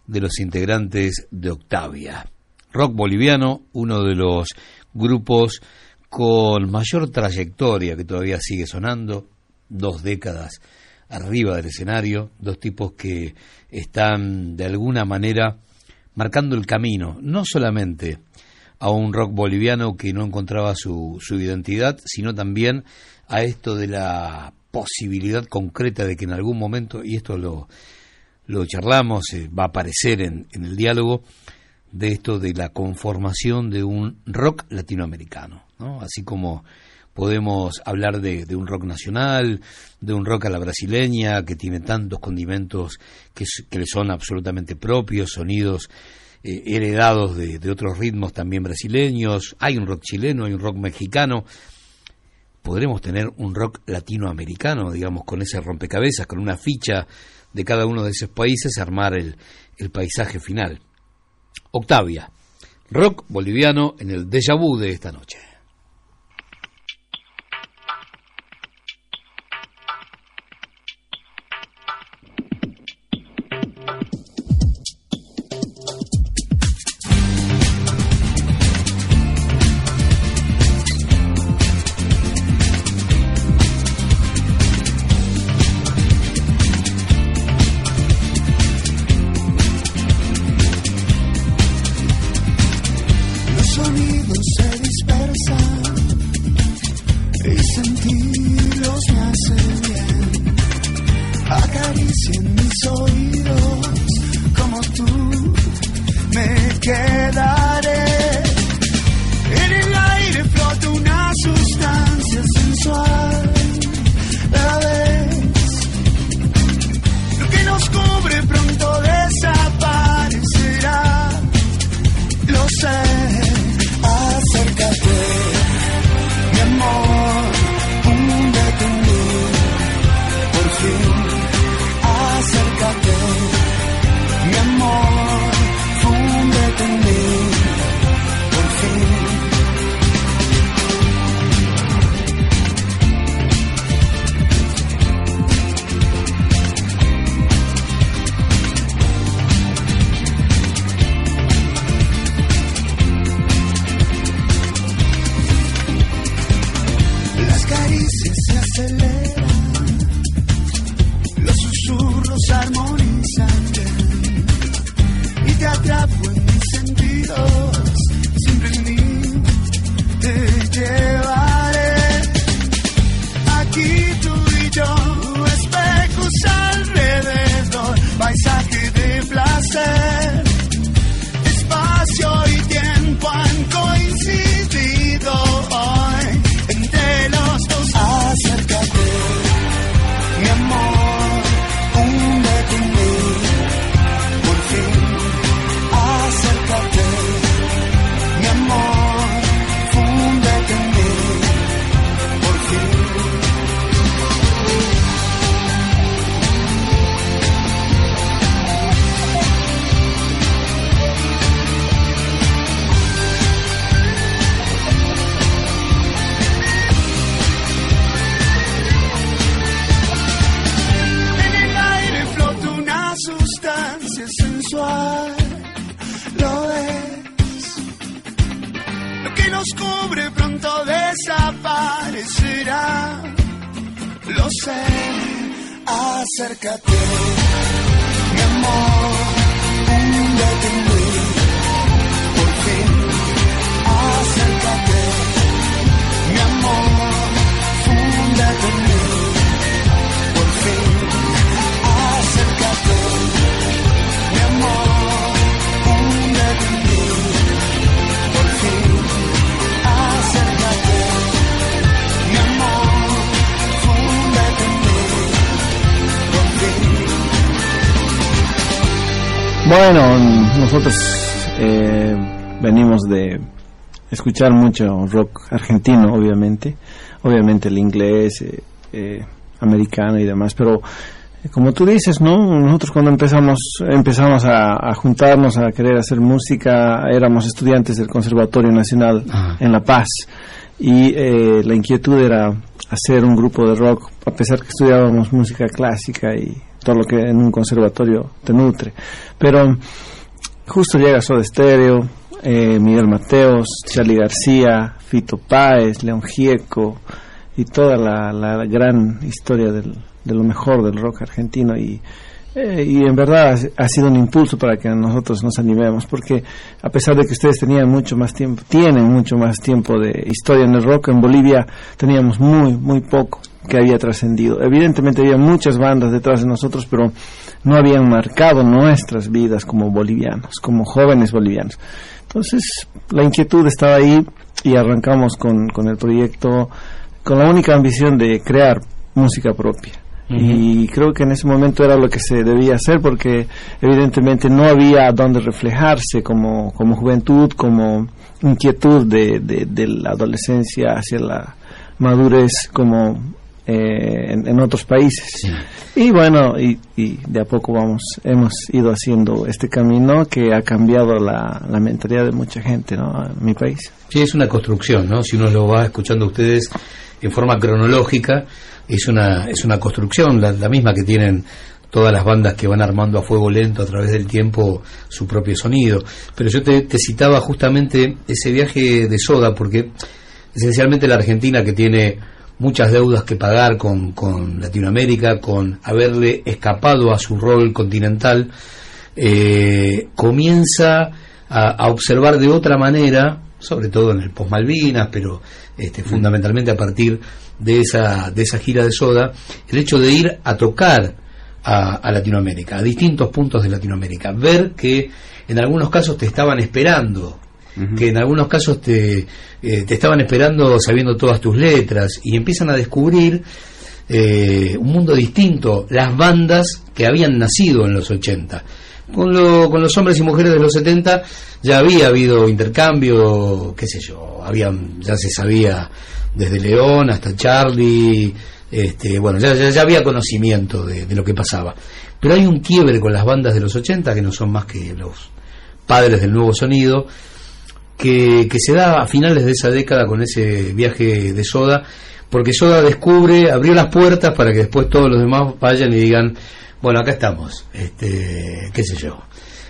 de los integrantes de Octavia. Rock boliviano, uno de los grupos con mayor trayectoria que todavía sigue sonando, dos décadas arriba del escenario, dos tipos que están de alguna manera marcando el camino, no solamente a un rock boliviano que no encontraba su, su identidad, sino también a esto de la posibilidad concreta de que en algún momento, y esto lo, lo charlamos, eh, va a aparecer en, en el diálogo, de esto de la conformación de un rock latinoamericano, ¿no? así como podemos hablar de, un rock nacional, de un rock a la brasileña, que tiene tantos condimentos que, que le son absolutamente propios, sonidos eh, heredados de, otros ritmos también brasileños, hay un rock chileno, hay un rock mexicano, podremos tener un rock latinoamericano, digamos, con ese rompecabezas, con una ficha de cada uno de esos países, armar el paisaje final. Octavia, rock boliviano en el déjà vu de esta noche. Escuchar mucho rock argentino, obviamente, obviamente el inglés, eh, eh, americano y demás, pero eh, como tú dices, ¿no? Nosotros cuando empezamos empezamos a, a juntarnos a querer hacer música, éramos estudiantes del Conservatorio Nacional en La Paz y eh, la inquietud era hacer un grupo de rock, a pesar que estudiábamos música clásica y todo lo que en un conservatorio te nutre. Pero justo llega Soda Stereo, eh, Miguel Mateos, Charlie García, Fito Páez, León Gieco y toda la, la gran historia del, de lo mejor del rock argentino. Y eh, y en verdad ha, sido un impulso para que nosotros nos animemos porque a pesar de que ustedes tenían mucho más tiempo tienen mucho más tiempo de historia en el rock en Bolivia teníamos muy muy poco que había trascendido. Evidentemente había muchas bandas detrás de nosotros pero no habían marcado nuestras vidas como bolivianos como jóvenes bolivianos entonces la inquietud estaba ahí y arrancamos con, con el proyecto con la única ambición de crear música propia. Y creo que en ese momento era lo que se debía hacer porque evidentemente no había donde reflejarse como, como juventud, como inquietud de, de, de la adolescencia hacia la madurez como eh, en, en otros países. Y bueno, y, y de a poco vamos, hemos ido haciendo este camino que ha cambiado la, la mentalidad de mucha gente, ¿no? En mi país. Sí, es una construcción, ¿no? Si uno lo va escuchando a ustedes en forma cronológica, es una, es una construcción, la, la misma que tienen todas las bandas que van armando a fuego lento a través del tiempo su propio sonido. Pero yo te, te citaba justamente ese viaje de Soda, porque esencialmente la Argentina que tiene muchas deudas que pagar con, con Latinoamérica, con haberle escapado a su rol continental, eh, comienza a, a observar de otra manera, sobre todo en el post Malvinas, pero este, fundamentalmente a partir de esa, de esa gira de soda, el hecho de ir a tocar a, a Latinoamérica, a distintos puntos de Latinoamérica. Ver que en algunos casos te estaban esperando, que en algunos casos te, eh, te estaban esperando sabiendo todas tus letras y empiezan a descubrir eh, un mundo distinto, las bandas que habían nacido en los 80. Con, lo- con los hombres y mujeres de los 70 ya había habido intercambio, qué sé yo, habían, ya se sabía desde León hasta Charlie, este, bueno, ya, ya, había conocimiento de, de lo que pasaba. Pero hay un quiebre con las bandas de los 80 que no son más que los padres del nuevo sonido, que, que se da a finales de esa década con ese viaje de Soda, porque Soda descubre, abrió las puertas para que después todos los demás vayan y digan, bueno, acá estamos, este, qué sé yo,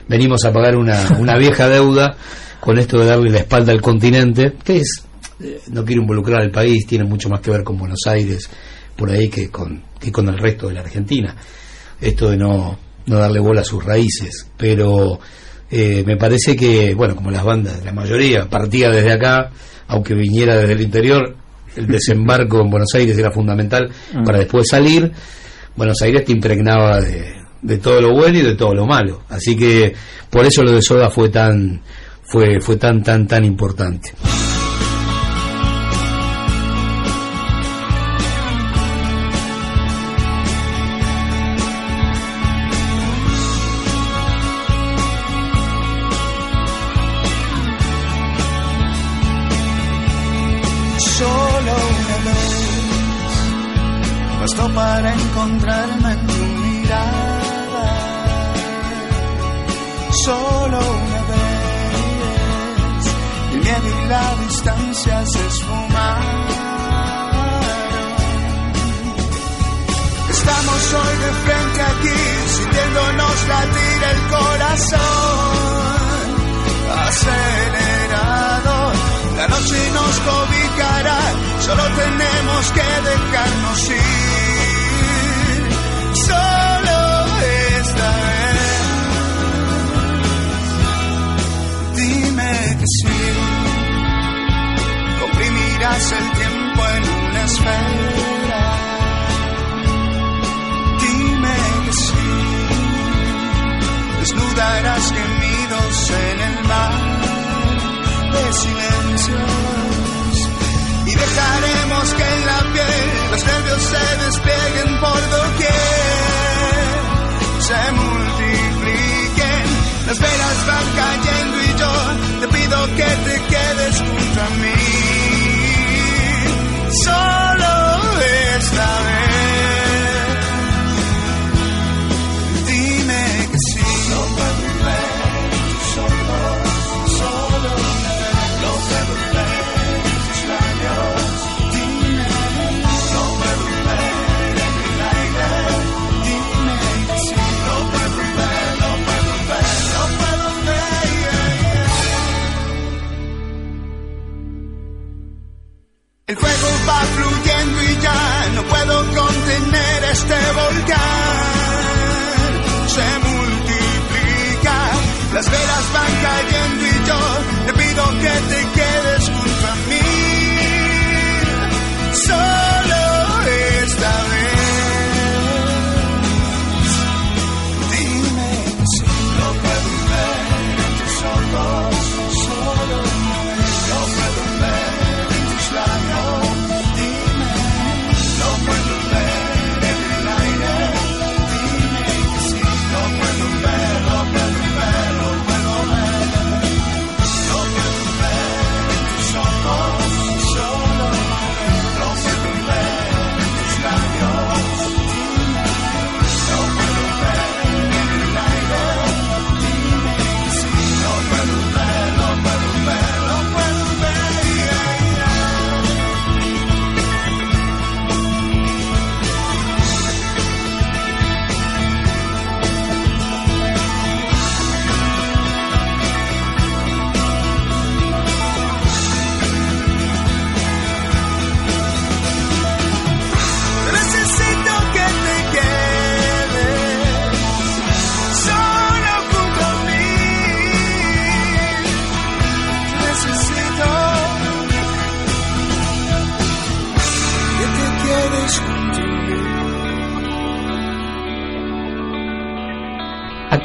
venimos a pagar una, una vieja deuda con esto de darle la espalda al continente, que es, eh, no quiero involucrar al país, tiene mucho más que ver con Buenos Aires, por ahí que con, que con el resto de la Argentina, esto de no, no darle bola a sus raíces, pero eh, me parece que, bueno, como las bandas, la mayoría partía desde acá, aunque viniera desde el interior, el desembarco en Buenos Aires era fundamental Mm. para después salir. Buenos Aires te impregnaba de, de todo lo bueno y de todo lo malo. Así que por eso lo de Soda fue tan, fue, fue tan, tan, tan importante. Encontrarme en tu mirada. Solo una vez el miedo y la distancia se esfumaron. Estamos hoy de frente aquí, sintiéndonos latir el corazón acelerado. La noche nos cobijará, solo tenemos que dejarnos ir. Comprimirás el tiempo en una esfera. Dime que sí. Desnudarás gemidos en el mar de silencios y dejaremos que en la piel los nervios se desplieguen por doquier, se multipliquen, las velas van cayendo y yo te pido que te quedes junto a mí. Solo esta vez. El fuego va fluyendo y ya no puedo contener este volcán. Se multiplica, las velas van cayendo y yo te pido que te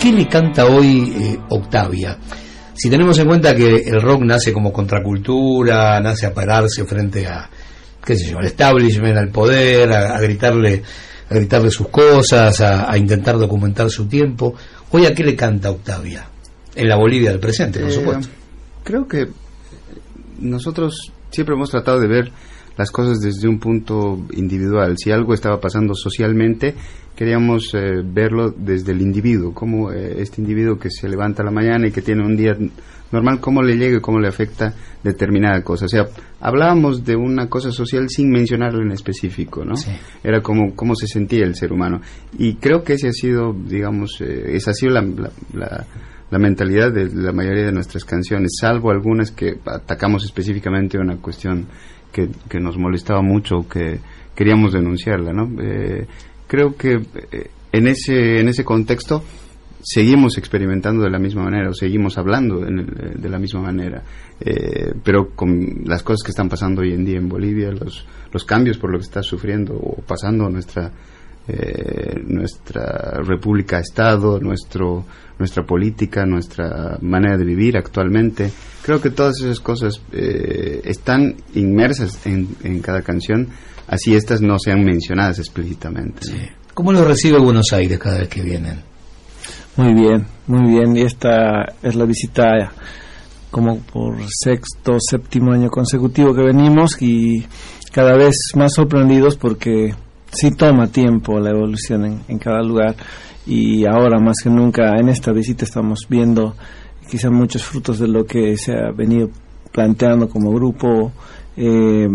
qué le canta hoy eh, Octavia? Si tenemos en cuenta que el rock nace como contracultura, nace a pararse frente a, qué sé yo, al establishment, al poder, a, a gritarle a gritarle sus cosas, a, a intentar documentar su tiempo. Hoy a qué le canta Octavia? En la Bolivia del presente, por Eh, supuesto. Creo que nosotros siempre hemos tratado de ver las cosas desde un punto individual. Si algo estaba pasando socialmente, queríamos eh, verlo desde el individuo, como eh, este individuo que se levanta a la mañana y que tiene un día normal, cómo le llega y cómo le afecta determinada cosa. O sea, hablábamos de una cosa social sin mencionarlo en específico, ¿no? Era como cómo se sentía el ser humano. Y creo que ese ha sido, digamos, eh, esa ha sido la, la- la- la mentalidad de la mayoría de nuestras canciones, salvo algunas que atacamos específicamente una cuestión que, nos molestaba mucho que queríamos denunciarla, ¿no? Eh, creo que eh, en ese en ese contexto seguimos experimentando de la misma manera o seguimos hablando en el- de la misma manera Eh, pero con las cosas que están pasando hoy en día en Bolivia los los cambios por lo que está sufriendo o pasando nuestra eh, nuestra república estado nuestro nuestra política nuestra manera de vivir actualmente creo que todas esas cosas eh, están inmersas en, en cada canción así estas no sean mencionadas explícitamente ¿no? ¿Cómo lo recibe Buenos Aires cada vez que vienen? Muy bien, muy bien. Y esta es la visita como por sexto, séptimo año consecutivo que venimos y cada vez más sorprendidos porque sí toma tiempo la evolución en, en cada lugar y ahora más que nunca en esta visita estamos viendo quizá muchos frutos de lo que se ha venido planteando como grupo. Eh,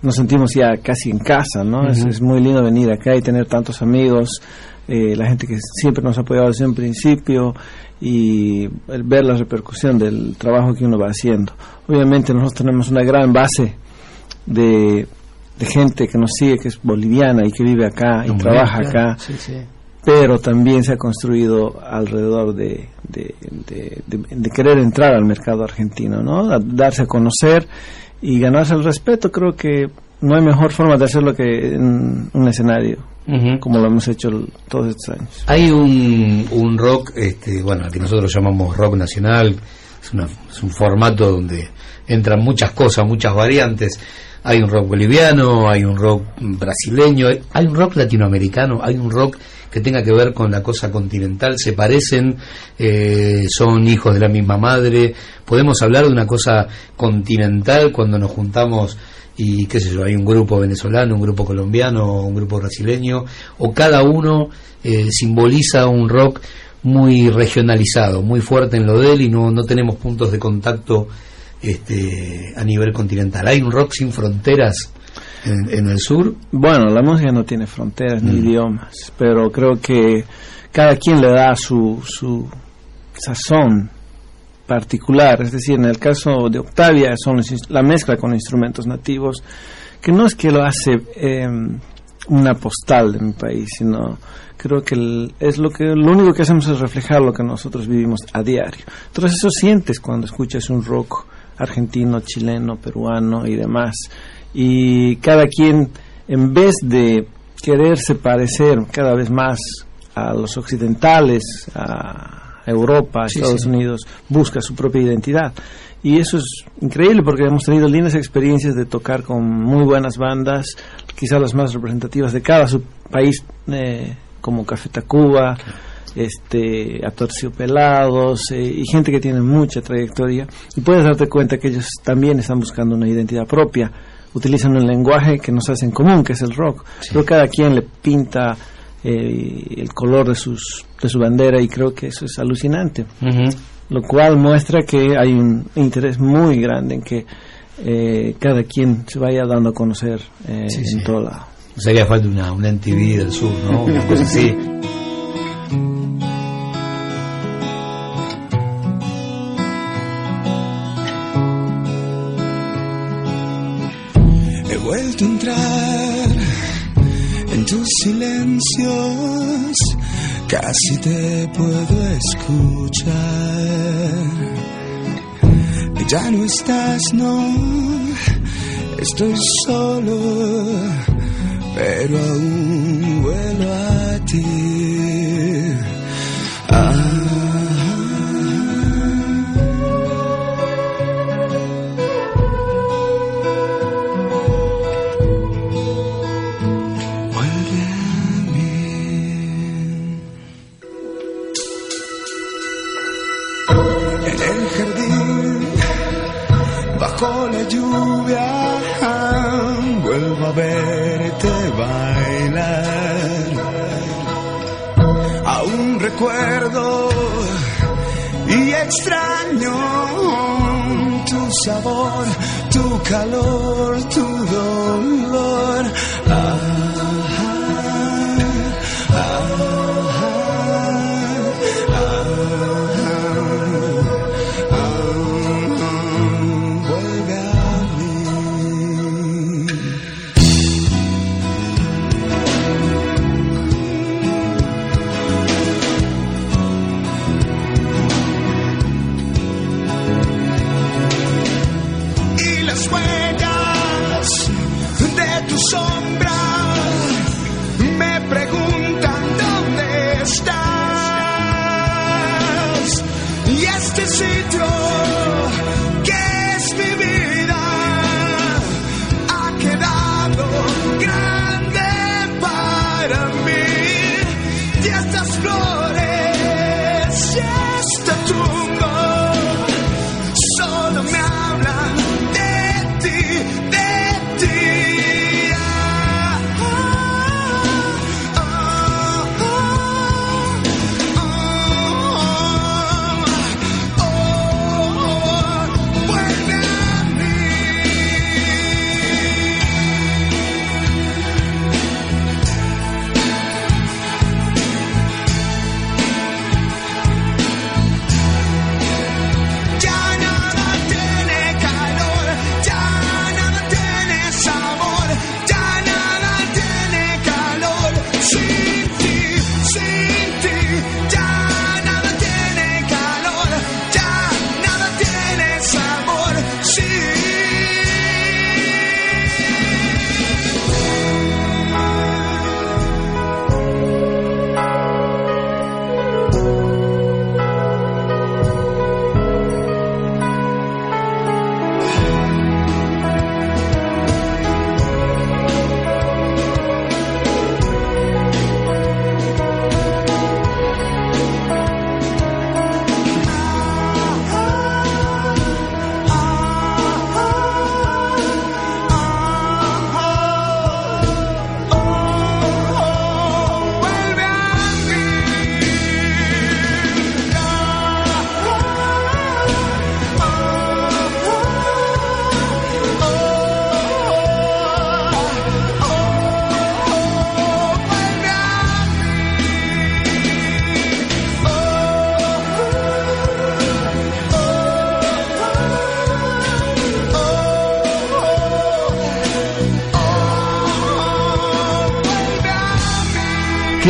nos sentimos ya casi en casa, ¿no? es, muy lindo venir acá y tener tantos amigos, eh, la gente que siempre nos ha apoyado desde un principio y el ver la repercusión del trabajo que uno va haciendo. Obviamente nosotros tenemos una gran base de, de gente que nos sigue, que es boliviana y que vive acá y trabaja claro, acá sí, sí. Pero también se ha construido alrededor de, de, de- querer entrar al mercado argentino, ¿no? A darse a conocer y ganarse el respeto. Creo que no hay mejor forma de hacerlo que en un escenario, como lo hemos hecho todos estos años. Hay un, un rock, este, bueno, al que nosotros llamamos rock nacional, es, una- es un formato donde entran muchas cosas, muchas variantes. Hay un rock boliviano, hay un rock brasileño, hay- un rock latinoamericano, hay un rock que tenga que ver con la cosa continental, se parecen, eh, son hijos de la misma madre. Podemos hablar de una cosa continental cuando nos juntamos y qué sé yo, hay un grupo venezolano, un grupo colombiano, un grupo brasileño, o cada uno eh, simboliza un rock muy regionalizado, muy fuerte en lo de él y no, no tenemos puntos de contacto este, a nivel continental. Hay un rock sin fronteras en, en el sur. Bueno, la música no tiene fronteras ni Mm. idiomas, pero creo que cada quien le da su, su sazón particular. Es decir, en el caso de Octavia, son la mezcla con instrumentos nativos, que no es que lo hace eh, una postal de mi país, sino creo que el- es lo que lo único que hacemos es reflejar lo que nosotros vivimos a diario. Entonces eso sientes cuando escuchas un rock argentino, chileno, peruano y demás. Y cada quien, en vez de quererse parecer cada vez más a los occidentales, a Europa, a Estados sí. Unidos, busca su propia identidad. Y eso es increíble porque hemos tenido lindas experiencias de tocar con muy buenas bandas, quizás las más representativas de cada su país, eh, como Café Tacuba, este, Atorciopelados, eh, y gente que tiene mucha trayectoria. Y puedes darte cuenta que ellos también están buscando una identidad propia. Utilizan un lenguaje que nos hace en común, que es el rock. Pero cada quien le pinta eh, el color de, sus, de su bandera y creo que eso es alucinante. Lo cual muestra que hay un interés muy grande en que eh, cada quien se vaya dando a conocer eh, Sí, en sí. todo lado. Sería falta una, una MTV del sur, ¿no? Una cosa así. Entrar en tus silencios, casi te puedo escuchar. Ya no estás, no, estoy solo, pero aún vuelo a ti. A verte bailar. Aún recuerdo y extraño tu sabor, tu calor, tu dolor. Ah,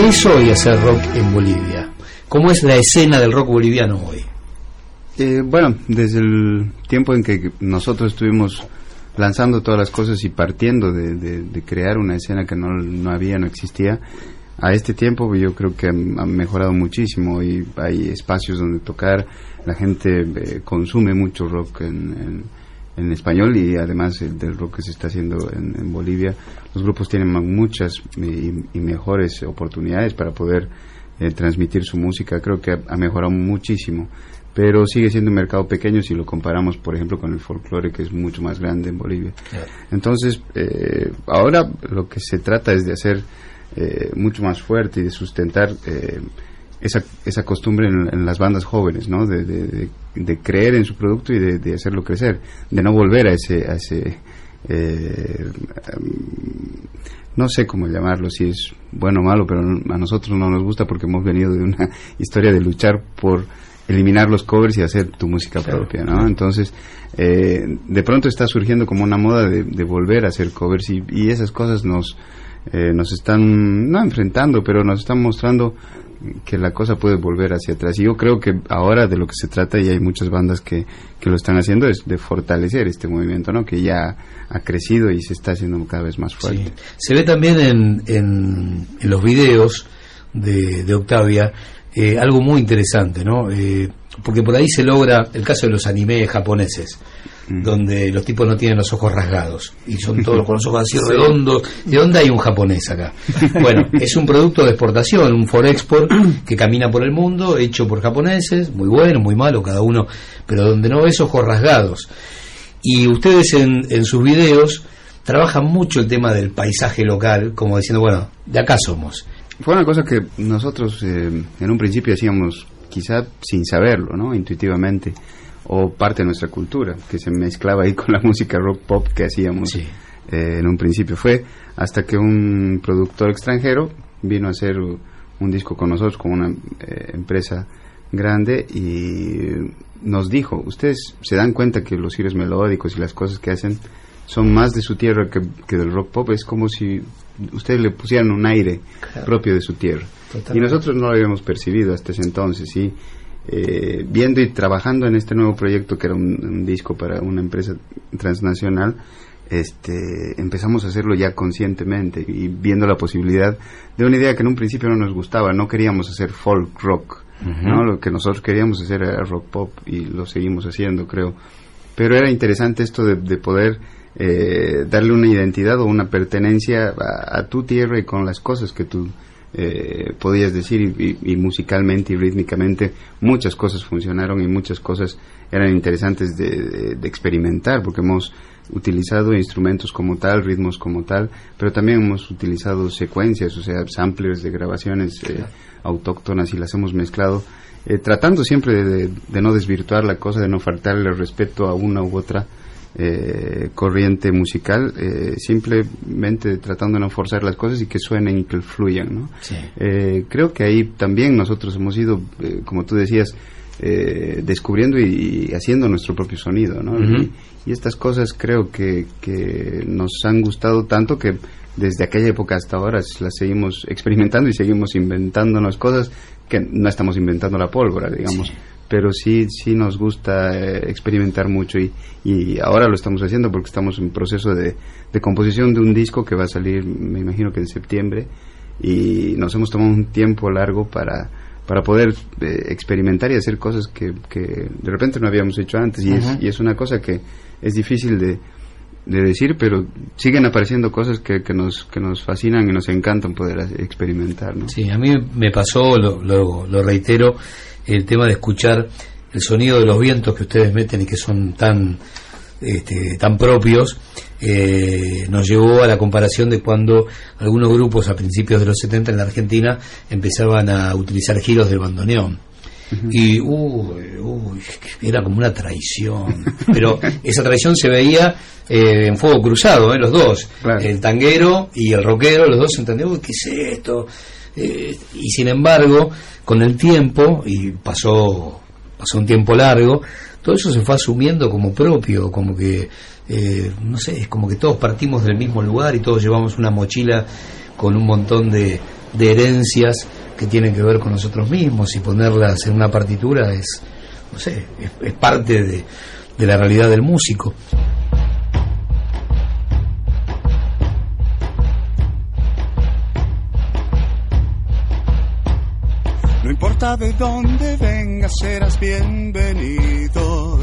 es hoy hacer rock en Bolivia? ¿Cómo es la escena del rock boliviano hoy? Eh, bueno, desde el tiempo en que nosotros estuvimos lanzando todas las cosas y partiendo de, crear una escena que no, no había, no existía, a este tiempo yo creo que han mejorado muchísimo y hay espacios donde tocar, la gente eh, consume mucho rock en, en- en español y además el del rock que se está haciendo en, en Bolivia. Los grupos tienen muchas y, y mejores oportunidades para poder eh, transmitir su música. Creo que ha, ha mejorado muchísimo, pero sigue siendo un mercado pequeño si lo comparamos, por ejemplo, con el folclore que es mucho más grande en Bolivia. Entonces, eh, ahora lo que se trata es de hacer eh, mucho más fuerte y de sustentar eh, esa, esa costumbre en, en las bandas jóvenes, ¿no? De, de- de- de creer en su producto y de, de hacerlo crecer, de no volver a ese, a ese eh, no sé cómo llamarlo, si es bueno o malo, pero a nosotros no nos gusta porque hemos venido de una historia de luchar por eliminar los covers y hacer tu música propia, ¿no? Entonces, eh, de pronto está surgiendo como una moda de, de volver a hacer covers y, y esas cosas nos, eh, nos están, no enfrentando, pero nos están mostrando que la cosa puede volver hacia atrás. Y yo creo que ahora de lo que se trata, y hay muchas bandas que, que lo están haciendo, es de fortalecer este movimiento, ¿no? Que ya ha crecido y se está haciendo cada vez más fuerte. Se ve también en, en, los videos de, de Octavia eh, algo muy interesante, ¿no? Eh, porque por ahí se logra el caso de los animes japoneses, donde los tipos no tienen los ojos rasgados y son todos con los ojos así Sí. redondos. ¿De dónde hay un japonés acá? Bueno, es un producto de exportación, un forexport que camina por el mundo, hecho por japoneses, muy bueno, muy malo, cada uno, pero donde no ves ojos rasgados. Y ustedes en, en sus videos trabajan mucho el tema del paisaje local, como diciendo, bueno, de acá somos. Fue una cosa que nosotros eh, en un principio hacíamos quizá sin saberlo, ¿no? Intuitivamente, o parte de nuestra cultura, que se mezclaba ahí con la música rock pop que hacíamos eh, en un principio. Fue hasta que un productor extranjero vino a hacer un disco con nosotros, con una eh, empresa grande, y nos dijo, ustedes se dan cuenta que los giros melódicos y las cosas que hacen son más de su tierra que, que del rock pop, es como si ustedes le pusieran un aire propio de su tierra. Y nosotros no lo habíamos percibido hasta ese entonces, y eh, viendo y trabajando en este nuevo proyecto que era un, un disco para una empresa transnacional, este, empezamos a hacerlo ya conscientemente y viendo la posibilidad de una idea que en un principio no nos gustaba, no queríamos hacer folk rock, ¿no? Lo que nosotros queríamos hacer era rock pop y lo seguimos haciendo, creo. Pero era interesante esto de, de poder eh, darle una identidad o una pertenencia a, a, tu tierra y con las cosas que tú eh, podías decir y, y, y, musicalmente y rítmicamente muchas cosas funcionaron y muchas cosas eran interesantes de, de, de experimentar porque hemos utilizado instrumentos como tal, ritmos como tal, pero también hemos utilizado secuencias, o sea, samplers de grabaciones eh, autóctonas y las hemos mezclado, eh, tratando siempre de, de, no desvirtuar la cosa, de no faltarle respeto a una u otra eh, corriente musical, eh, simplemente tratando de no forzar las cosas y que suenen y que fluyan. ¿no? Sí. Eh, creo que ahí también nosotros hemos ido, eh, como tú decías, eh, descubriendo y, y, haciendo nuestro propio sonido. ¿no? Uh -huh. y, y, estas cosas creo que, que nos han gustado tanto que desde aquella época hasta ahora las seguimos experimentando y seguimos inventándonos cosas que no estamos inventando la pólvora, digamos. Sí pero sí sí nos gusta eh, experimentar mucho y, y ahora lo estamos haciendo porque estamos en proceso de, de, composición de un disco que va a salir me imagino que en septiembre y nos hemos tomado un tiempo largo para para poder eh, experimentar y hacer cosas que, que, de repente no habíamos hecho antes y, uh -huh. es, y es una cosa que es difícil de, de decir, pero siguen apareciendo cosas que, que, nos, que nos fascinan y nos encantan poder experimentar. ¿no? Sí, a mí me pasó, lo, lo, reitero, el tema de escuchar el sonido de los vientos que ustedes meten y que son tan este, tan propios eh, nos llevó a la comparación de cuando algunos grupos a principios de los 70 en la Argentina empezaban a utilizar giros del bandoneón. Y uy, uy, era como una traición pero esa traición se veía eh, en fuego cruzado eh, los dos claro. el tanguero y el rockero los dos entendían uy, ¿qué es esto? Eh, y sin embargo con el tiempo, y pasó, pasó un tiempo largo, todo eso se fue asumiendo como propio, como que, eh, no sé, es como que todos partimos del mismo lugar y todos llevamos una mochila con un montón de, de herencias que tienen que ver con nosotros mismos y ponerlas en una partitura es, no sé, es, parte de, de la realidad del músico. No importa de dónde vengas, serás bienvenido.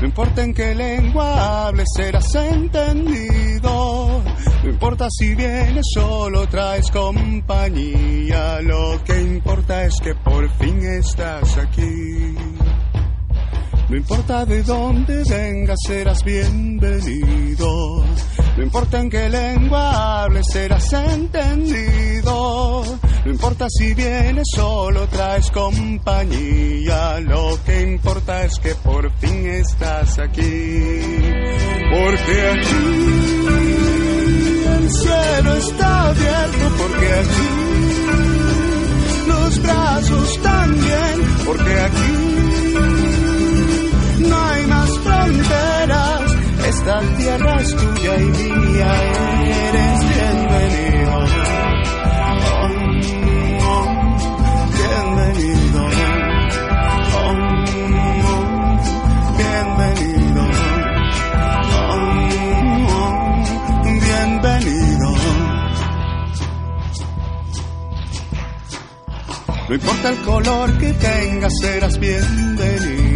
No importa en qué lengua hables, serás entendido. No importa si vienes solo, traes compañía. Lo que importa es que por fin estás aquí. No importa de dónde vengas, serás bienvenido. No importa en qué lengua hables, serás entendido. No importa si vienes solo, traes compañía. Lo que importa es que por fin estás aquí. Porque aquí el cielo está abierto, porque aquí los brazos también, porque aquí no hay más fronteras. Esta tierra es tuya y mía, eres bienvenido. Oh, oh, bienvenido. Oh, bienvenido. bienvenido. No importa el color que tengas, serás bienvenido.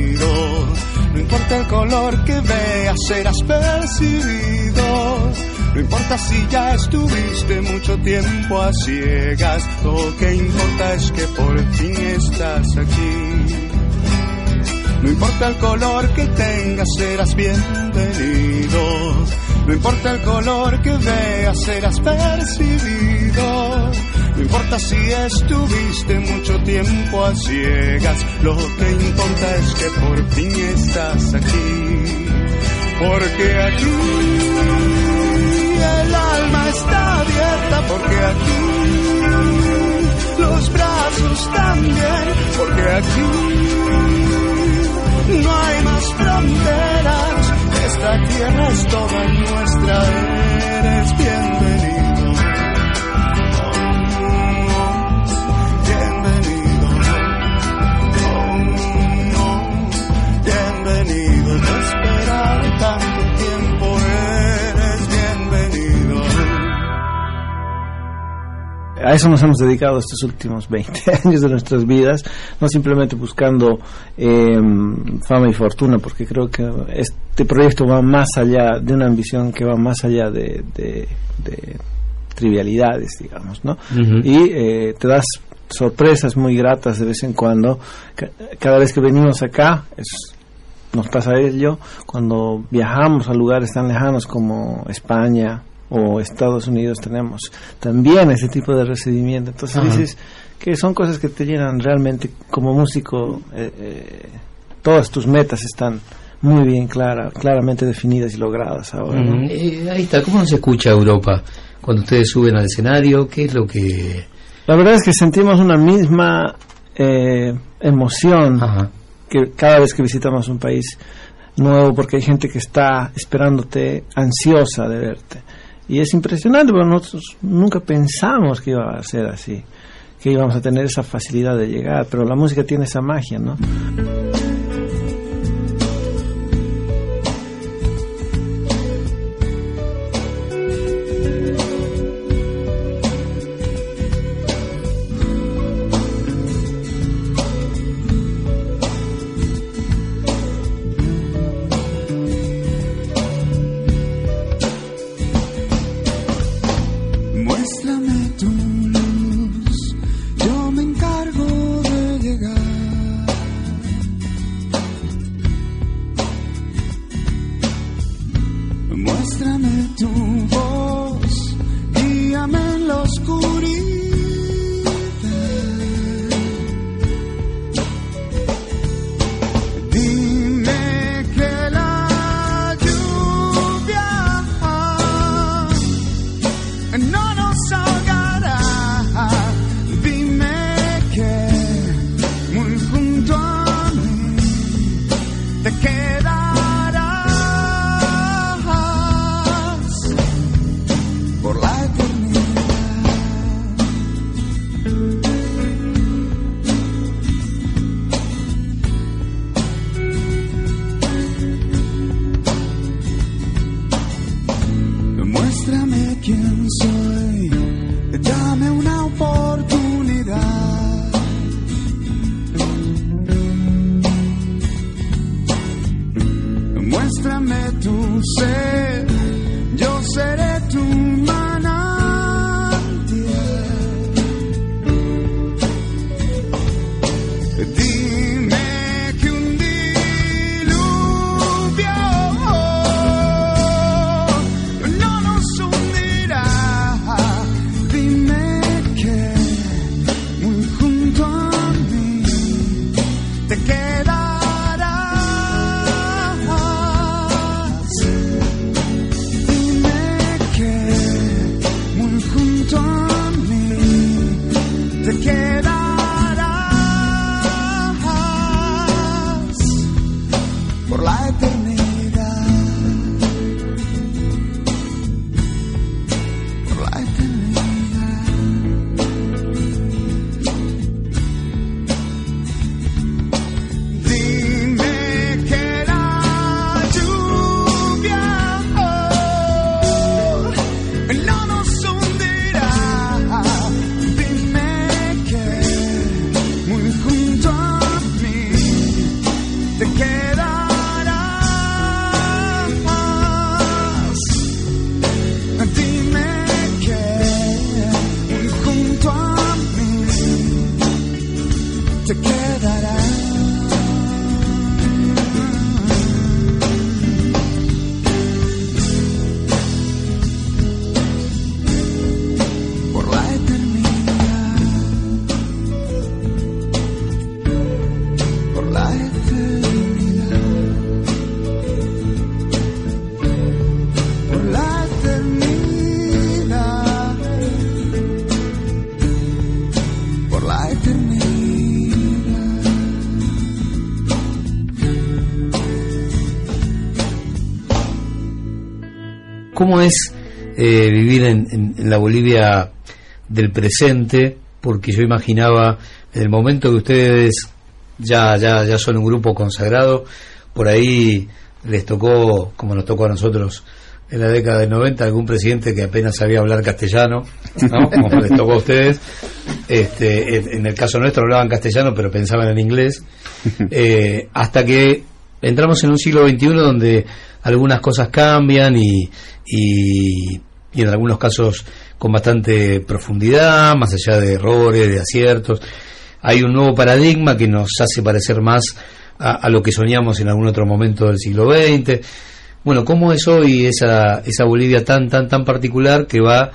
No importa el color que veas, serás percibido. No importa si ya estuviste mucho tiempo a ciegas, lo que importa es que por fin estás aquí. No importa el color que tengas, serás bienvenido. No importa el color que veas, serás percibido. No importa si estuviste mucho tiempo a ciegas, lo que importa es que por fin estás aquí. Porque aquí el alma está abierta, porque aquí los brazos también, porque aquí no hay más fronteras, esta tierra es toda nuestra, eres a eso nos hemos dedicado estos últimos 20 años de nuestras vidas, no simplemente buscando eh, fama y fortuna, porque creo que este proyecto va más allá de una ambición que va más allá de, de- de trivialidades, digamos, ¿no? Y eh, te das sorpresas muy gratas de vez en cuando. Ca- Cada vez que venimos acá, es- nos pasa ello, cuando viajamos a lugares tan lejanos como España o Estados Unidos tenemos también ese tipo de recibimiento. Entonces Ajá. dices que son cosas que te llenan realmente como músico. eh, eh, todas tus metas están muy bien clara, claramente definidas y logradas ahora. ¿no? Mm, eh, ahí está, ¿cómo se escucha Europa cuando ustedes suben al escenario? ¿Qué es lo que...? La verdad es que sentimos una misma emoción que cada vez que visitamos un país nuevo, porque hay gente que está esperándote, ansiosa de verte. Y es impresionante, pero nosotros nunca pensamos que iba a ser así, que íbamos a tener esa facilidad de llegar, pero la música tiene esa magia, ¿no? ¿Cómo es eh, vivir en, en- en la Bolivia del presente? Porque yo imaginaba, en el momento que ustedes ya, ya, ya son un grupo consagrado, por ahí les tocó, como nos tocó a nosotros en la década del 90, algún presidente que apenas sabía hablar castellano, ¿no? como les tocó a ustedes. Este, en en el caso nuestro hablaban castellano, pero pensaban en inglés. Eh, hasta que entramos en un siglo XXI donde algunas cosas cambian y, y, y en algunos casos con bastante profundidad, más allá de errores, de aciertos. Hay un nuevo paradigma que nos hace parecer más a, lo que soñamos en algún otro momento del siglo XX. Bueno, ¿cómo es hoy esa, esa Bolivia tan, tan, tan particular que va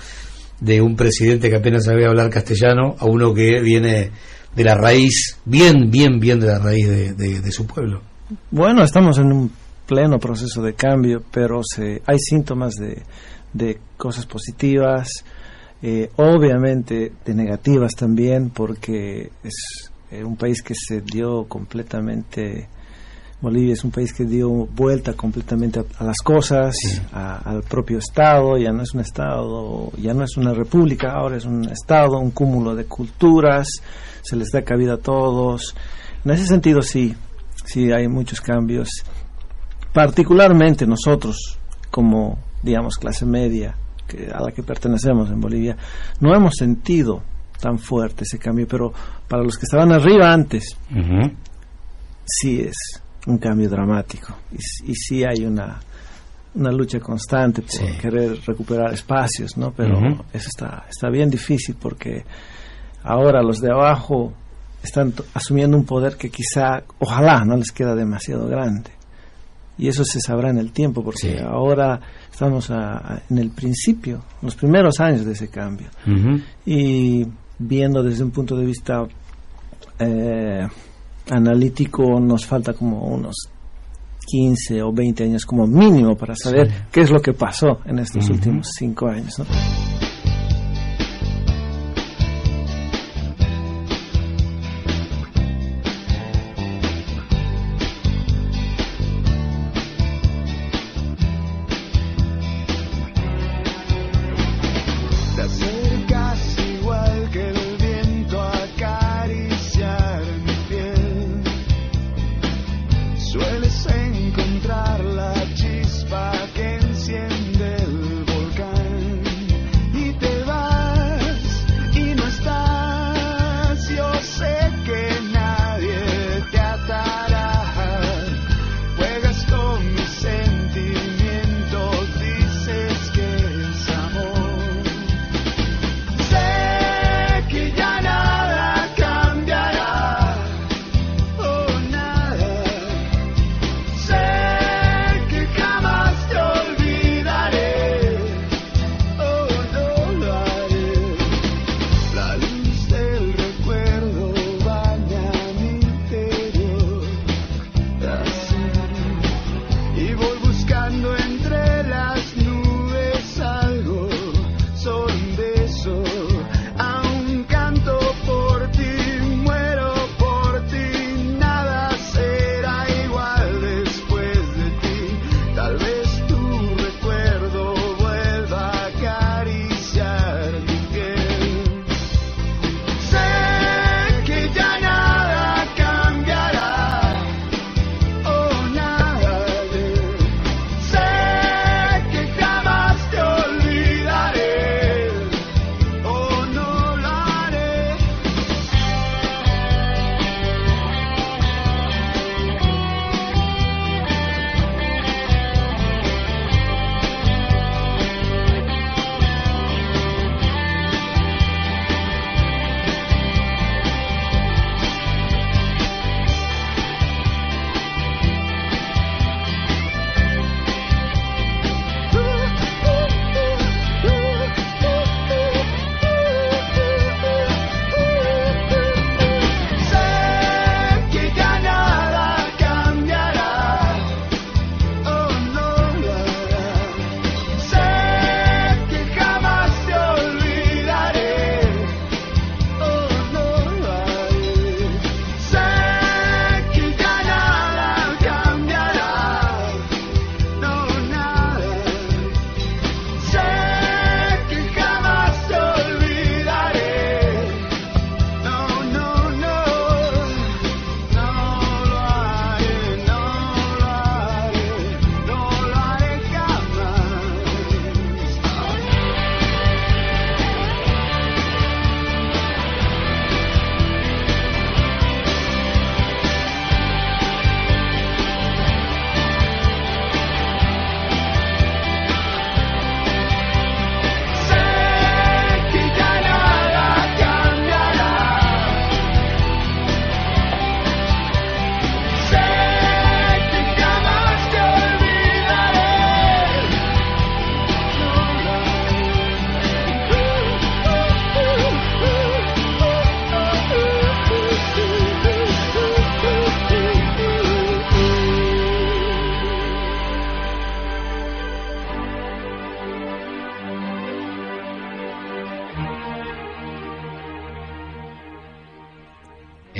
de un presidente que apenas sabía hablar castellano a uno que viene de la raíz, bien, bien, bien de la raíz de su pueblo? Bueno, estamos en un pleno proceso de cambio, pero se, hay síntomas de, de cosas positivas, eh, obviamente de negativas también, porque es eh, un país que se dio completamente, Bolivia es un país que dio vuelta completamente a, a las cosas, a- al propio Estado, ya no es un Estado, ya no es una república, ahora es un Estado, un cúmulo de culturas, se les da cabida a todos. En ese sentido sí, sí hay muchos cambios, particularmente nosotros como, digamos, clase media que, a la que pertenecemos en Bolivia, no hemos sentido tan fuerte ese cambio, pero para los que estaban arriba antes, sí es un cambio dramático y, y sí hay una una lucha constante por querer recuperar espacios, ¿no? Pero Ujú. eso está está bien difícil porque ahora los de abajo están asumiendo un poder que quizá, ojalá, no les queda demasiado grande. Y eso se sabrá en el tiempo, porque ahora estamos a- a- en el principio, los primeros años de ese cambio. Y viendo desde un punto de vista eh, analítico, nos falta como unos 15 o 20 años como mínimo para saber Sí. qué es lo que pasó en estos últimos cinco años. ¿no?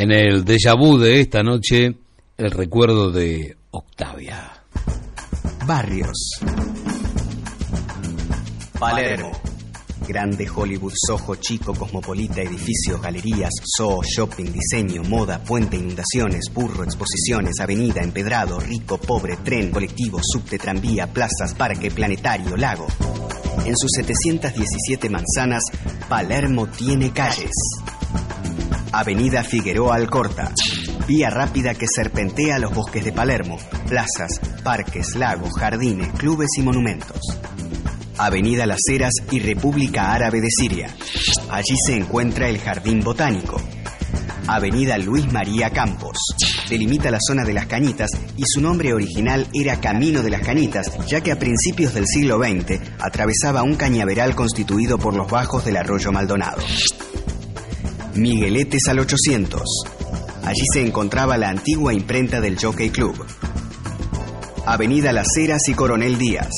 En el déjà vu de esta noche, el recuerdo de Octavia. Barrios. Palermo. Grande Hollywood, Soho, chico, cosmopolita, edificios, galerías, zoo, shopping, diseño, moda, puente, inundaciones, burro, exposiciones, avenida, empedrado, rico, pobre, tren, colectivo, subte, tranvía, plazas, parque, planetario, lago. En sus 717 manzanas, Palermo tiene calles. Avenida Figueroa Alcorta. Vía rápida que serpentea los bosques de Palermo, plazas, parques, lagos, jardines, clubes y monumentos. Avenida Las Heras y República Árabe de Siria. Allí se encuentra el Jardín Botánico. Avenida Luis María Campos. Delimita la zona de las Cañitas y su nombre original era Camino de las Cañitas, ya que a principios del siglo XX atravesaba un cañaveral constituido por los bajos del arroyo Maldonado. Migueletes al 800. Allí se encontraba la antigua imprenta del Jockey Club. Avenida Las Heras y Coronel Díaz.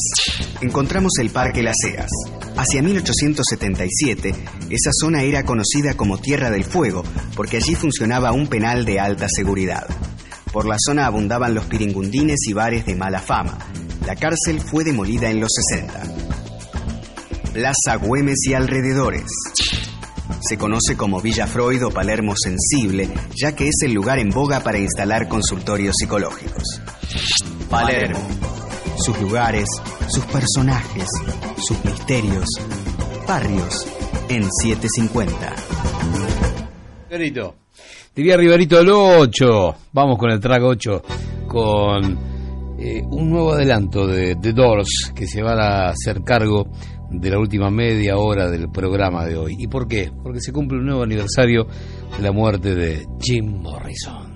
Encontramos el Parque Las Heras. Hacia 1877, esa zona era conocida como Tierra del Fuego porque allí funcionaba un penal de alta seguridad. Por la zona abundaban los piringundines y bares de mala fama. La cárcel fue demolida en los 60. Plaza Güemes y alrededores. Se conoce como Villa Freud o Palermo Sensible, ya que es el lugar en boga para instalar consultorios psicológicos. Palermo. Sus lugares, sus personajes, sus misterios. Barrios en 750. Riverito. Diría Riverito del 8. Vamos con el track 8. Con eh, un nuevo adelanto de The Doors que se va a hacer cargo de la última media hora del programa de hoy. ¿Y por qué? Porque se cumple un nuevo aniversario de la muerte de Jim Morrison.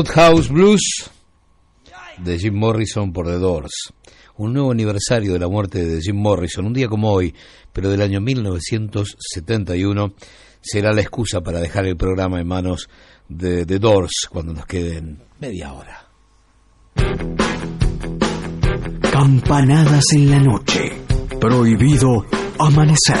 Roadhouse Blues de Jim Morrison por The Doors. Un nuevo aniversario de la muerte de Jim Morrison, un día como hoy, pero del año 1971, será la excusa para dejar el programa en manos de The Doors cuando nos queden media hora. Campanadas en la noche. Prohibido amanecer.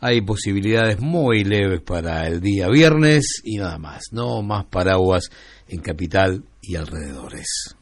hay posibilidades muy leves para el día viernes y nada más, no más paraguas en capital y alrededores.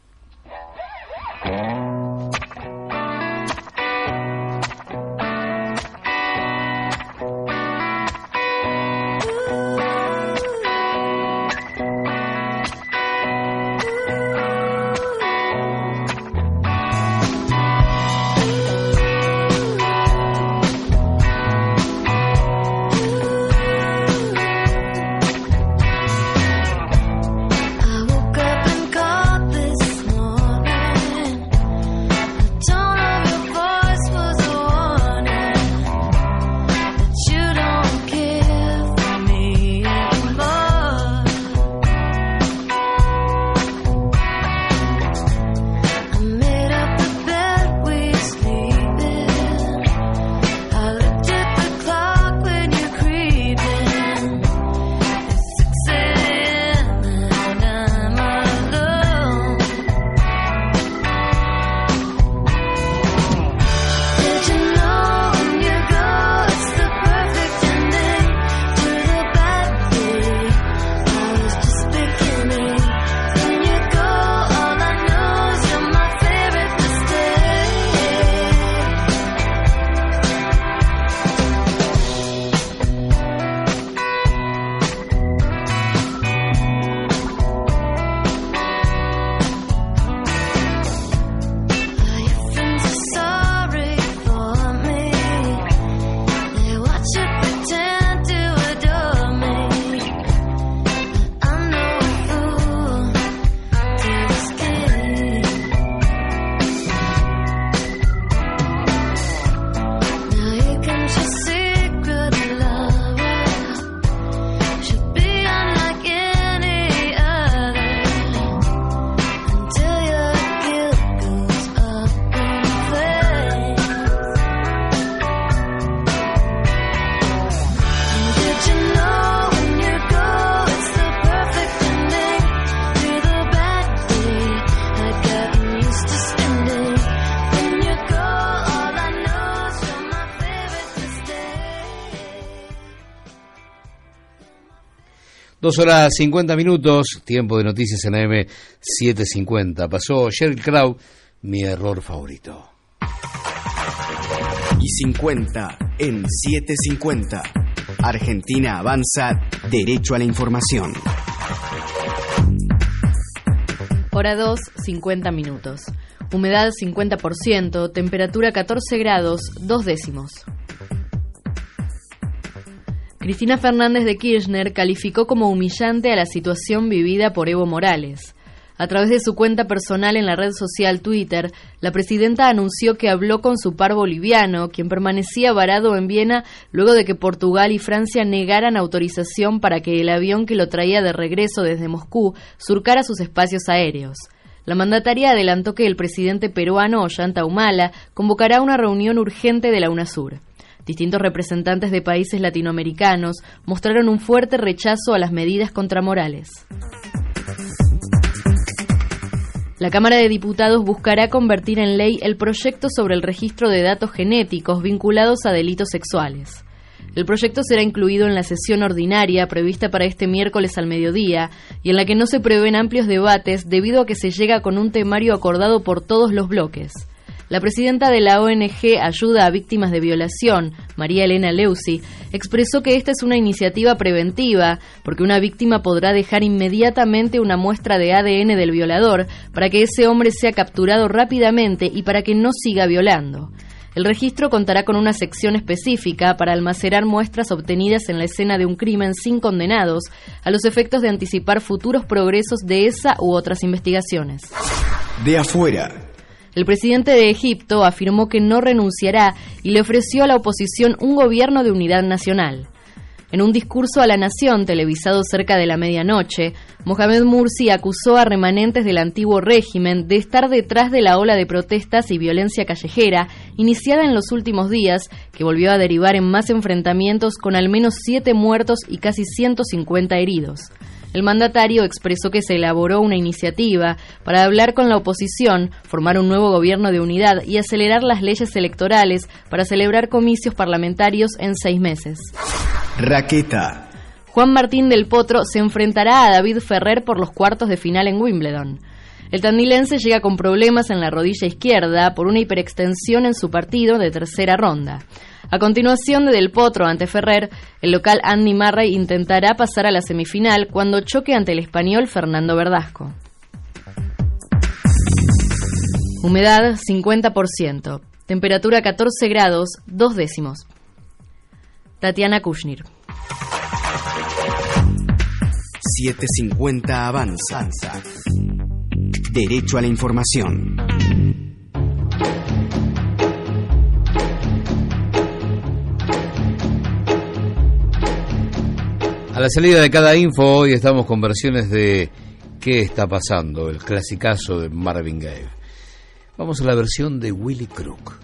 Dos horas 50 minutos, tiempo de noticias en AM 750. Pasó Sheryl Crow, mi error favorito. y 50 en 750. Argentina avanza derecho a la información. Hora 2, 50 minutos. Humedad 50%, temperatura 14 grados, 2 décimos. Cristina Fernández de Kirchner calificó como humillante a la situación vivida por Evo Morales. A través de su cuenta personal en la red social Twitter, la presidenta anunció que habló con su par boliviano, quien permanecía varado en Viena luego de que Portugal y Francia negaran autorización para que el avión que lo traía de regreso desde Moscú surcara sus espacios aéreos. La mandataria adelantó que el presidente peruano Ollanta Humala convocará una reunión urgente de la UNASUR. Distintos representantes de países latinoamericanos mostraron un fuerte rechazo a las medidas contra Morales. La Cámara de Diputados buscará convertir en ley el proyecto sobre el registro de datos genéticos vinculados a delitos sexuales. El proyecto será incluido en la sesión ordinaria prevista para este miércoles al mediodía y en la que no se prevén amplios debates debido a que se llega con un temario acordado por todos los bloques. La presidenta de la ONG Ayuda a Víctimas de Violación, María Elena Leusi, expresó que esta es una iniciativa preventiva porque una víctima podrá dejar inmediatamente una muestra de ADN del violador para que ese hombre sea capturado rápidamente y para que no siga violando. El registro contará con una sección específica para almacenar muestras obtenidas en la escena de un crimen sin condenados, a los efectos de anticipar futuros progresos de esa u otras investigaciones. De afuera. El presidente de Egipto afirmó que no renunciará y le ofreció a la oposición un gobierno de unidad nacional. En un discurso a la nación televisado cerca de la medianoche, Mohamed Mursi acusó a remanentes del antiguo régimen de estar detrás de la ola de protestas y violencia callejera iniciada en los últimos días, que volvió a derivar en más enfrentamientos con al menos siete muertos y casi 150 heridos. El mandatario expresó que se elaboró una iniciativa para hablar con la oposición, formar un nuevo gobierno de unidad y acelerar las leyes electorales para celebrar comicios parlamentarios en seis meses. Raqueta. Juan Martín del Potro se enfrentará a David Ferrer por los cuartos de final en Wimbledon. El tandilense llega con problemas en la rodilla izquierda por una hiperextensión en su partido de tercera ronda. A continuación de Del Potro ante Ferrer, el local Andy Murray intentará pasar a la semifinal cuando choque ante el español Fernando Verdasco. Humedad 50%. Temperatura 14 grados, 2 décimos. Tatiana Kushnir. 750 Avanza. Derecho a la información. A la salida de cada info hoy estamos con versiones de ¿Qué está pasando? El clasicazo de Marvin Gaye. Vamos a la versión de Willy Crook.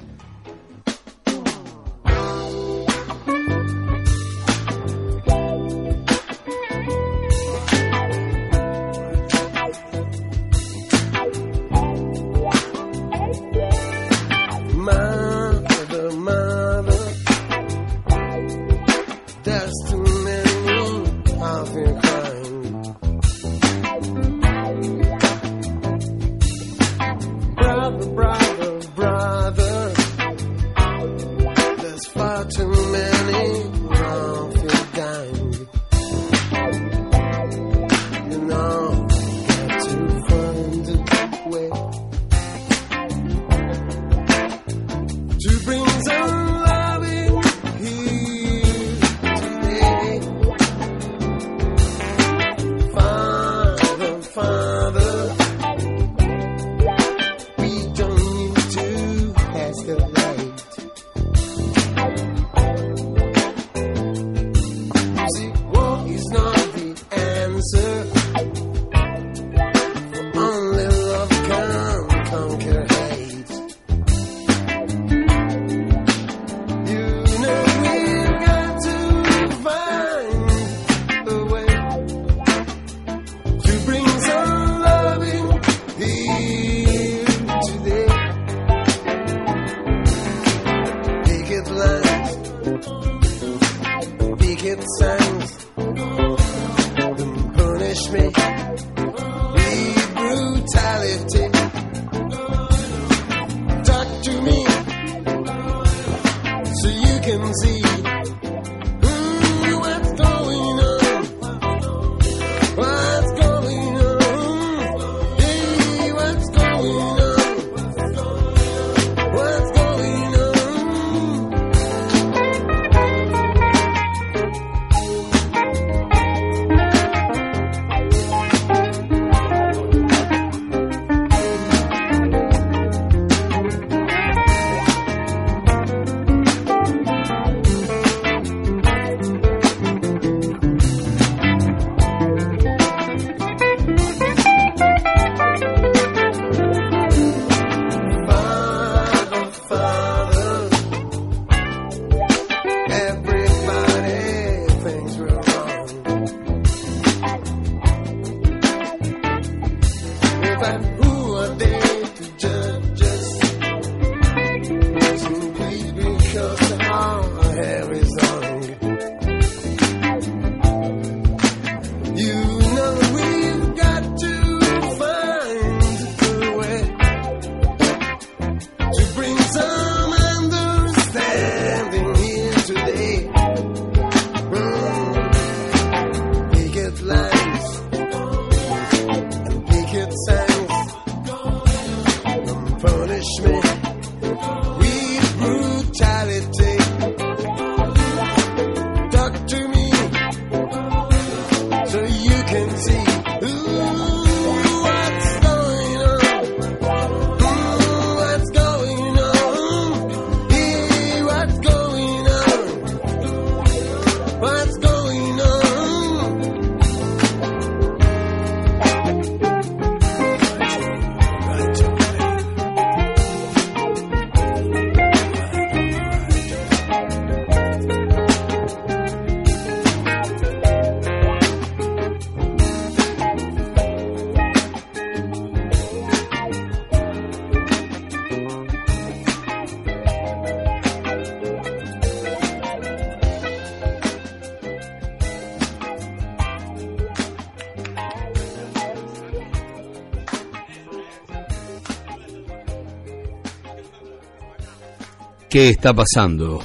¿Qué está pasando,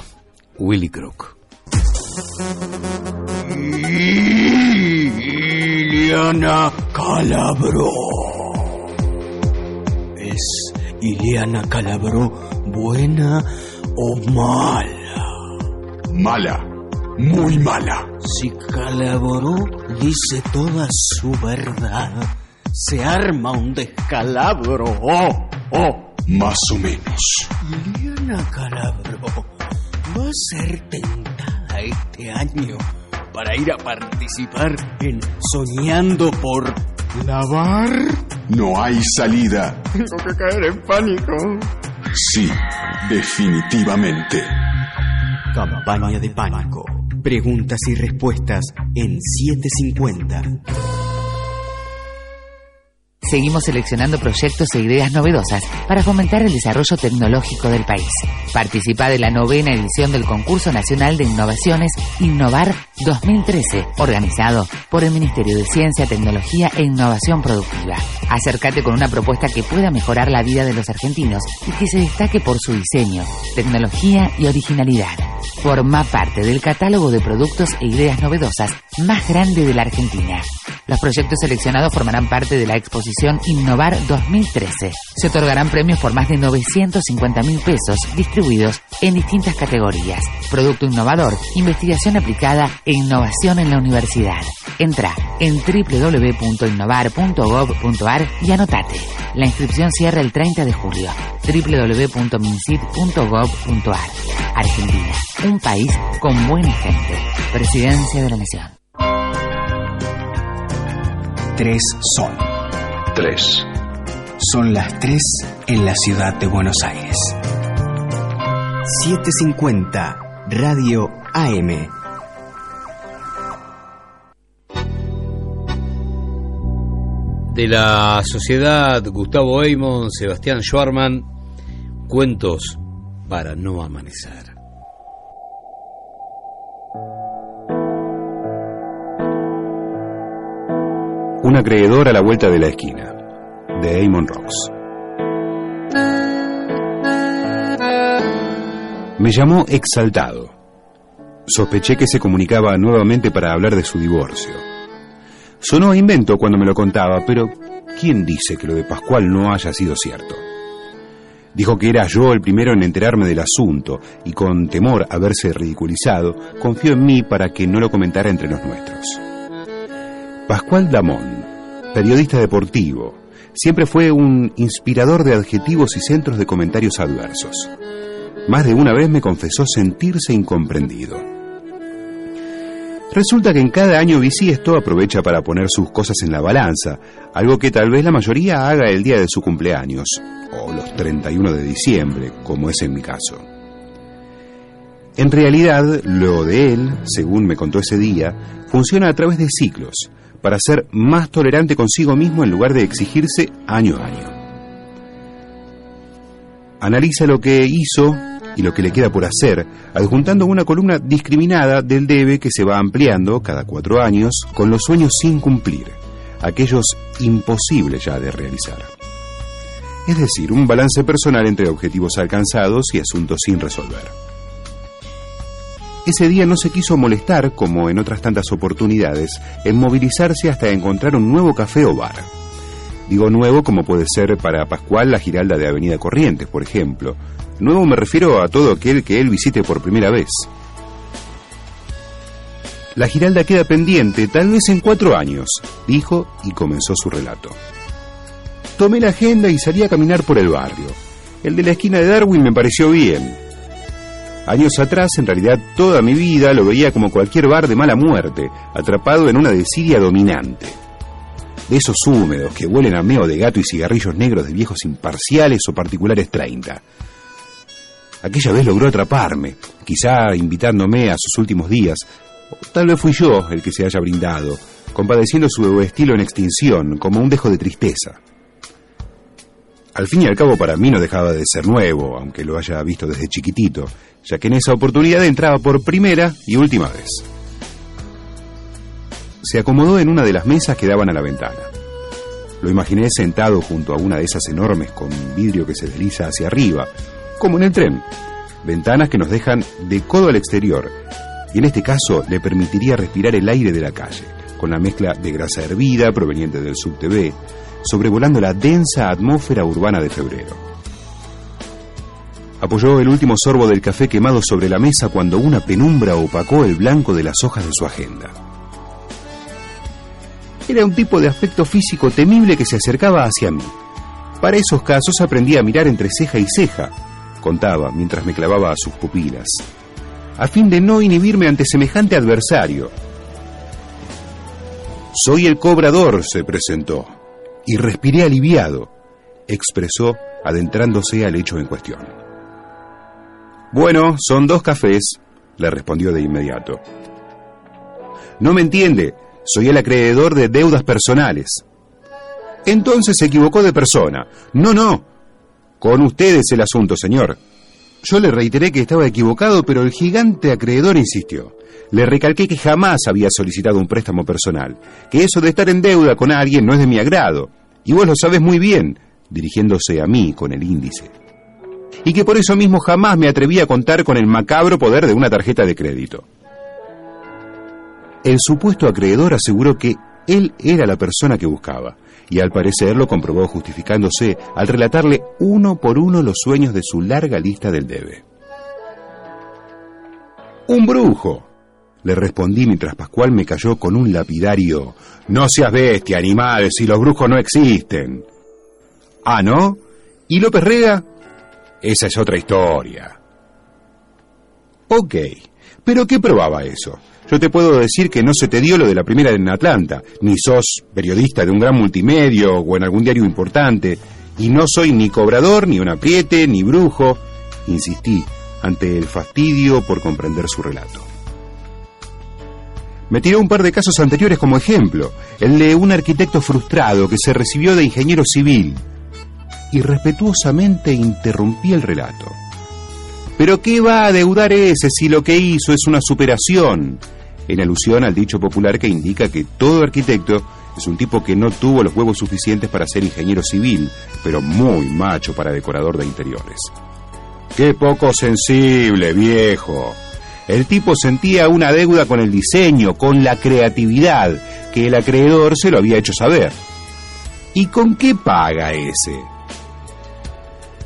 Willy Crook? Iliana Calabro. ¿Es Iliana Calabro buena o mala? Mala, muy mala. Si Calabro dice toda su verdad, se arma un descalabro. ¡Oh! ¡Oh! Más o menos. Ser tentada este año para ir a participar en Soñando por Lavar. No hay salida. Tengo que caer en pánico. Sí, definitivamente. Campaña de pánico. Preguntas y respuestas en 750. Seguimos seleccionando proyectos e ideas novedosas para fomentar el desarrollo tecnológico del país. Participa de la novena edición del Concurso Nacional de Innovaciones Innovar 2013, organizado por el Ministerio de Ciencia, Tecnología e Innovación Productiva. Acércate con una propuesta que pueda mejorar la vida de los argentinos y que se destaque por su diseño, tecnología y originalidad. Forma parte del catálogo de productos e ideas novedosas más grande de la Argentina. Los proyectos seleccionados formarán parte de la exposición Innovar 2013. Se otorgarán premios por más de 950 mil pesos distribuidos en distintas categorías. Producto innovador, investigación aplicada e innovación en la universidad. Entra en www.innovar.gov.ar y anotate. La inscripción cierra el 30 de julio. www.minsit.gov.ar Argentina, un país con buena gente. Presidencia de la Nación. Tres son. Tres. Son las tres en la ciudad de Buenos Aires. 750 Radio AM. De la sociedad Gustavo Eymon, Sebastián Schwarman, cuentos para no amanecer. Un acreedor a la vuelta de la esquina, de Amon Rocks. Me llamó exaltado. Sospeché que se comunicaba nuevamente para hablar de su divorcio. Sonó a invento cuando me lo contaba, pero ¿quién dice que lo de Pascual no haya sido cierto? Dijo que era yo el primero en enterarme del asunto y con temor a verse ridiculizado, confió en mí para que no lo comentara entre los nuestros. Pascual Damón, periodista deportivo, siempre fue un inspirador de adjetivos y centros de comentarios adversos. Más de una vez me confesó sentirse incomprendido. Resulta que en cada año bisiesto aprovecha para poner sus cosas en la balanza, algo que tal vez la mayoría haga el día de su cumpleaños, o los 31 de diciembre, como es en mi caso. En realidad, lo de él, según me contó ese día, funciona a través de ciclos, para ser más tolerante consigo mismo en lugar de exigirse año a año. Analiza lo que hizo y lo que le queda por hacer, adjuntando una columna discriminada del debe que se va ampliando cada cuatro años con los sueños sin cumplir, aquellos imposibles ya de realizar. Es decir, un balance personal entre objetivos alcanzados y asuntos sin resolver. Ese día no se quiso molestar, como en otras tantas oportunidades, en movilizarse hasta encontrar un nuevo café o bar. Digo nuevo como puede ser para Pascual la Giralda de Avenida Corrientes, por ejemplo. Nuevo me refiero a todo aquel que él visite por primera vez. La Giralda queda pendiente, tal vez en cuatro años, dijo y comenzó su relato. Tomé la agenda y salí a caminar por el barrio. El de la esquina de Darwin me pareció bien. Años atrás, en realidad toda mi vida lo veía como cualquier bar de mala muerte, atrapado en una desidia dominante. De esos húmedos que huelen a meo de gato y cigarrillos negros de viejos imparciales o particulares 30. Aquella vez logró atraparme, quizá invitándome a sus últimos días, tal vez fui yo el que se haya brindado, compadeciendo su estilo en extinción, como un dejo de tristeza. Al fin y al cabo para mí no dejaba de ser nuevo, aunque lo haya visto desde chiquitito, ya que en esa oportunidad entraba por primera y última vez. Se acomodó en una de las mesas que daban a la ventana. Lo imaginé sentado junto a una de esas enormes con vidrio que se desliza hacia arriba, como en el tren. Ventanas que nos dejan de codo al exterior, y en este caso le permitiría respirar el aire de la calle, con la mezcla de grasa hervida proveniente del subtv, sobrevolando la densa atmósfera urbana de febrero. Apoyó el último sorbo del café quemado sobre la mesa cuando una penumbra opacó el blanco de las hojas de su agenda. Era un tipo de aspecto físico temible que se acercaba hacia mí. Para esos casos aprendí a mirar entre ceja y ceja, contaba mientras me clavaba a sus pupilas, a fin de no inhibirme ante semejante adversario. Soy el cobrador, se presentó, y respiré aliviado, expresó adentrándose al hecho en cuestión. Bueno, son dos cafés, le respondió de inmediato. No me entiende, soy el acreedor de deudas personales. Entonces se equivocó de persona. No, no. Con ustedes el asunto, señor. Yo le reiteré que estaba equivocado, pero el gigante acreedor insistió. Le recalqué que jamás había solicitado un préstamo personal, que eso de estar en deuda con alguien no es de mi agrado, y vos lo sabes muy bien, dirigiéndose a mí con el índice. Y que por eso mismo jamás me atreví a contar con el macabro poder de una tarjeta de crédito. El supuesto acreedor aseguró que él era la persona que buscaba, y al parecer lo comprobó justificándose al relatarle uno por uno los sueños de su larga lista del debe. Un brujo, le respondí mientras Pascual me cayó con un lapidario. No seas bestia, animal, si los brujos no existen. Ah, ¿no? ¿Y López Rega? Esa es otra historia. Ok, pero ¿qué probaba eso? Yo te puedo decir que no se te dio lo de la primera en Atlanta, ni sos periodista de un gran multimedio o en algún diario importante, y no soy ni cobrador, ni un apriete, ni brujo, insistí, ante el fastidio por comprender su relato. Me tiró un par de casos anteriores como ejemplo, el de un arquitecto frustrado que se recibió de ingeniero civil, y respetuosamente interrumpí el relato. ¿Pero qué va a deudar ese si lo que hizo es una superación? En alusión al dicho popular que indica que todo arquitecto es un tipo que no tuvo los huevos suficientes para ser ingeniero civil, pero muy macho para decorador de interiores. ¡Qué poco sensible, viejo! El tipo sentía una deuda con el diseño, con la creatividad, que el acreedor se lo había hecho saber. ¿Y con qué paga ese?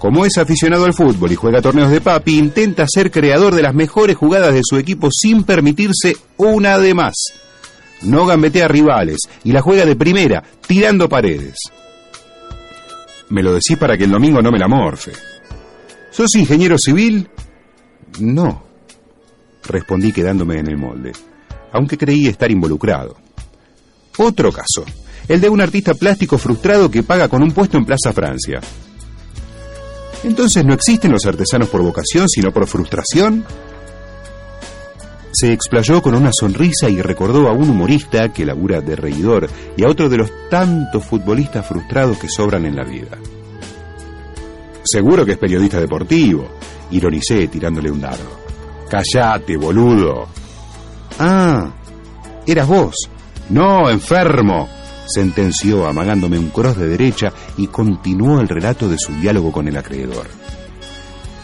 Como es aficionado al fútbol y juega torneos de papi, intenta ser creador de las mejores jugadas de su equipo sin permitirse una de más. No gambetea rivales y la juega de primera, tirando paredes. Me lo decís para que el domingo no me la morfe. ¿Sos ingeniero civil? No, respondí quedándome en el molde, aunque creí estar involucrado. Otro caso, el de un artista plástico frustrado que paga con un puesto en Plaza Francia. Entonces, ¿no existen los artesanos por vocación, sino por frustración? Se explayó con una sonrisa y recordó a un humorista que labura de reidor y a otro de los tantos futbolistas frustrados que sobran en la vida. Seguro que es periodista deportivo, ironicé tirándole un dardo. Callate, boludo. Ah, eras vos. No, enfermo, sentenció amagándome un cross de derecha y continuó el relato de su diálogo con el acreedor.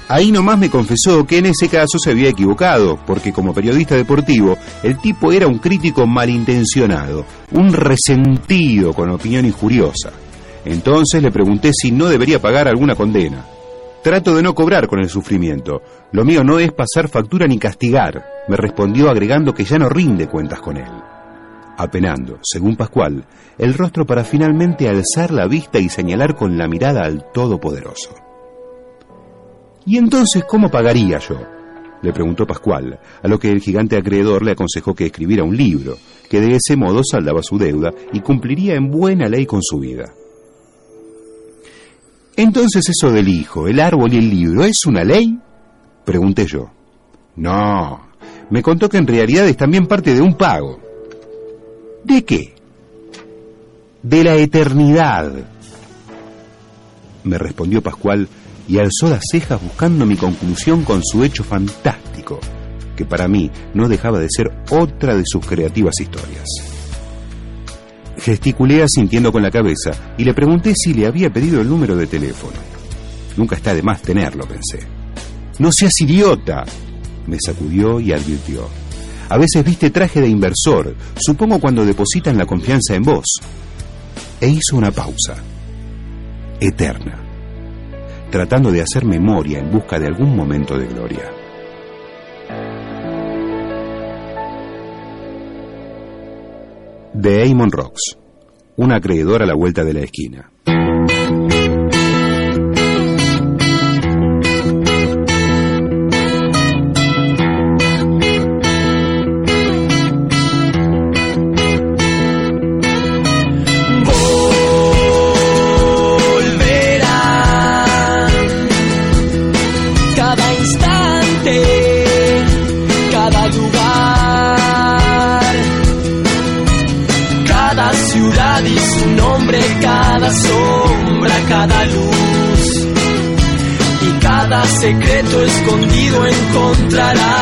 Ahí nomás me confesó que en ese caso se había equivocado, porque como periodista deportivo, el tipo era un crítico malintencionado, un resentido con opinión injuriosa. Entonces le pregunté si no debería pagar alguna condena. Trato de no cobrar con el sufrimiento. Lo mío no es pasar factura ni castigar, me respondió agregando que ya no rinde cuentas con él. Apenando, según Pascual, el rostro para finalmente alzar la vista y señalar con la mirada al Todopoderoso. ¿Y entonces cómo pagaría yo? Le preguntó Pascual, a lo que el gigante acreedor le aconsejó que escribiera un libro, que de ese modo saldaba su deuda y cumpliría en buena ley con su vida. Entonces eso del hijo, el árbol y el libro, ¿es una ley? Pregunté yo. No, me contó que en realidad es también parte de un pago. ¿De qué? De la eternidad. Me respondió Pascual y alzó las cejas buscando mi conclusión con su hecho fantástico, que para mí no dejaba de ser otra de sus creativas historias. Gesticulé asintiendo con la cabeza y le pregunté si le había pedido el número de teléfono. Nunca está de más tenerlo, pensé. No seas idiota, me sacudió y advirtió. A veces viste traje de inversor, supongo cuando depositan la confianza en vos. E hizo una pausa, eterna, tratando de hacer memoria en busca de algún momento de gloria. de Amon Rocks, un acreedor a la vuelta de la esquina. Secreto escondido encontrarás.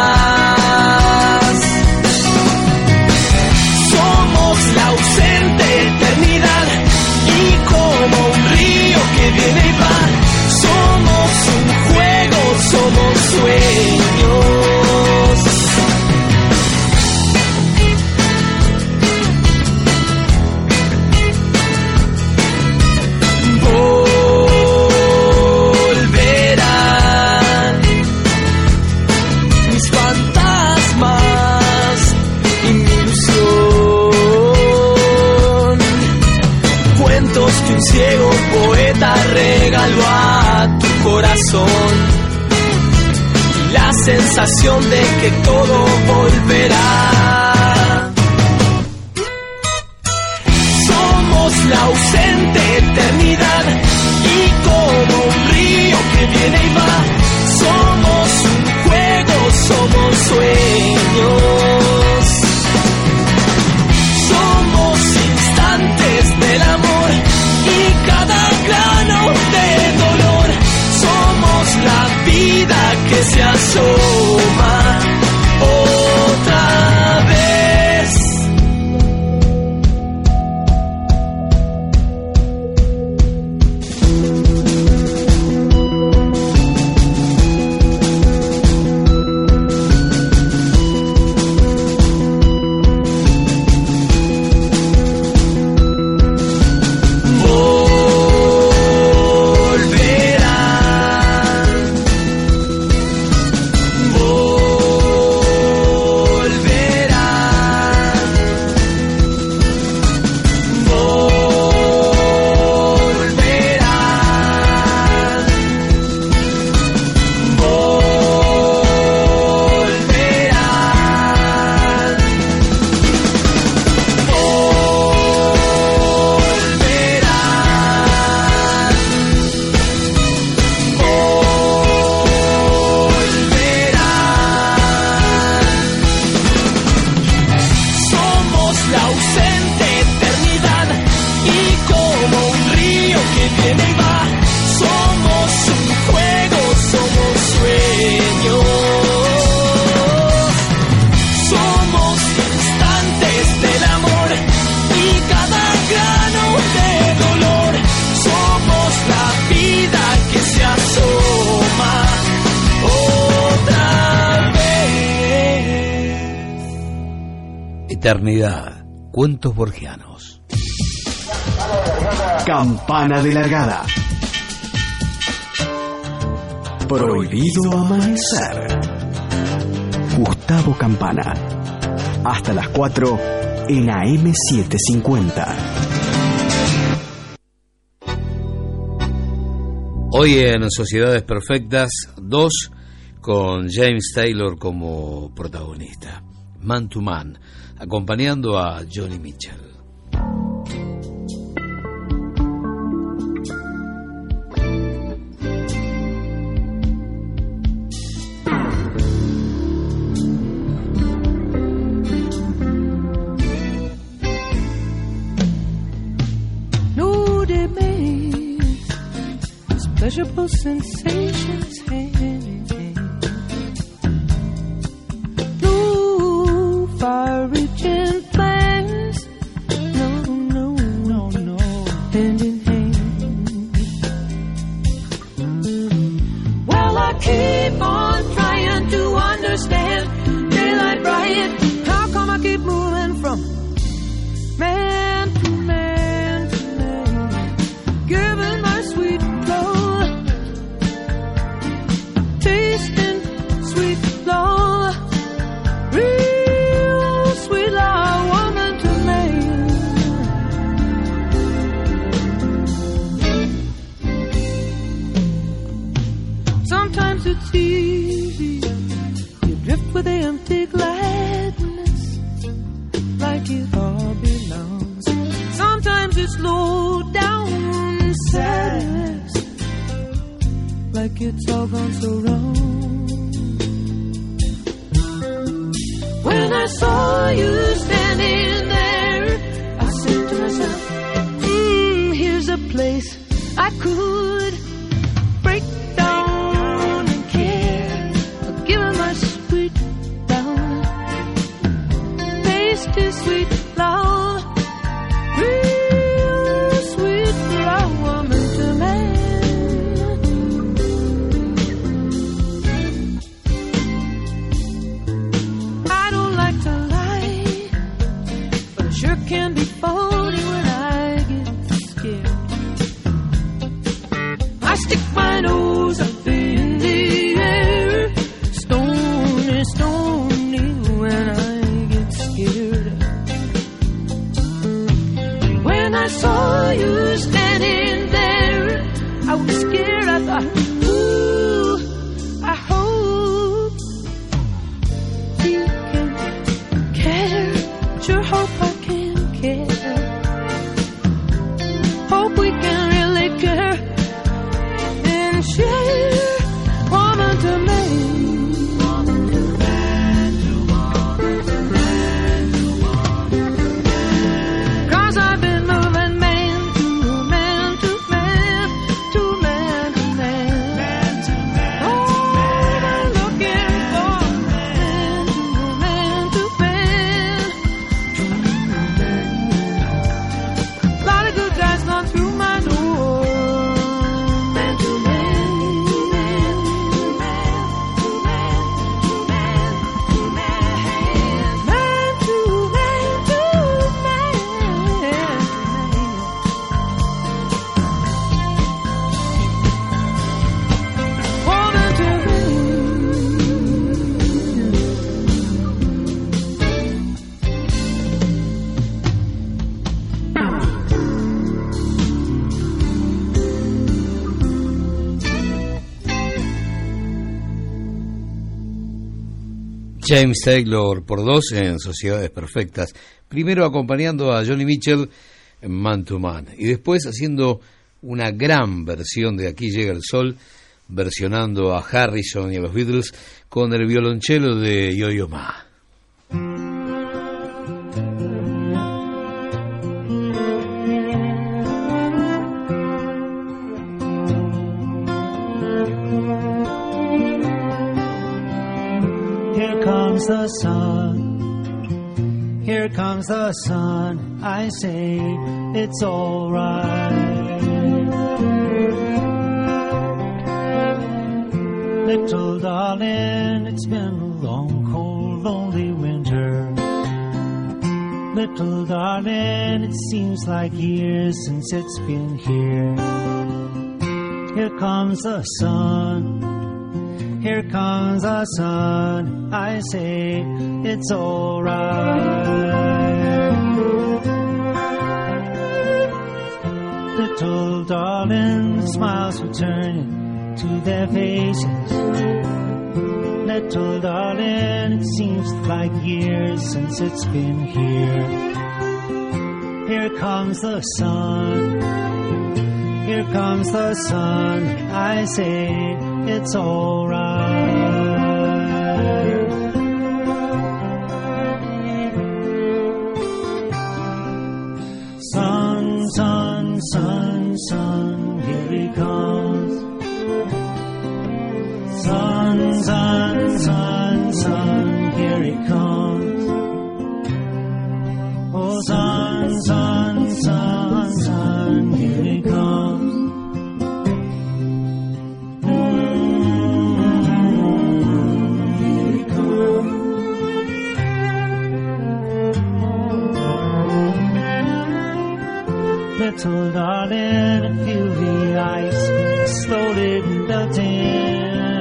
De largada. Prohibido amanecer. Gustavo Campana. Hasta las 4 en AM750. Hoy en Sociedades Perfectas 2 con James Taylor como protagonista. Man to Man, acompañando a Johnny Mitchell. James Taylor por dos en Sociedades Perfectas. Primero acompañando a Johnny Mitchell en Man to Man y después haciendo una gran versión de Aquí llega el sol, versionando a Harrison y a los Beatles con el violonchelo de Yo-Yo Ma. The sun. Here comes the sun. I say it's alright. Little darling, it's been a long, cold, lonely winter. Little darling, it seems like years since it's been here. Here comes the sun. Here comes the sun. I say it's alright. Little darling, smiles returning to their faces. Little darling, it seems like years since it's been here. Here comes the sun. Here comes the sun. I say it's alright. Sun, sun, sun, sun, here he comes. Sun, sun, sun, sun, here he comes. Oh, sun, sun, comes. Little darling, feel the ice slowly melting.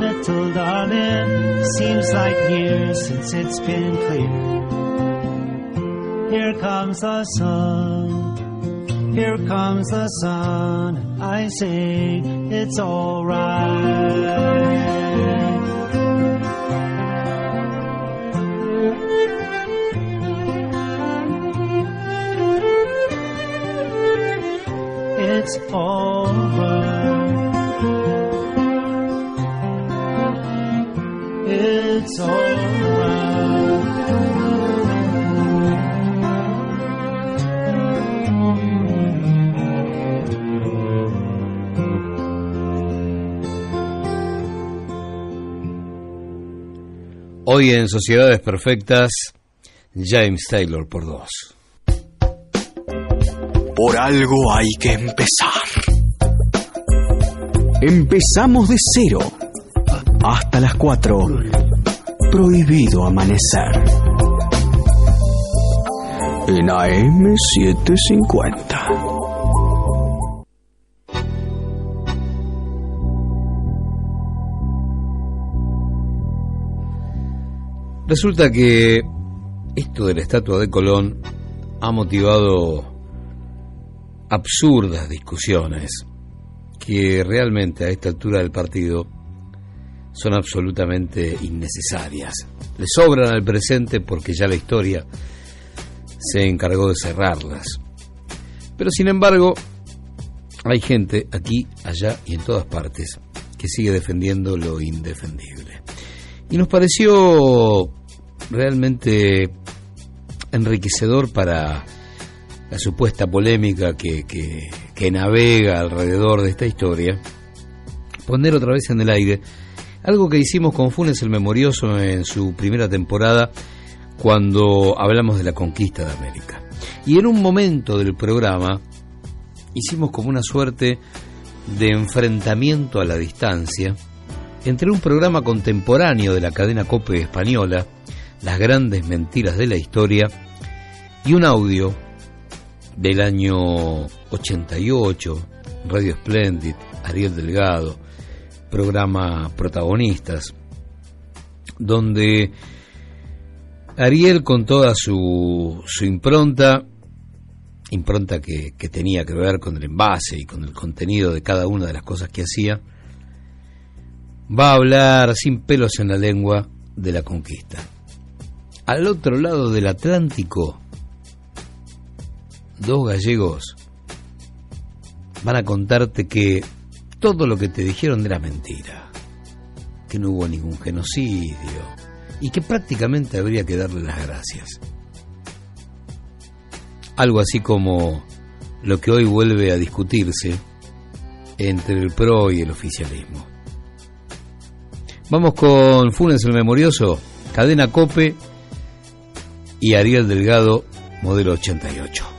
Little darling, seems like years since it's been clear. Here comes the sun. Here comes the sun. I say it's alright. It's alright. It's Hoy en Sociedades Perfectas, James Taylor por dos. Por algo hay que empezar. Empezamos de cero. Hasta las 4. Prohibido amanecer. En AM750. Resulta que esto de la estatua de Colón ha motivado absurdas discusiones que realmente a esta altura del partido son absolutamente innecesarias. Le sobran al presente porque ya la historia se encargó de cerrarlas. Pero sin embargo, hay gente aquí, allá y en todas partes que sigue defendiendo lo indefendible. Y nos pareció realmente enriquecedor para la supuesta polémica que, navega alrededor de esta historia, poner otra vez en el aire algo que hicimos con Funes el Memorioso en su primera temporada cuando hablamos de la conquista de América. Y en un momento del programa hicimos como una suerte de enfrentamiento a la distancia entre un programa contemporáneo de la cadena COPE española, Las grandes mentiras de la historia, y un audio del año 88, Radio Splendid, Ariel Delgado, programa Protagonistas, donde Ariel con toda su, su impronta, impronta que, que tenía que ver con el envase y con el contenido de cada una de las cosas que hacía, va a hablar sin pelos en la lengua de la conquista. Al otro lado del Atlántico, dos gallegos van a contarte que todo lo que te dijeron era mentira, que no hubo ningún genocidio y que prácticamente habría que darle las gracias. Algo así como lo que hoy vuelve a discutirse entre el PRO y el oficialismo. Vamos con Funes el Memorioso, Cadena Cope y Ariel Delgado, modelo 88.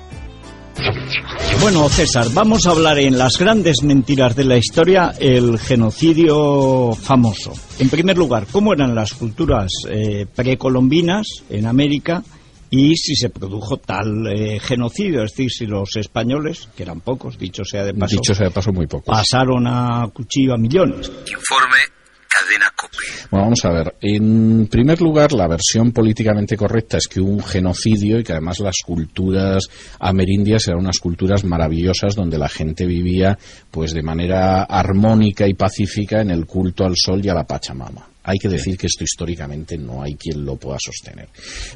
Bueno, César, vamos a hablar en las grandes mentiras de la historia el genocidio famoso. En primer lugar, ¿cómo eran las culturas eh, precolombinas en América y si se produjo tal eh, genocidio, es decir, si los españoles, que eran pocos, dicho sea de paso, Dicho sea de paso, muy poco. pasaron a cuchillo a millones. Informe Bueno, vamos a ver. En primer lugar, la versión políticamente correcta es que hubo un genocidio y que además las culturas amerindias eran unas culturas maravillosas donde la gente vivía pues de manera armónica y pacífica en el culto al sol y a la Pachamama. Hay que decir que esto históricamente no hay quien lo pueda sostener.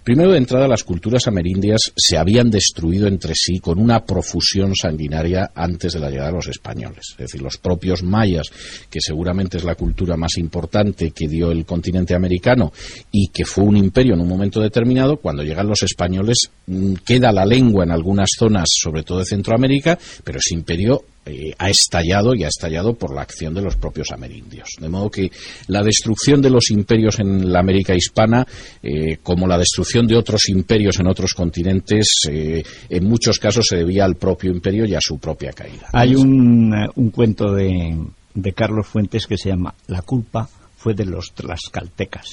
Primero, de entrada, las culturas amerindias se habían destruido entre sí con una profusión sanguinaria antes de la llegada de los españoles. Es decir, los propios mayas, que seguramente es la cultura más importante que dio el continente americano y que fue un imperio en un momento determinado, cuando llegan los españoles mm, queda la lengua en algunas zonas, sobre todo de Centroamérica, pero ese imperio eh, ha estallado y ha estallado por la acción de los propios amerindios. De modo que la destrucción de los imperios en la América hispana, eh, como la destrucción de otros imperios en otros continentes, eh, en muchos casos se debía al propio imperio y a su propia caída. Hay un, eh, un cuento de, de Carlos Fuentes que se llama La culpa fue de los tlaxcaltecas.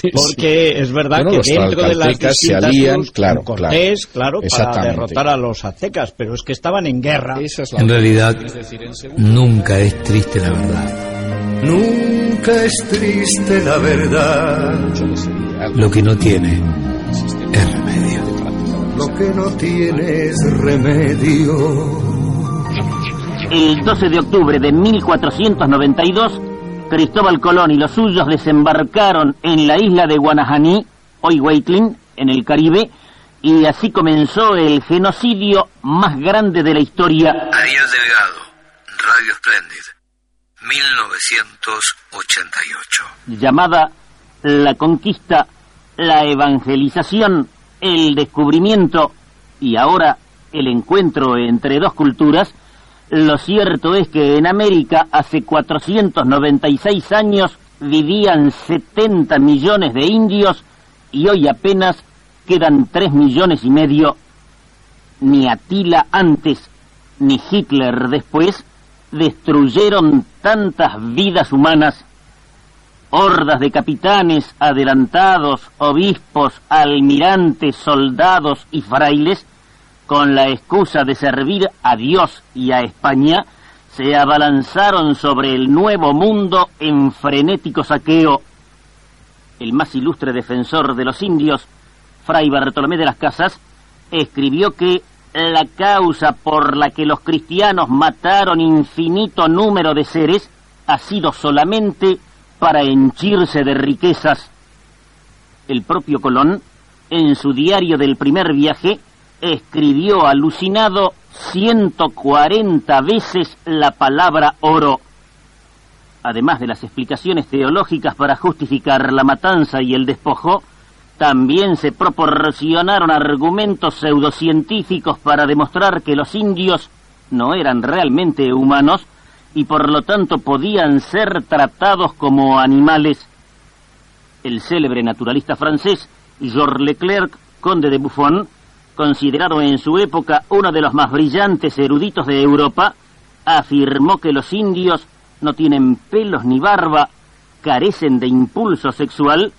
Porque es verdad Bueno, que dentro de las tlaxcaltecas se distintas alían, claro, con Cortés, claro. claro, para derrotar a los aztecas, pero es que estaban en guerra. En realidad, nunca es triste la verdad. Nunca es triste la verdad. Lo que no tiene es remedio. Lo que no tiene es remedio. El 12 de octubre de 1492, Cristóbal Colón y los suyos desembarcaron en la isla de Guanajaní, hoy Weitlin, en el Caribe, y así comenzó el genocidio más grande de la historia. Ariel Delgado, Radio Splendid, 1988. llamada la conquista, la evangelización, el descubrimiento y ahora el encuentro entre dos culturas, lo cierto es que en América hace 496 años vivían 70 millones de indios y hoy apenas quedan 3 millones y medio. Ni Atila antes ni Hitler después destruyeron tantas vidas humanas hordas de capitanes, adelantados, obispos, almirantes, soldados y frailes, con la excusa de servir a Dios y a España, se abalanzaron sobre el nuevo mundo en frenético saqueo. El más ilustre defensor de los indios, Fray Bartolomé de las Casas, escribió que la causa por la que los cristianos mataron infinito número de seres ha sido solamente para henchirse de riquezas. El propio Colón, en su diario del primer viaje, escribió alucinado 140 veces la palabra oro. Además de las explicaciones teológicas para justificar la matanza y el despojo, también se proporcionaron argumentos pseudocientíficos para demostrar que los indios no eran realmente humanos y por lo tanto podían ser tratados como animales. El célebre naturalista francés Georges Leclerc, conde de Buffon, considerado en su época uno de los más brillantes eruditos de Europa, afirmó que los indios no tienen pelos ni barba, carecen de impulso sexual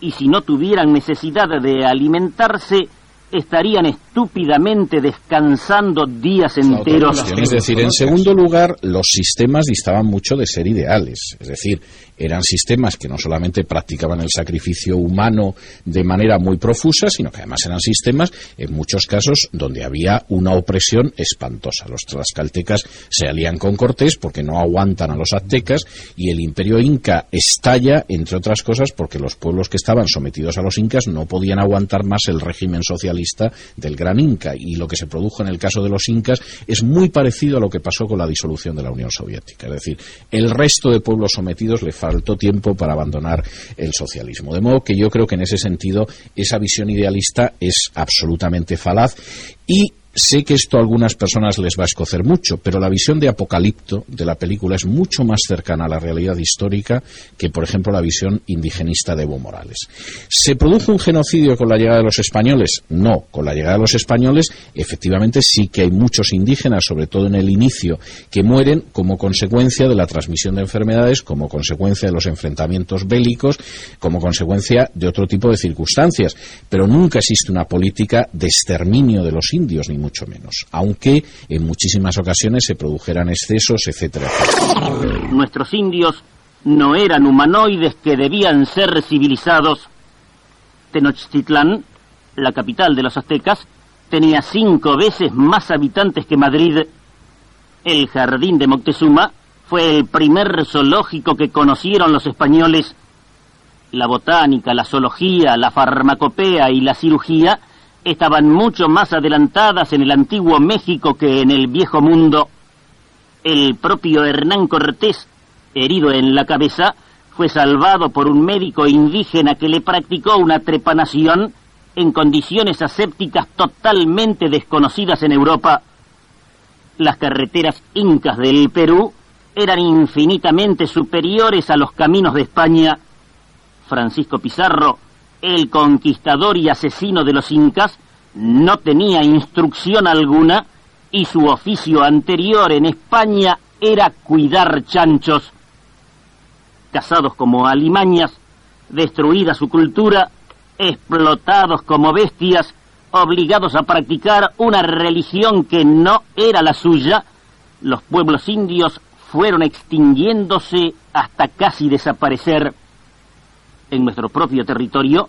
y si no tuvieran necesidad de alimentarse, estarían estúpidamente descansando días enteros. Es decir, en segundo lugar, los sistemas distaban mucho de ser ideales. Es decir, eran sistemas que no solamente practicaban el sacrificio humano de manera muy profusa, sino que además eran sistemas, en muchos casos, donde había una opresión espantosa. Los tlaxcaltecas se alían con Cortés porque no aguantan a los aztecas y el imperio inca estalla, entre otras cosas, porque los pueblos que estaban sometidos a los incas no podían aguantar más el régimen socialista del gran inca. Y lo que se produjo en el caso de los incas es muy parecido a lo que pasó con la disolución de la Unión Soviética. Es decir, el resto de pueblos sometidos le faltó tiempo para abandonar el socialismo. De modo que yo creo que en ese sentido esa visión idealista es absolutamente falaz y Sé que esto a algunas personas les va a escocer mucho, pero la visión de Apocalipto de la película es mucho más cercana a la realidad histórica que, por ejemplo, la visión indigenista de Evo Morales. ¿Se produjo un genocidio con la llegada de los españoles? No, con la llegada de los españoles efectivamente sí que hay muchos indígenas, sobre todo en el inicio, que mueren como consecuencia de la transmisión de enfermedades, como consecuencia de los enfrentamientos bélicos, como consecuencia de otro tipo de circunstancias. Pero nunca existe una política de exterminio de los indios, ni mucho menos, aunque en muchísimas ocasiones se produjeran excesos, etcétera. Nuestros indios no eran humanoides que debían ser civilizados. Tenochtitlán, la capital de los aztecas, tenía cinco veces más habitantes que Madrid. El jardín de Moctezuma fue el primer zoológico que conocieron los españoles. La botánica, la zoología, la farmacopea y la cirugía estaban mucho más adelantadas en el antiguo México que en el viejo mundo. El propio Hernán Cortés, herido en la cabeza, fue salvado por un médico indígena que le practicó una trepanación en condiciones asépticas totalmente desconocidas en Europa. Las carreteras incas del Perú eran infinitamente superiores a los caminos de España. Francisco Pizarro, el conquistador y asesino de los incas, no tenía instrucción alguna y su oficio anterior en España era cuidar chanchos. Cazados como alimañas, destruida su cultura, explotados como bestias, obligados a practicar una religión que no era la suya, los pueblos indios fueron extinguiéndose hasta casi desaparecer. En nuestro propio territorio,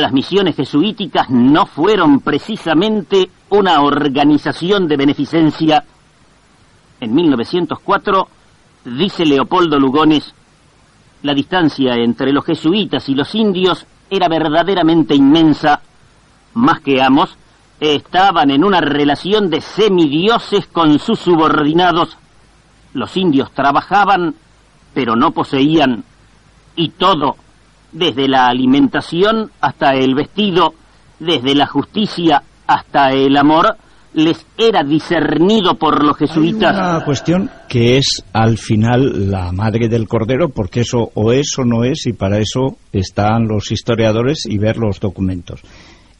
las misiones jesuíticas no fueron precisamente una organización de beneficencia. En 1904, dice Leopoldo Lugones, la distancia entre los jesuitas y los indios era verdaderamente inmensa. Más que amos, estaban en una relación de semidioses con sus subordinados. Los indios trabajaban, pero no poseían. Y todo, desde la alimentación hasta el vestido, desde la justicia hasta el amor, les era discernido por los jesuitas. Una cuestión que es al final la madre del cordero, porque eso o es o no es, y para eso están los historiadores y ver los documentos.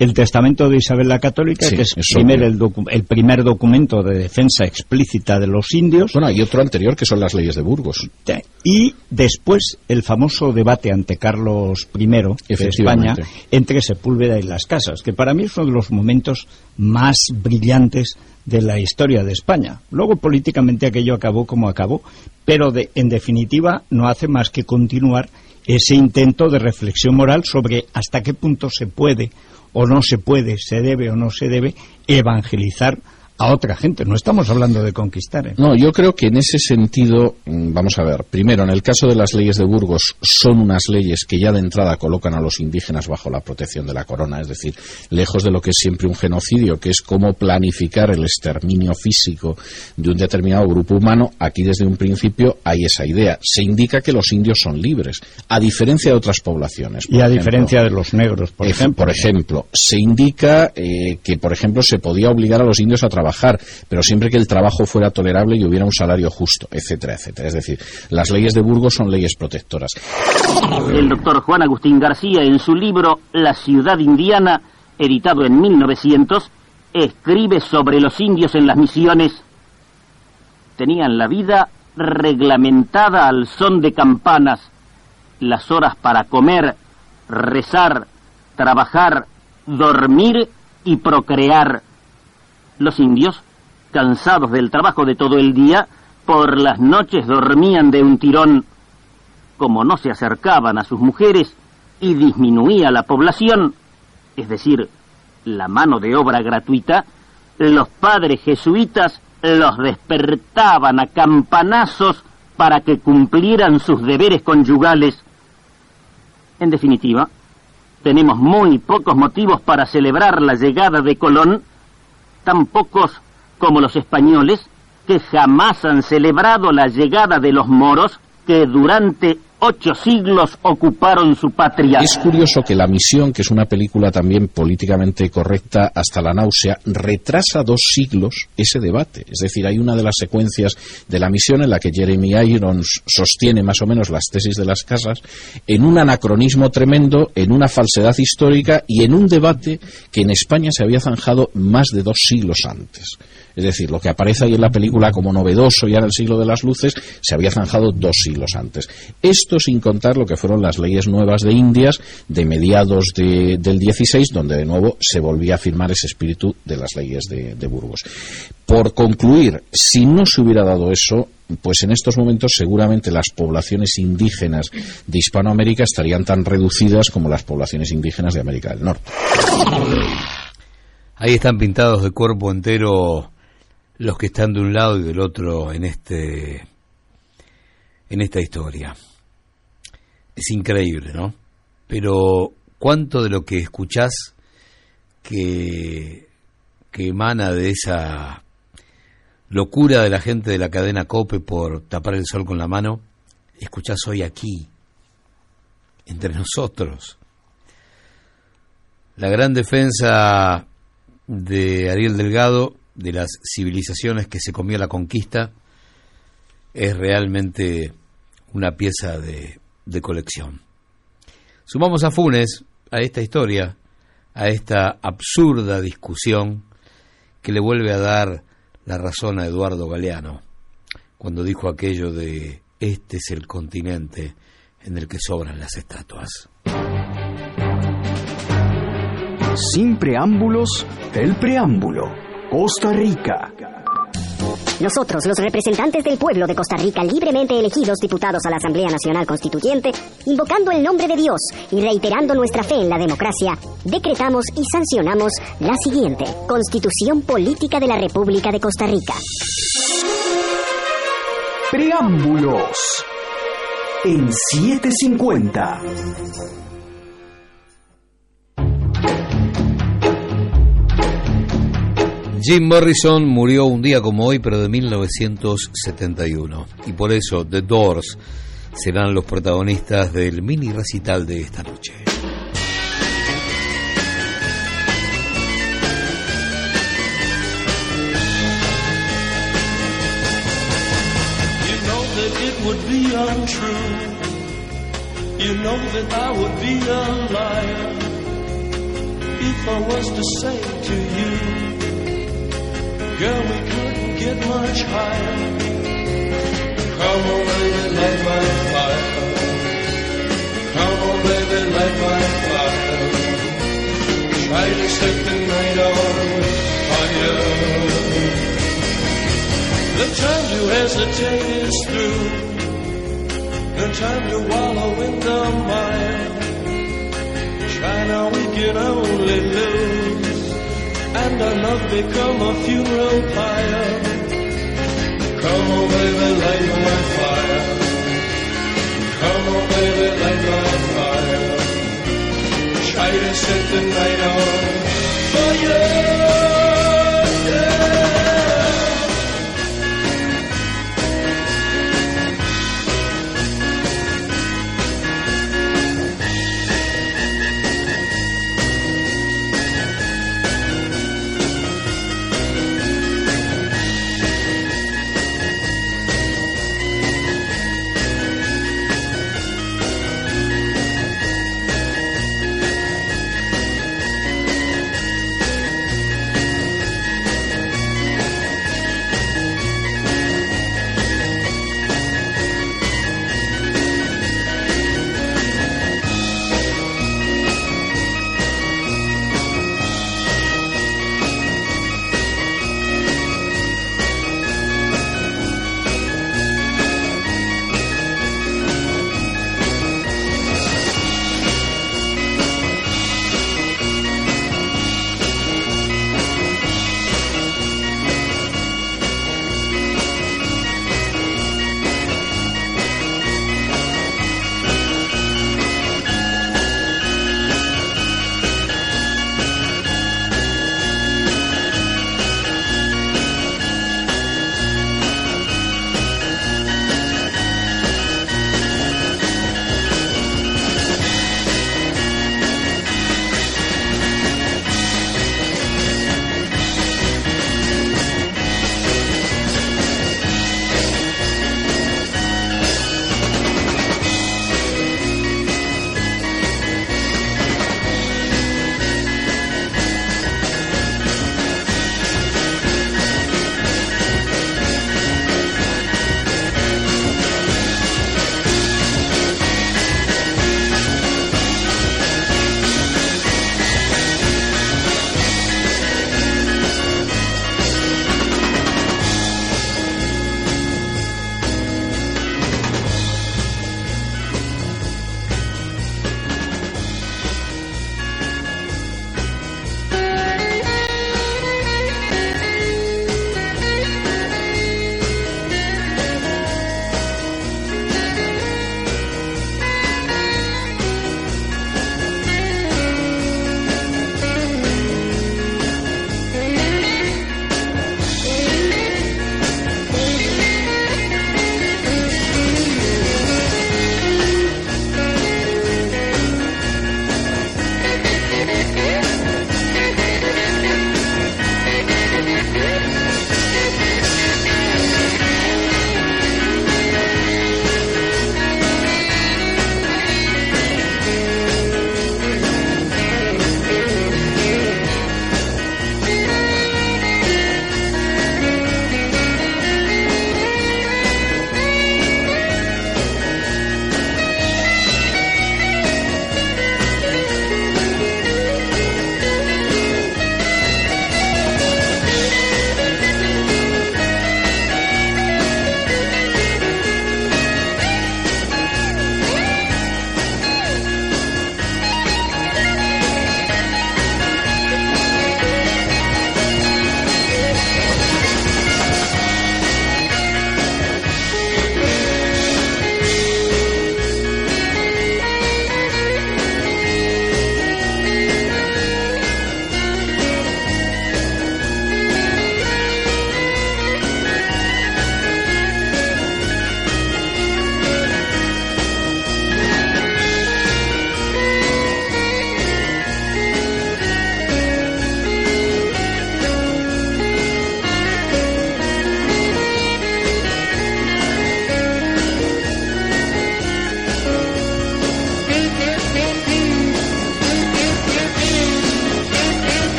El testamento de Isabel la Católica, Sí, que es primer el, el primer documento de defensa explícita de los indios. Bueno, hay otro anterior que son las leyes de Burgos. Y después el famoso debate ante Carlos I de España entre Sepúlveda y las casas, que para mí es uno de los momentos más brillantes de la historia de España. Luego políticamente aquello acabó como acabó, pero de- en definitiva no hace más que continuar ese intento de reflexión moral sobre hasta qué punto se puede o no se puede, se debe o no se debe evangelizar a otra gente. No estamos hablando de conquistar. ¿eh? No, yo creo que en ese sentido, mm, vamos a ver, primero, en el caso de las leyes de Burgos, son unas leyes que ya de entrada colocan a los indígenas bajo la protección de la corona, es decir, lejos de lo que es siempre un genocidio, que es cómo planificar el exterminio físico de un determinado grupo humano, aquí desde un principio hay esa idea. Se indica que los indios son libres, a diferencia de otras poblaciones. Y a ejemplo. diferencia de los negros, por ejemplo. Por ejemplo, se indica eh, que, por ejemplo, se podía obligar a los indios a trabajar, pero siempre que el trabajo fuera tolerable y hubiera un salario justo, etcétera, etcétera. Es decir, las leyes de Burgos son leyes protectoras. El doctor Juan Agustín García, en su libro La ciudad indiana, editado en 1900, escribe sobre los indios en las misiones. Tenían la vida reglamentada al son de campanas, las horas para comer, rezar, trabajar, dormir y procrear. Los indios, cansados del trabajo de todo el día, por las noches dormían de un tirón. Como no se acercaban a sus mujeres y disminuía la población, es decir, la mano de obra gratuita, los padres jesuitas los despertaban a campanazos para que cumplieran sus deberes conyugales. En definitiva, tenemos muy pocos motivos para celebrar la llegada de Colón, tan pocos como los españoles, que jamás han celebrado la llegada de los moros, que durante ocho siglos ocuparon su patria. Es curioso que La Misión, que es una película también políticamente correcta hasta la náusea, retrasa dos siglos ese debate. Es decir, hay una de las secuencias de La Misión en la que Jeremy Irons sostiene más o menos las tesis de las casas en un anacronismo tremendo, en una falsedad histórica y en un debate que en España se había zanjado más de dos siglos antes. Es decir, lo que aparece ahí en la película como novedoso ya en el siglo de las luces se había zanjado dos siglos antes. Esto sin contar lo que fueron las leyes nuevas de Indias de mediados de- del 16, donde de nuevo se volvía a firmar ese espíritu de las leyes de Burgos. Por concluir, si no se hubiera dado eso, pues en estos momentos seguramente las poblaciones indígenas de Hispanoamérica estarían tan reducidas como las poblaciones indígenas de América del Norte. Ahí están pintados de cuerpo entero los que están de un lado y del otro en este en esta historia. Es increíble, ¿no? Pero cuánto de lo que escuchás que que emana de esa locura de la gente de la cadena Cope por tapar el sol con la mano, escuchás hoy aquí entre nosotros. La gran defensa de Ariel Delgado de las civilizaciones que se comió la conquista es realmente una pieza de, colección. Sumamos a Funes a esta historia, a esta absurda discusión que le vuelve a dar la razón a Eduardo Galeano cuando dijo aquello de este es el continente en el que sobran las estatuas. Sin preámbulos, el preámbulo. Costa Rica. Nosotros, los representantes del pueblo de Costa Rica, libremente elegidos diputados a la Asamblea Nacional Constituyente, invocando el nombre de Dios y reiterando nuestra fe en la democracia, decretamos y sancionamos la siguiente Constitución Política de la República de Costa Rica. Preámbulos. En 750. Jim Morrison murió un día como hoy, pero de 1971. Y por eso The Doors serán los protagonistas del mini recital de esta noche. Would be. You know that I would be a liar if I was to say to you, girl, we couldn't get much higher. Come on, baby, light my fire. Come on, baby, light my fire. Try to set the night on fire. The time to hesitate is through. The time to wallow in the mire. Try now, we can only lose. And our love become a funeral pyre. Come on, baby, light my fire. Come on, baby, light my fire. Try to set the night on fire.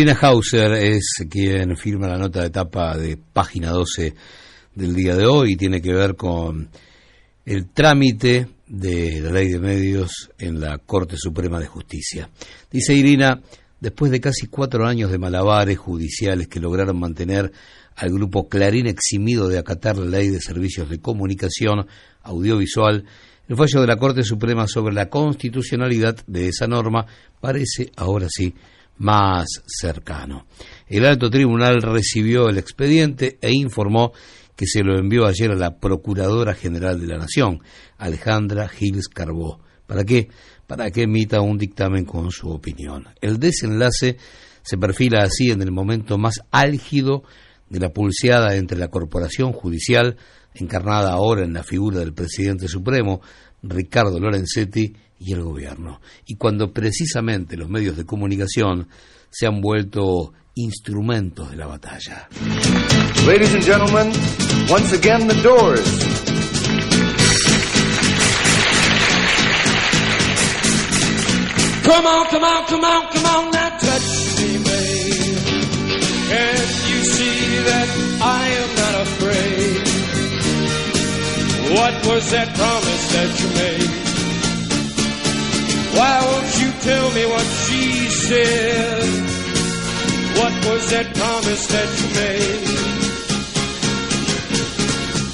Irina Hauser es quien firma la nota de tapa de página 12 del día de hoy y tiene que ver con el trámite de la ley de medios en la Corte Suprema de Justicia. Dice Irina, después de casi cuatro años de malabares judiciales que lograron mantener al grupo Clarín eximido de acatar la ley de servicios de comunicación audiovisual, el fallo de la Corte Suprema sobre la constitucionalidad de esa norma parece ahora sí más cercano. El alto tribunal recibió el expediente e informó que se lo envió ayer a la Procuradora General de la Nación, Alejandra Giles Carbó. ¿Para qué? Para que emita un dictamen con su opinión. El desenlace se perfila así en el momento más álgido de la pulseada entre la Corporación Judicial, encarnada ahora en la figura del presidente supremo, Ricardo Lorenzetti, y el gobierno. Y cuando precisamente los medios de comunicación se han vuelto instrumentos de la batalla. Ladies and gentlemen, once again the doors. Come on, come on, come on, come on, now touch me, babe. Can't you see that I am not afraid? What was that promise that you made? Why won't you tell me what she said? What was that promise that you made?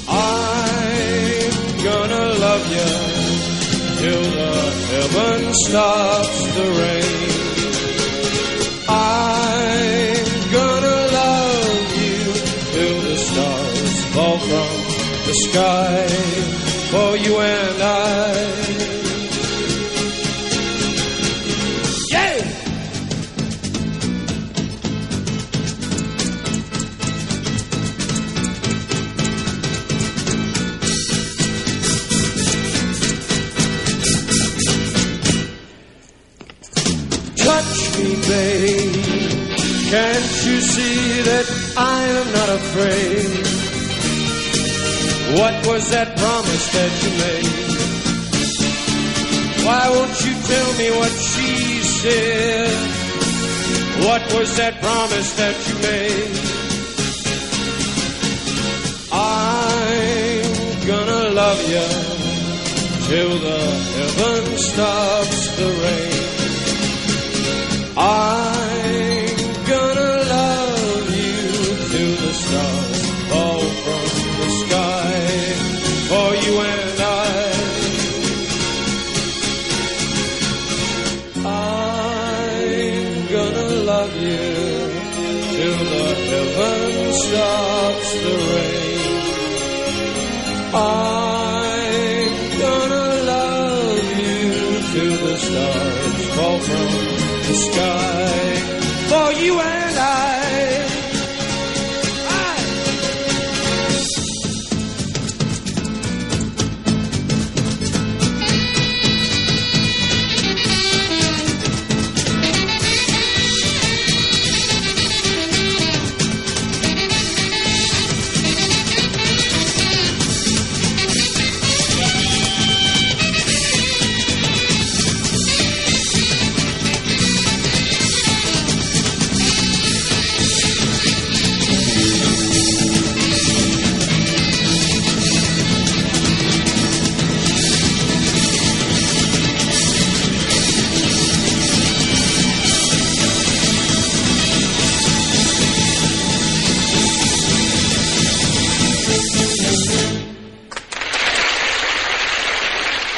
I'm gonna love you till the heaven stops the rain. I'm gonna love you till the stars fall from the sky for you and Can't you see that I am not afraid? What was that promise that you made? Why won't you tell me what she said? What was that promise that you made? I'm gonna love you till the heaven stops the rain. I'm gonna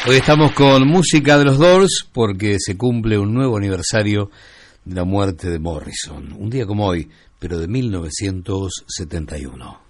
Hoy estamos con música de los Doors porque se cumple un nuevo aniversario de la muerte de Morrison. Un día como hoy, pero de 1971.